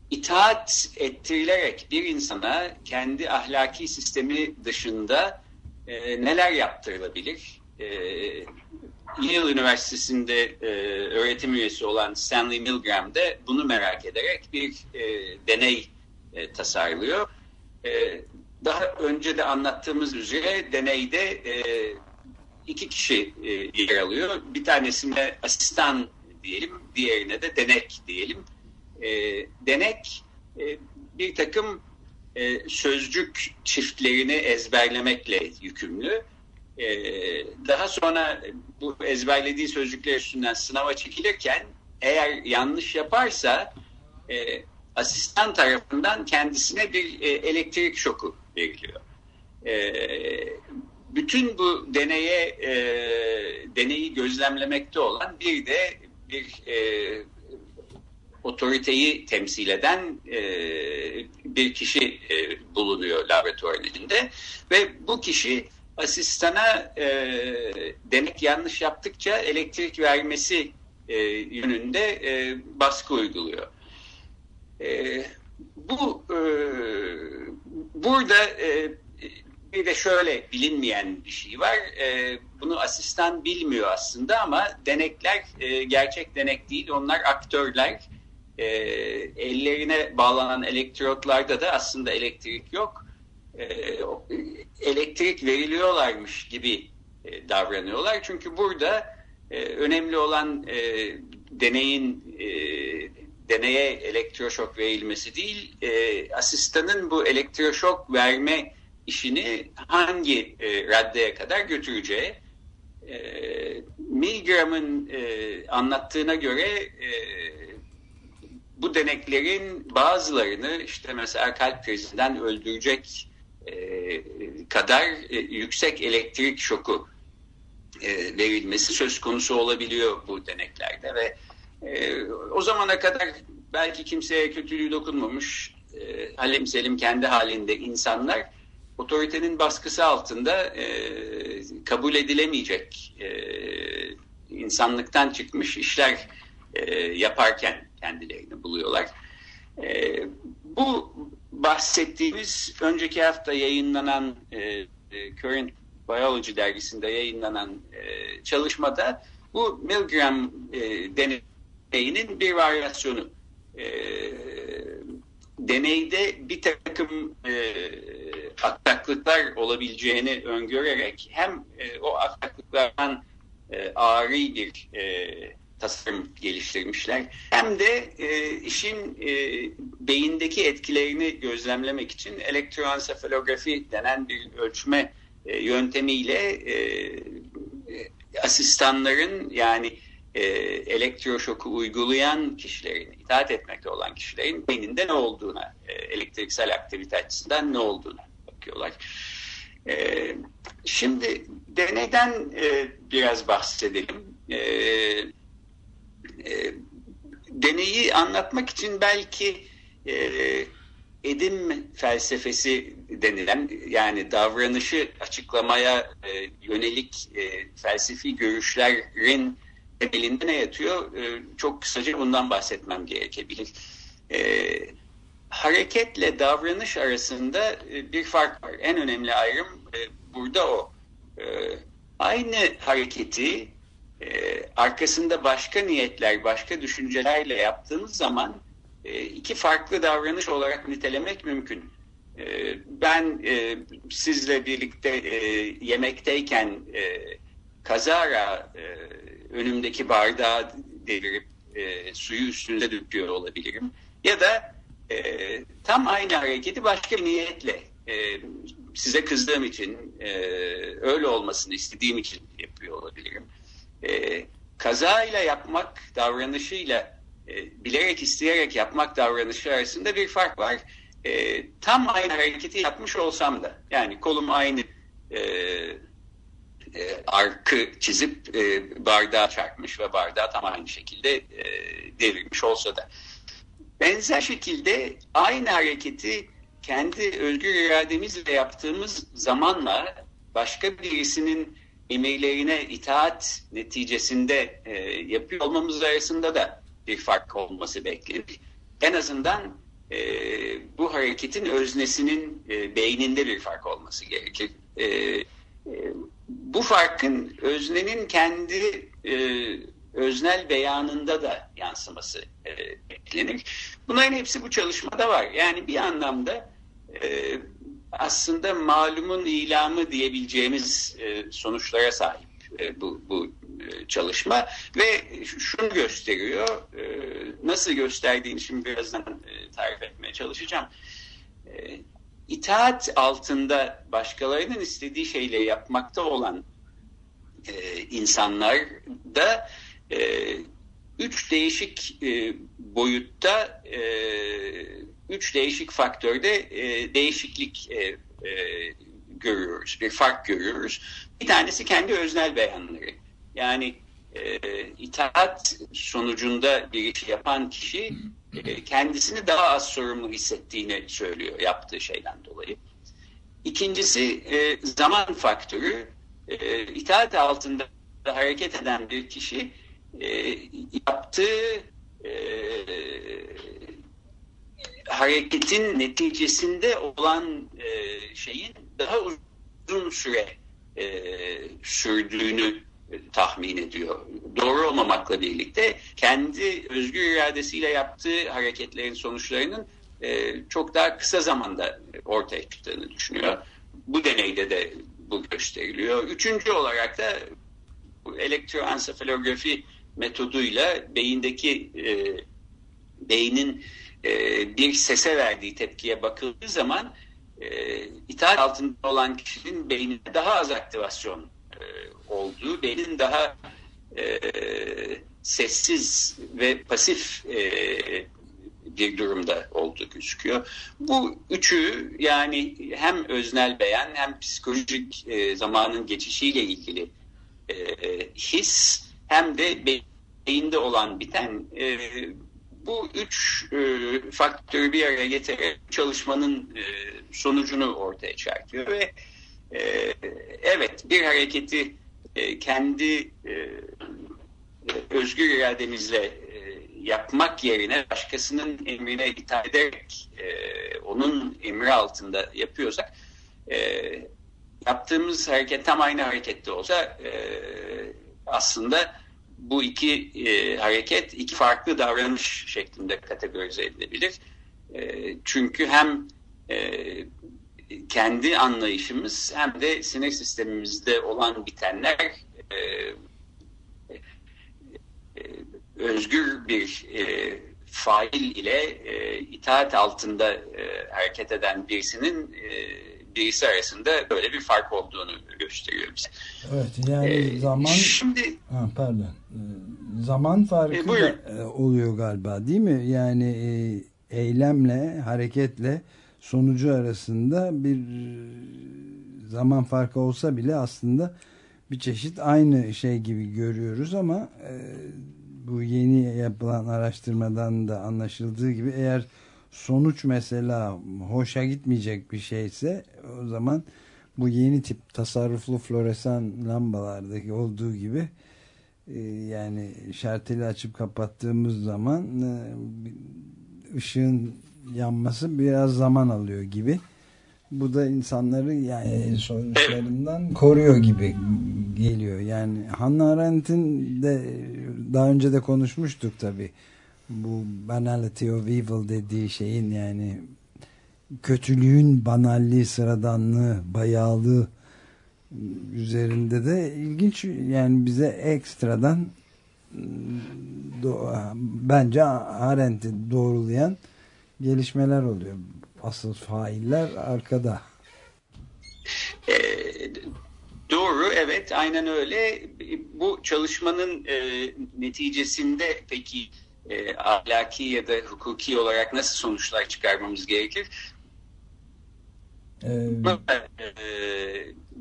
itaat ettirilerek bir insana kendi ahlaki sistemi dışında e, neler yaptırılabilir? E, Yale Üniversitesi'nde e, öğretim üyesi olan Stanley Milgram da bunu merak ederek bir e, deney e, tasarlıyor. E, daha önce de anlattığımız üzere deneyde e, iki kişi e, yer alıyor. Bir tanesine asistan diyelim, diğerine de denek diyelim. E, denek e, bir takım e, sözcük çiftlerini ezberlemekle yükümlü. E, daha sonra bu ezberlediği sözcükler üstünden sınava çekilirken eğer yanlış yaparsa e, asistan tarafından kendisine bir e, elektrik şoku veriliyor. E, bütün bu deneye e, deneyi gözlemlemekte olan bir de bir e, otoriteyi temsil eden e, bir kişi e, bulunuyor laboratuvarın içinde ve bu kişi asistana e, denek yanlış yaptıkça elektrik vermesi e, yönünde e, baskı uyguluyor. E, bu e, burada e, bir de şöyle bilinmeyen bir şey var. E, bunu asistan bilmiyor aslında ama denekler e, gerçek denek değil. Onlar aktörler. E, ellerine bağlanan elektrotlarda da aslında elektrik yok. E, elektrik veriliyorlarmış gibi e, davranıyorlar. Çünkü burada e, önemli olan deneyin deneye elektroşok verilmesi değil, asistanın bu elektroşok verme işini hangi raddeye kadar götüreceği. Milgram'ın anlattığına göre bu deneklerin bazılarını işte mesela kalp krizinden öldürecek kadar e, yüksek elektrik şoku e, verilmesi söz konusu olabiliyor bu deneklerde ve e, o zamana kadar belki kimseye kötülüğü dokunmamış e, halim selim kendi halinde insanlar otoritenin baskısı altında e, kabul edilemeyecek e, insanlıktan çıkmış işler e, yaparken kendilerini buluyorlar. E, bu bahsettiğimiz önceki hafta yayınlanan e, Current Biology dergisinde yayınlanan e, çalışmada bu Milgram e, deneyinin bir varyasyonu. E, deneyde bir takım e, aksaklıklar olabileceğini öngörerek hem e, o aksaklıklardan e, ağrı bir e, tasarım geliştirmişler. Hem de e, işin e, beyindeki etkilerini gözlemlemek için elektroensefalografi denen bir ölçme e, yöntemiyle e, asistanların yani e, elektroşoku uygulayan kişilerin, itaat etmekte olan kişilerin beyninde ne olduğuna, e, elektriksel aktivite açısından ne olduğuna bakıyorlar. E, şimdi deneyden e, biraz bahsedelim. E, e, deneyi anlatmak için belki e, edim felsefesi denilen yani davranışı açıklamaya e, yönelik e, felsefi görüşlerin temelinde ne yatıyor? E, çok kısaca bundan bahsetmem gerekebilir. E, hareketle davranış arasında e, bir fark var. En önemli ayrım e, burada o. E, aynı hareketi e, arkasında başka niyetler, başka düşüncelerle yaptığınız zaman e, iki farklı davranış olarak nitelemek mümkün. E, ben e, sizle birlikte e, yemekteyken e, kazara e, önümdeki bardağı devirip e, suyu üstünde döküyor olabilirim. Ya da e, tam aynı hareketi başka bir niyetle e, size kızdığım için, e, öyle olmasını istediğim için yapıyor olabilirim. E, kazayla yapmak davranışıyla, e, bilerek isteyerek yapmak davranışı arasında bir fark var. E, tam aynı hareketi yapmış olsam da, yani kolum aynı e, e, arkı çizip e, bardağa çarpmış ve bardağı tam aynı şekilde e, devirmiş olsa da. Benzer şekilde aynı hareketi kendi özgür irademizle yaptığımız zamanla başka birisinin emirlerine itaat neticesinde e, yapıyor olmamız arasında da bir fark olması beklenir. En azından e, bu hareketin öznesinin e, beyninde bir fark olması gerekir. E, e, bu farkın öznenin kendi e, öznel beyanında da yansıması e, beklenir. Bunların hepsi bu çalışmada var. Yani bir anlamda e, aslında malumun ilamı diyebileceğimiz e, sonuçlara sahip e, bu, bu e, çalışma ve şunu gösteriyor. Nasıl gösterdiğini şimdi birazdan tarif etmeye çalışacağım. E, itaat altında başkalarının istediği şeyleri yapmakta olan e, insanlar da e, üç değişik boyutta üç değişik faktörde e, değişiklik e, e, görüyoruz. Bir fark görüyoruz. Bir tanesi kendi öznel beyanları. Yani e, itaat sonucunda bir iş yapan kişi e, kendisini daha az sorumlu hissettiğini söylüyor yaptığı şeyden dolayı. İkincisi e, zaman faktörü. E, itaat altında hareket eden bir kişi e, yaptığı e, hareketin neticesinde olan e, şeyin daha uzun süre e, sürdüğünü tahmin ediyor. Doğru olmamakla birlikte kendi özgür iradesiyle yaptığı hareketlerin sonuçlarının e, çok daha kısa zamanda ortaya çıktığını düşünüyor. Bu deneyde de bu gösteriliyor. Üçüncü olarak da elektroensefalografi metoduyla beyindeki e, beynin e, bir sese verdiği tepkiye bakıldığı zaman e, itaat altında olan kişinin beyninde daha az aktivasyon e, olduğu, beynin daha e, sessiz ve pasif e, bir durumda olduğu gözüküyor. Bu üçü yani hem öznel beyan hem psikolojik e, zamanın geçişiyle ilgili e, his hem de beyinde olan biten e, bu üç e, faktörü bir araya getirerek çalışmanın e, sonucunu ortaya çıkartıyor ve e, evet bir hareketi e, kendi e, özgür irademizle e, yapmak yerine başkasının emrine itaat ederek e, onun emri altında yapıyorsak e, yaptığımız hareket tam aynı harekette olsa e, aslında bu iki e, hareket iki farklı davranış şeklinde kategorize edilebilir. E, çünkü hem e, kendi anlayışımız hem de sinir sistemimizde olan bitenler e, e, özgür bir e, fail ile e, itaat altında e, hareket eden birisinin e, birisi arasında böyle bir fark olduğunu gösteriyor bize. Evet yani ee, zaman şimdi ha, pardon zaman farkı e, da e, oluyor galiba değil mi? Yani e, eylemle hareketle sonucu arasında bir zaman farkı olsa bile aslında bir çeşit aynı şey gibi görüyoruz ama e, bu yeni yapılan araştırmadan da anlaşıldığı gibi eğer sonuç mesela hoşa gitmeyecek bir şeyse o zaman bu yeni tip tasarruflu floresan lambalardaki olduğu gibi e, yani şarteli açıp kapattığımız zaman e, ışığın yanması biraz zaman alıyor gibi. Bu da insanları yani sonuçlarından koruyor gibi geliyor. Yani Hannah Arendt'in de daha önce de konuşmuştuk tabii bu banality of evil dediği şeyin yani kötülüğün banalliği, sıradanlığı, bayağılığı üzerinde de ilginç yani bize ekstradan do, bence Arendt'i doğrulayan gelişmeler oluyor. Asıl failler arkada. Doğru, evet, aynen öyle. Bu çalışmanın e, neticesinde peki e, ahlaki ya da hukuki olarak nasıl sonuçlar çıkarmamız gerekir? Ee...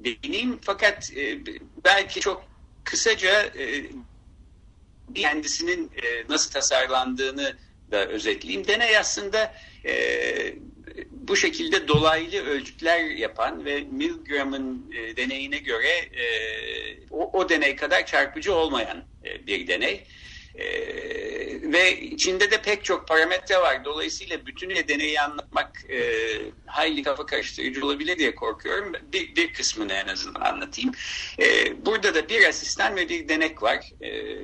Değineyim fakat e, belki çok kısaca e, kendisinin e, nasıl tasarlandığını da özetleyeyim. Deney aslında e, bu şekilde dolaylı ölçütler yapan ve Milgram'ın deneyine göre o, o deney kadar çarpıcı olmayan bir deney. Ee, ve içinde de pek çok parametre var. Dolayısıyla bütünüyle deneyi anlatmak e, hayli kafa karıştırıcı olabilir diye korkuyorum. Bir, bir kısmını en azından anlatayım. Ee, burada da bir asistan ve bir denek var. Ee,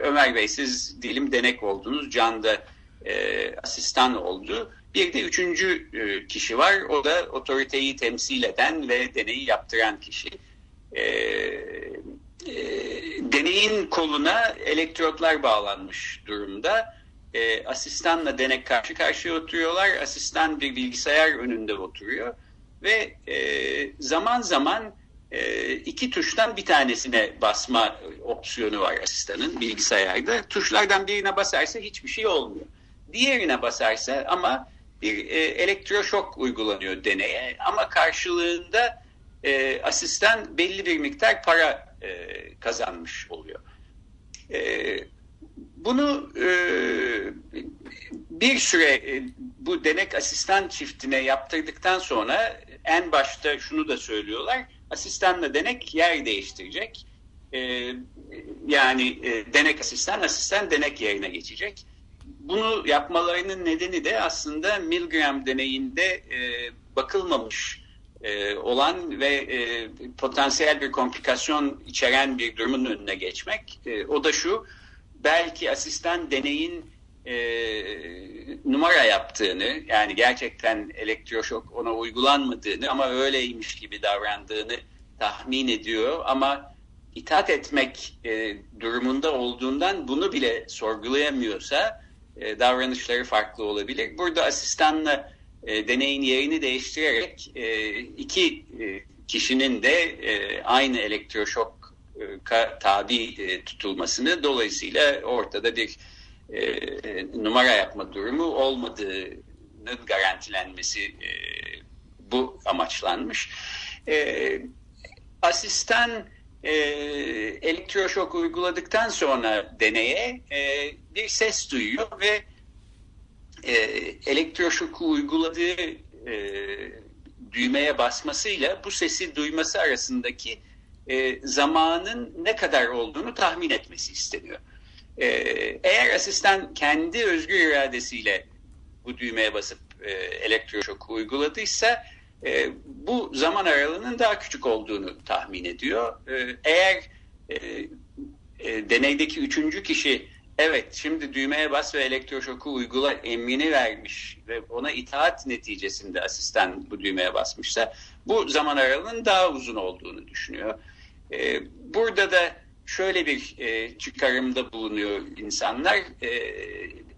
Ömer Bey siz dilim denek oldunuz. Can da e, asistan oldu. Bir de üçüncü e, kişi var. O da otoriteyi temsil eden ve deneyi yaptıran kişi. Ee, e, deneyin koluna elektrotlar bağlanmış durumda. E, asistanla denek karşı karşıya oturuyorlar. Asistan bir bilgisayar önünde oturuyor. Ve e, zaman zaman e, iki tuştan bir tanesine basma opsiyonu var asistanın bilgisayarda. Tuşlardan birine basarsa hiçbir şey olmuyor. Diğerine basarsa ama bir e, elektroşok uygulanıyor deneye. Ama karşılığında e, asistan belli bir miktar para e, kazanmış oluyor. E, bunu e, bir süre e, bu denek asistan çiftine yaptırdıktan sonra en başta şunu da söylüyorlar. Asistanla denek yer değiştirecek. E, yani e, denek asistan, asistan denek yerine geçecek. Bunu yapmalarının nedeni de aslında Milgram deneyinde e, bakılmamış e, olan ve e, potansiyel bir komplikasyon içeren bir durumun önüne geçmek. E, o da şu, belki asistan deneyin numara yaptığını, yani gerçekten elektroşok ona uygulanmadığını ama öyleymiş gibi davrandığını tahmin ediyor ama itaat etmek durumunda olduğundan bunu bile sorgulayamıyorsa davranışları farklı olabilir. Burada asistanla e, deneyin yerini değiştirerek e, iki e, kişinin de e, aynı elektroşok e, tabi e, tutulmasını dolayısıyla ortada bir e, numara yapma durumu olmadığının garantilenmesi e, bu amaçlanmış. E, asistan e, elektroşok uyguladıktan sonra deneye e, bir ses duyuyor ve e, elektroşoku uyguladığı e, düğmeye basmasıyla bu sesi duyması arasındaki e, zamanın ne kadar olduğunu tahmin etmesi isteniyor. E, eğer asistan kendi özgür iradesiyle bu düğmeye basıp e, elektroşoku uyguladıysa e, bu zaman aralığının daha küçük olduğunu tahmin ediyor. E, eğer e, e, deneydeki üçüncü kişi Evet, şimdi düğmeye bas ve elektroşoku uygula emrini vermiş ve ona itaat neticesinde asistan bu düğmeye basmışsa bu zaman aralığının daha uzun olduğunu düşünüyor. Ee, burada da şöyle bir e, çıkarımda bulunuyor insanlar. E,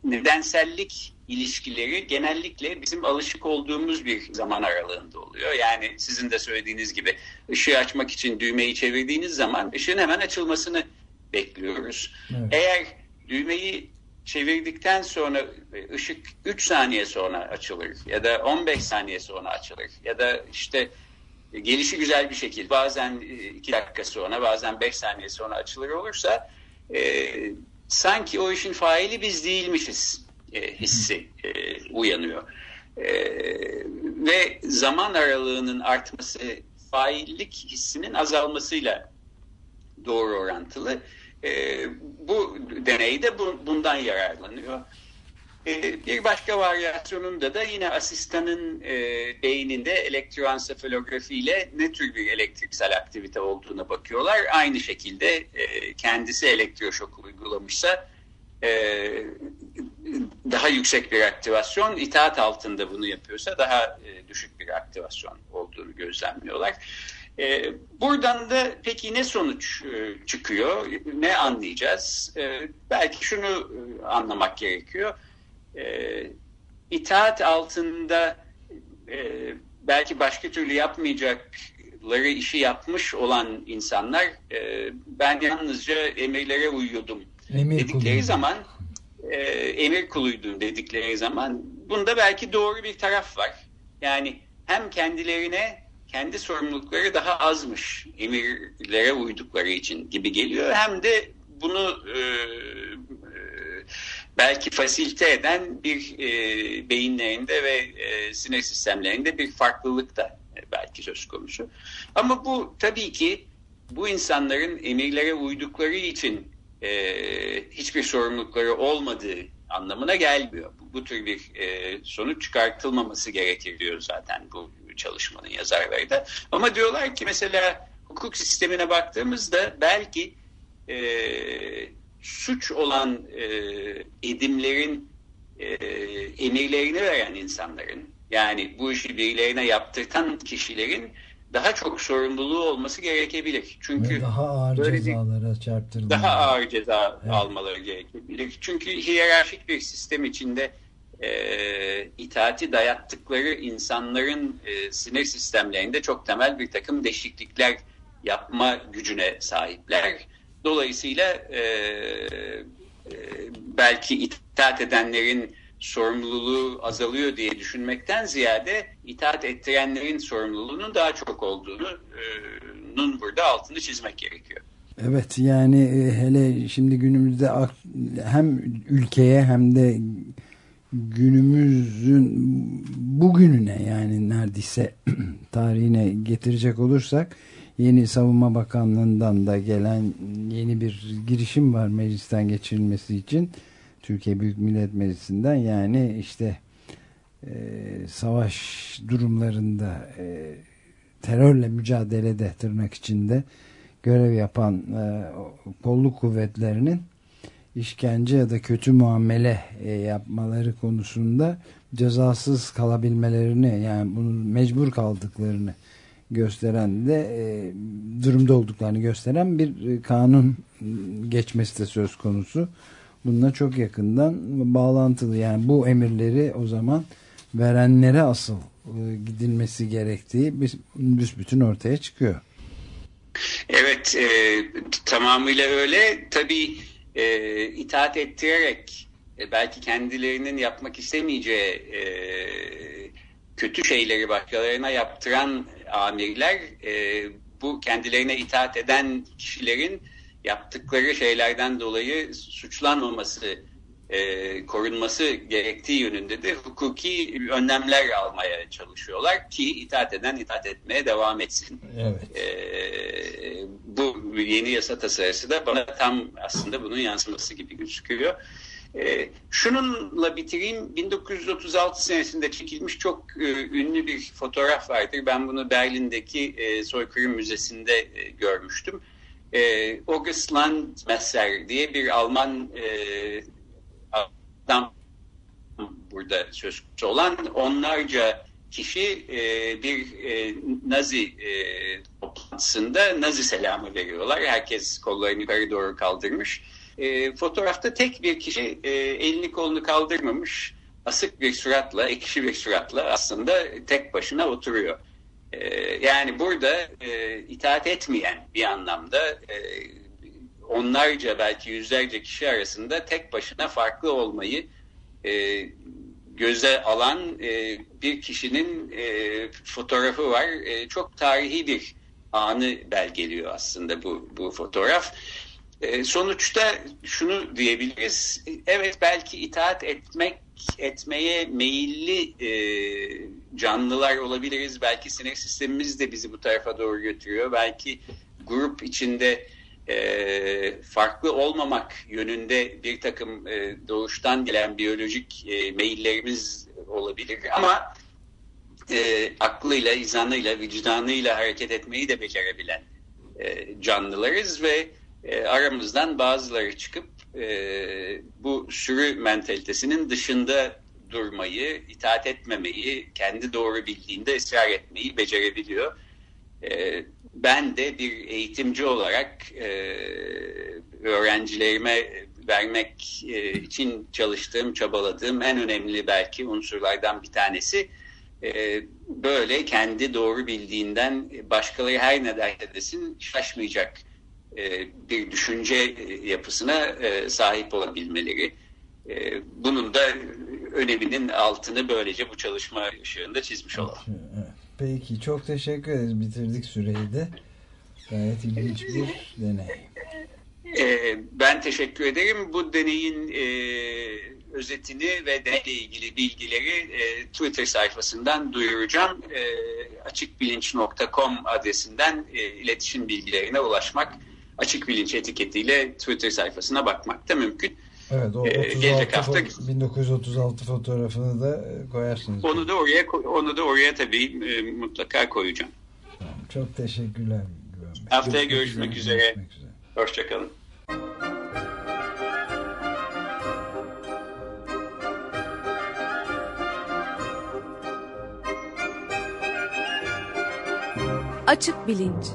nedensellik ilişkileri genellikle bizim alışık olduğumuz bir zaman aralığında oluyor. Yani sizin de söylediğiniz gibi ışığı açmak için düğmeyi çevirdiğiniz zaman ışığın hemen açılmasını bekliyoruz. Evet. Eğer düğmeyi çevirdikten sonra e, ışık 3 saniye sonra açılır ya da 15 saniye sonra açılır ya da işte gelişi güzel bir şekilde bazen 2 dakika sonra bazen 5 saniye sonra açılır olursa e, sanki o işin faili biz değilmişiz e, hissi e, uyanıyor. E, ve zaman aralığının artması faillik hissinin azalmasıyla doğru orantılı. E, bu deneyde bu, bundan yararlanıyor. E, bir başka varyasyonunda da yine asistanın e, beyninde elektroensefalografi ile ne tür bir elektriksel aktivite olduğuna bakıyorlar. Aynı şekilde e, kendisi elektroşok uygulamışsa e, daha yüksek bir aktivasyon, itaat altında bunu yapıyorsa daha e, düşük bir aktivasyon olduğunu gözlemliyorlar. E, buradan da peki ne sonuç e, çıkıyor, ne anlayacağız? E, belki şunu e, anlamak gerekiyor. E, itaat altında e, belki başka türlü yapmayacak yaptıkları işi yapmış olan insanlar e, ben yalnızca emirlere uyuyordum Emir dedikleri zaman e, emir kuluydum dedikleri zaman bunda belki doğru bir taraf var. Yani hem kendilerine kendi sorumlulukları daha azmış emirlere uydukları için gibi geliyor hem de bunu e, e, belki fasilite eden bir e, beyinlerinde ve e, sinir sistemlerinde bir farklılık da e, belki söz konusu. Ama bu tabii ki bu insanların emirlere uydukları için e, hiçbir sorumlulukları olmadığı anlamına gelmiyor. Bu, bu tür bir e, sonuç çıkartılmaması gerekir diyor zaten bu çalışmanın yazarları da. Ama diyorlar ki mesela hukuk sistemine baktığımızda belki e, suç olan e, edimlerin e, emirlerini veren insanların yani bu işi birilerine yaptırtan kişilerin daha çok sorumluluğu olması gerekebilir. Çünkü Ve daha ağır böyle cezalara çarptırılmalı. daha ağır ceza Evet. almaları gerekebilir. Çünkü hiyerarşik bir sistem içinde e, itaati dayattıkları insanların e, sinir sistemlerinde çok temel bir takım değişiklikler yapma gücüne sahipler. Dolayısıyla e, e, belki itaat edenlerin sorumluluğu azalıyor diye düşünmekten ziyade itaat ettirenlerin sorumluluğunun daha çok olduğunun burada altını çizmek gerekiyor. Evet yani e, hele şimdi günümüzde hem ülkeye hem de günümüzün bugününe yani neredeyse <clears throat> tarihine getirecek olursak yeni savunma bakanlığından da gelen yeni bir girişim var meclisten geçirilmesi için. Türkiye Büyük Millet Meclisi'nden yani işte e, savaş durumlarında e, terörle mücadelede tırnak içinde görev yapan e, kolluk kuvvetlerinin işkence ya da kötü muamele e, yapmaları konusunda cezasız kalabilmelerini yani bunu mecbur kaldıklarını gösteren de e, durumda olduklarını gösteren bir e, kanun geçmesi de söz konusu. Bununla çok yakından bağlantılı yani bu emirleri o zaman verenlere asıl e, gidilmesi gerektiği bis- büsbütün ortaya çıkıyor. Evet, e, tamamıyla öyle. Tabii e, itaat ettirerek e, belki kendilerinin yapmak istemeyeceği e, kötü şeyleri başkalarına yaptıran amirler e, bu kendilerine itaat eden kişilerin yaptıkları şeylerden dolayı suçlanmaması, e, korunması gerektiği yönünde de hukuki önlemler almaya çalışıyorlar ki itaat eden itaat etmeye devam etsin. Evet. Ee, bu yeni yasa tasarısı da bana tam aslında bunun yansıması gibi gözüküyor. Ee, şununla bitireyim. 1936 senesinde çekilmiş çok e, ünlü bir fotoğraf vardır. Ben bunu Berlin'deki e, Soykırım Müzesi'nde e, görmüştüm. E, August Landmesser diye bir Alman e, adam burada söz konusu olan onlarca kişi e, bir e, Nazi e, toplantısında Nazi selamı veriyorlar. Herkes kollarını yukarı doğru kaldırmış. E, fotoğrafta tek bir kişi e, elini kolunu kaldırmamış. Asık bir suratla, ekşi bir suratla aslında tek başına oturuyor. E, yani burada e, itaat etmeyen bir anlamda e, onlarca belki yüzlerce kişi arasında tek başına farklı olmayı e, göze alan e, bir kişinin e, fotoğrafı var. E, çok tarihi bir anı belgeliyor aslında bu, bu fotoğraf. E, sonuçta şunu diyebiliriz. Evet belki itaat etmek etmeye meyilli e, canlılar olabiliriz. Belki sinir sistemimiz de bizi bu tarafa doğru götürüyor. Belki grup içinde e, farklı olmamak yönünde bir takım e, doğuştan gelen biyolojik e, meyillerimiz olabilir ama e, aklıyla, izanıyla, vicdanıyla hareket etmeyi de becerebilen e, canlılarız ve e, aramızdan bazıları çıkıp e, bu sürü mentalitesinin dışında durmayı, itaat etmemeyi, kendi doğru bildiğinde ısrar etmeyi becerebiliyor. E, ben de bir eğitimci olarak e, öğrencilerime vermek e, için çalıştığım, çabaladığım en önemli belki unsurlardan bir tanesi e, böyle kendi doğru bildiğinden başkaları her ne derse desin şaşmayacak e, bir düşünce yapısına e, sahip olabilmeleri. E, bunun da öneminin altını böylece bu çalışma ışığında çizmiş olalım. Peki çok teşekkür ederiz. Bitirdik süreyi de. Gayet ilginç bir deney. E, ben teşekkür ederim. Bu deneyin e, özetini ve deneyle ilgili bilgileri e, Twitter sayfasından duyuracağım. E, açıkbilinç.com adresinden e, iletişim bilgilerine ulaşmak, açık bilinç etiketiyle Twitter sayfasına bakmak da mümkün. Evet, o 36 gelecek hafta 1936 fotoğrafını da koyarsınız. Onu da oraya onu da oraya tabii e, mutlaka koyacağım. Tamam, çok teşekkürler. Haftaya görüşmek, görüşmek üzere. üzere. Hoşçakalın. Açık Bilinç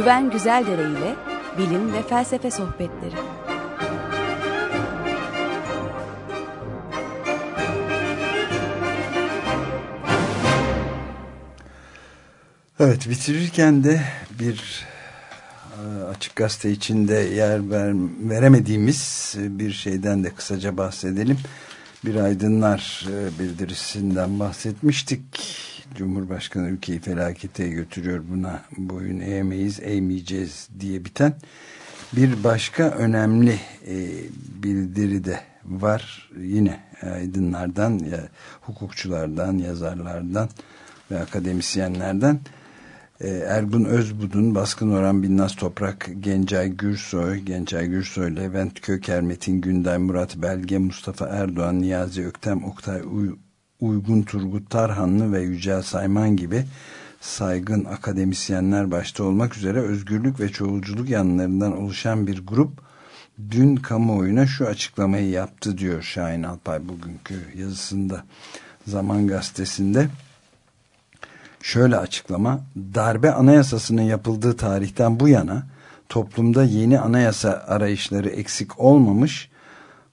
Güven Güzeldere ile bilim ve felsefe sohbetleri. Evet bitirirken de bir e, açık gazete içinde yer ver, veremediğimiz bir şeyden de kısaca bahsedelim. Bir aydınlar e, bildirisinden bahsetmiştik. Cumhurbaşkanı ülkeyi felakete götürüyor buna boyun eğemeyiz eğmeyeceğiz diye biten bir başka önemli e, bildiri de var. Yine aydınlardan, ya, hukukçulardan, yazarlardan ve akademisyenlerden ee, Ergun Özbudun, Baskın Orhan Binnaz Toprak, Gencay Gürsoy, Gencay Gürsoy, Levent Köker, Metin Günday, Murat Belge, Mustafa Erdoğan, Niyazi Öktem, Oktay Uy Uygun Turgut Tarhanlı ve Yücel Sayman gibi saygın akademisyenler başta olmak üzere özgürlük ve çoğulculuk yanlarından oluşan bir grup dün kamuoyuna şu açıklamayı yaptı diyor Şahin Alpay bugünkü yazısında Zaman Gazetesi'nde. Şöyle açıklama darbe anayasasının yapıldığı tarihten bu yana toplumda yeni anayasa arayışları eksik olmamış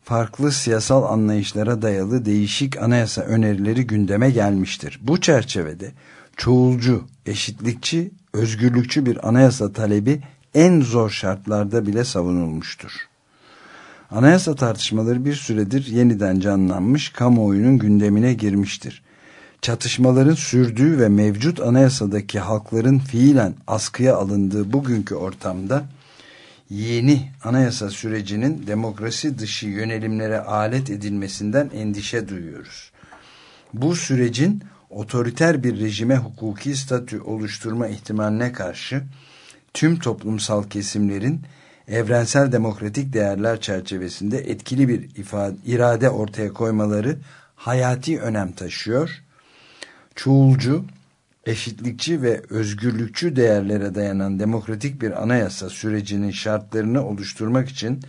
farklı siyasal anlayışlara dayalı değişik anayasa önerileri gündeme gelmiştir. Bu çerçevede çoğulcu, eşitlikçi, özgürlükçü bir anayasa talebi en zor şartlarda bile savunulmuştur. Anayasa tartışmaları bir süredir yeniden canlanmış, kamuoyunun gündemine girmiştir çatışmaların sürdüğü ve mevcut anayasadaki halkların fiilen askıya alındığı bugünkü ortamda yeni anayasa sürecinin demokrasi dışı yönelimlere alet edilmesinden endişe duyuyoruz. Bu sürecin otoriter bir rejime hukuki statü oluşturma ihtimaline karşı tüm toplumsal kesimlerin evrensel demokratik değerler çerçevesinde etkili bir ifade, irade ortaya koymaları hayati önem taşıyor çoğulcu, eşitlikçi ve özgürlükçü değerlere dayanan demokratik bir anayasa sürecinin şartlarını oluşturmak için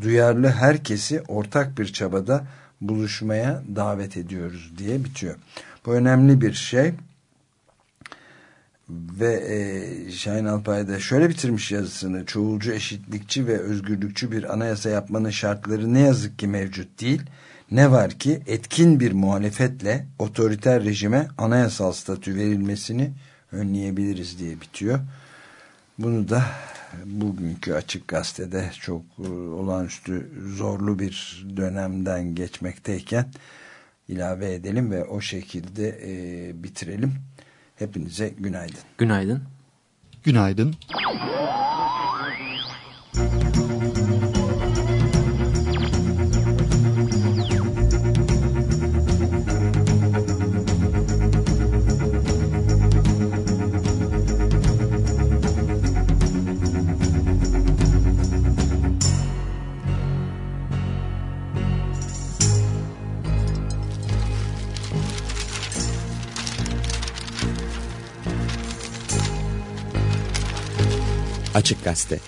duyarlı herkesi ortak bir çabada buluşmaya davet ediyoruz diye bitiyor. Bu önemli bir şey. Ve e, Şahin Alpay da şöyle bitirmiş yazısını. Çoğulcu eşitlikçi ve özgürlükçü bir anayasa yapmanın şartları ne yazık ki mevcut değil ne var ki etkin bir muhalefetle otoriter rejime anayasal statü verilmesini önleyebiliriz diye bitiyor. Bunu da bugünkü açık gazetede çok e, olağanüstü zorlu bir dönemden geçmekteyken ilave edelim ve o şekilde e, bitirelim. Hepinize günaydın. Günaydın. Günaydın. günaydın. Açık Gazete.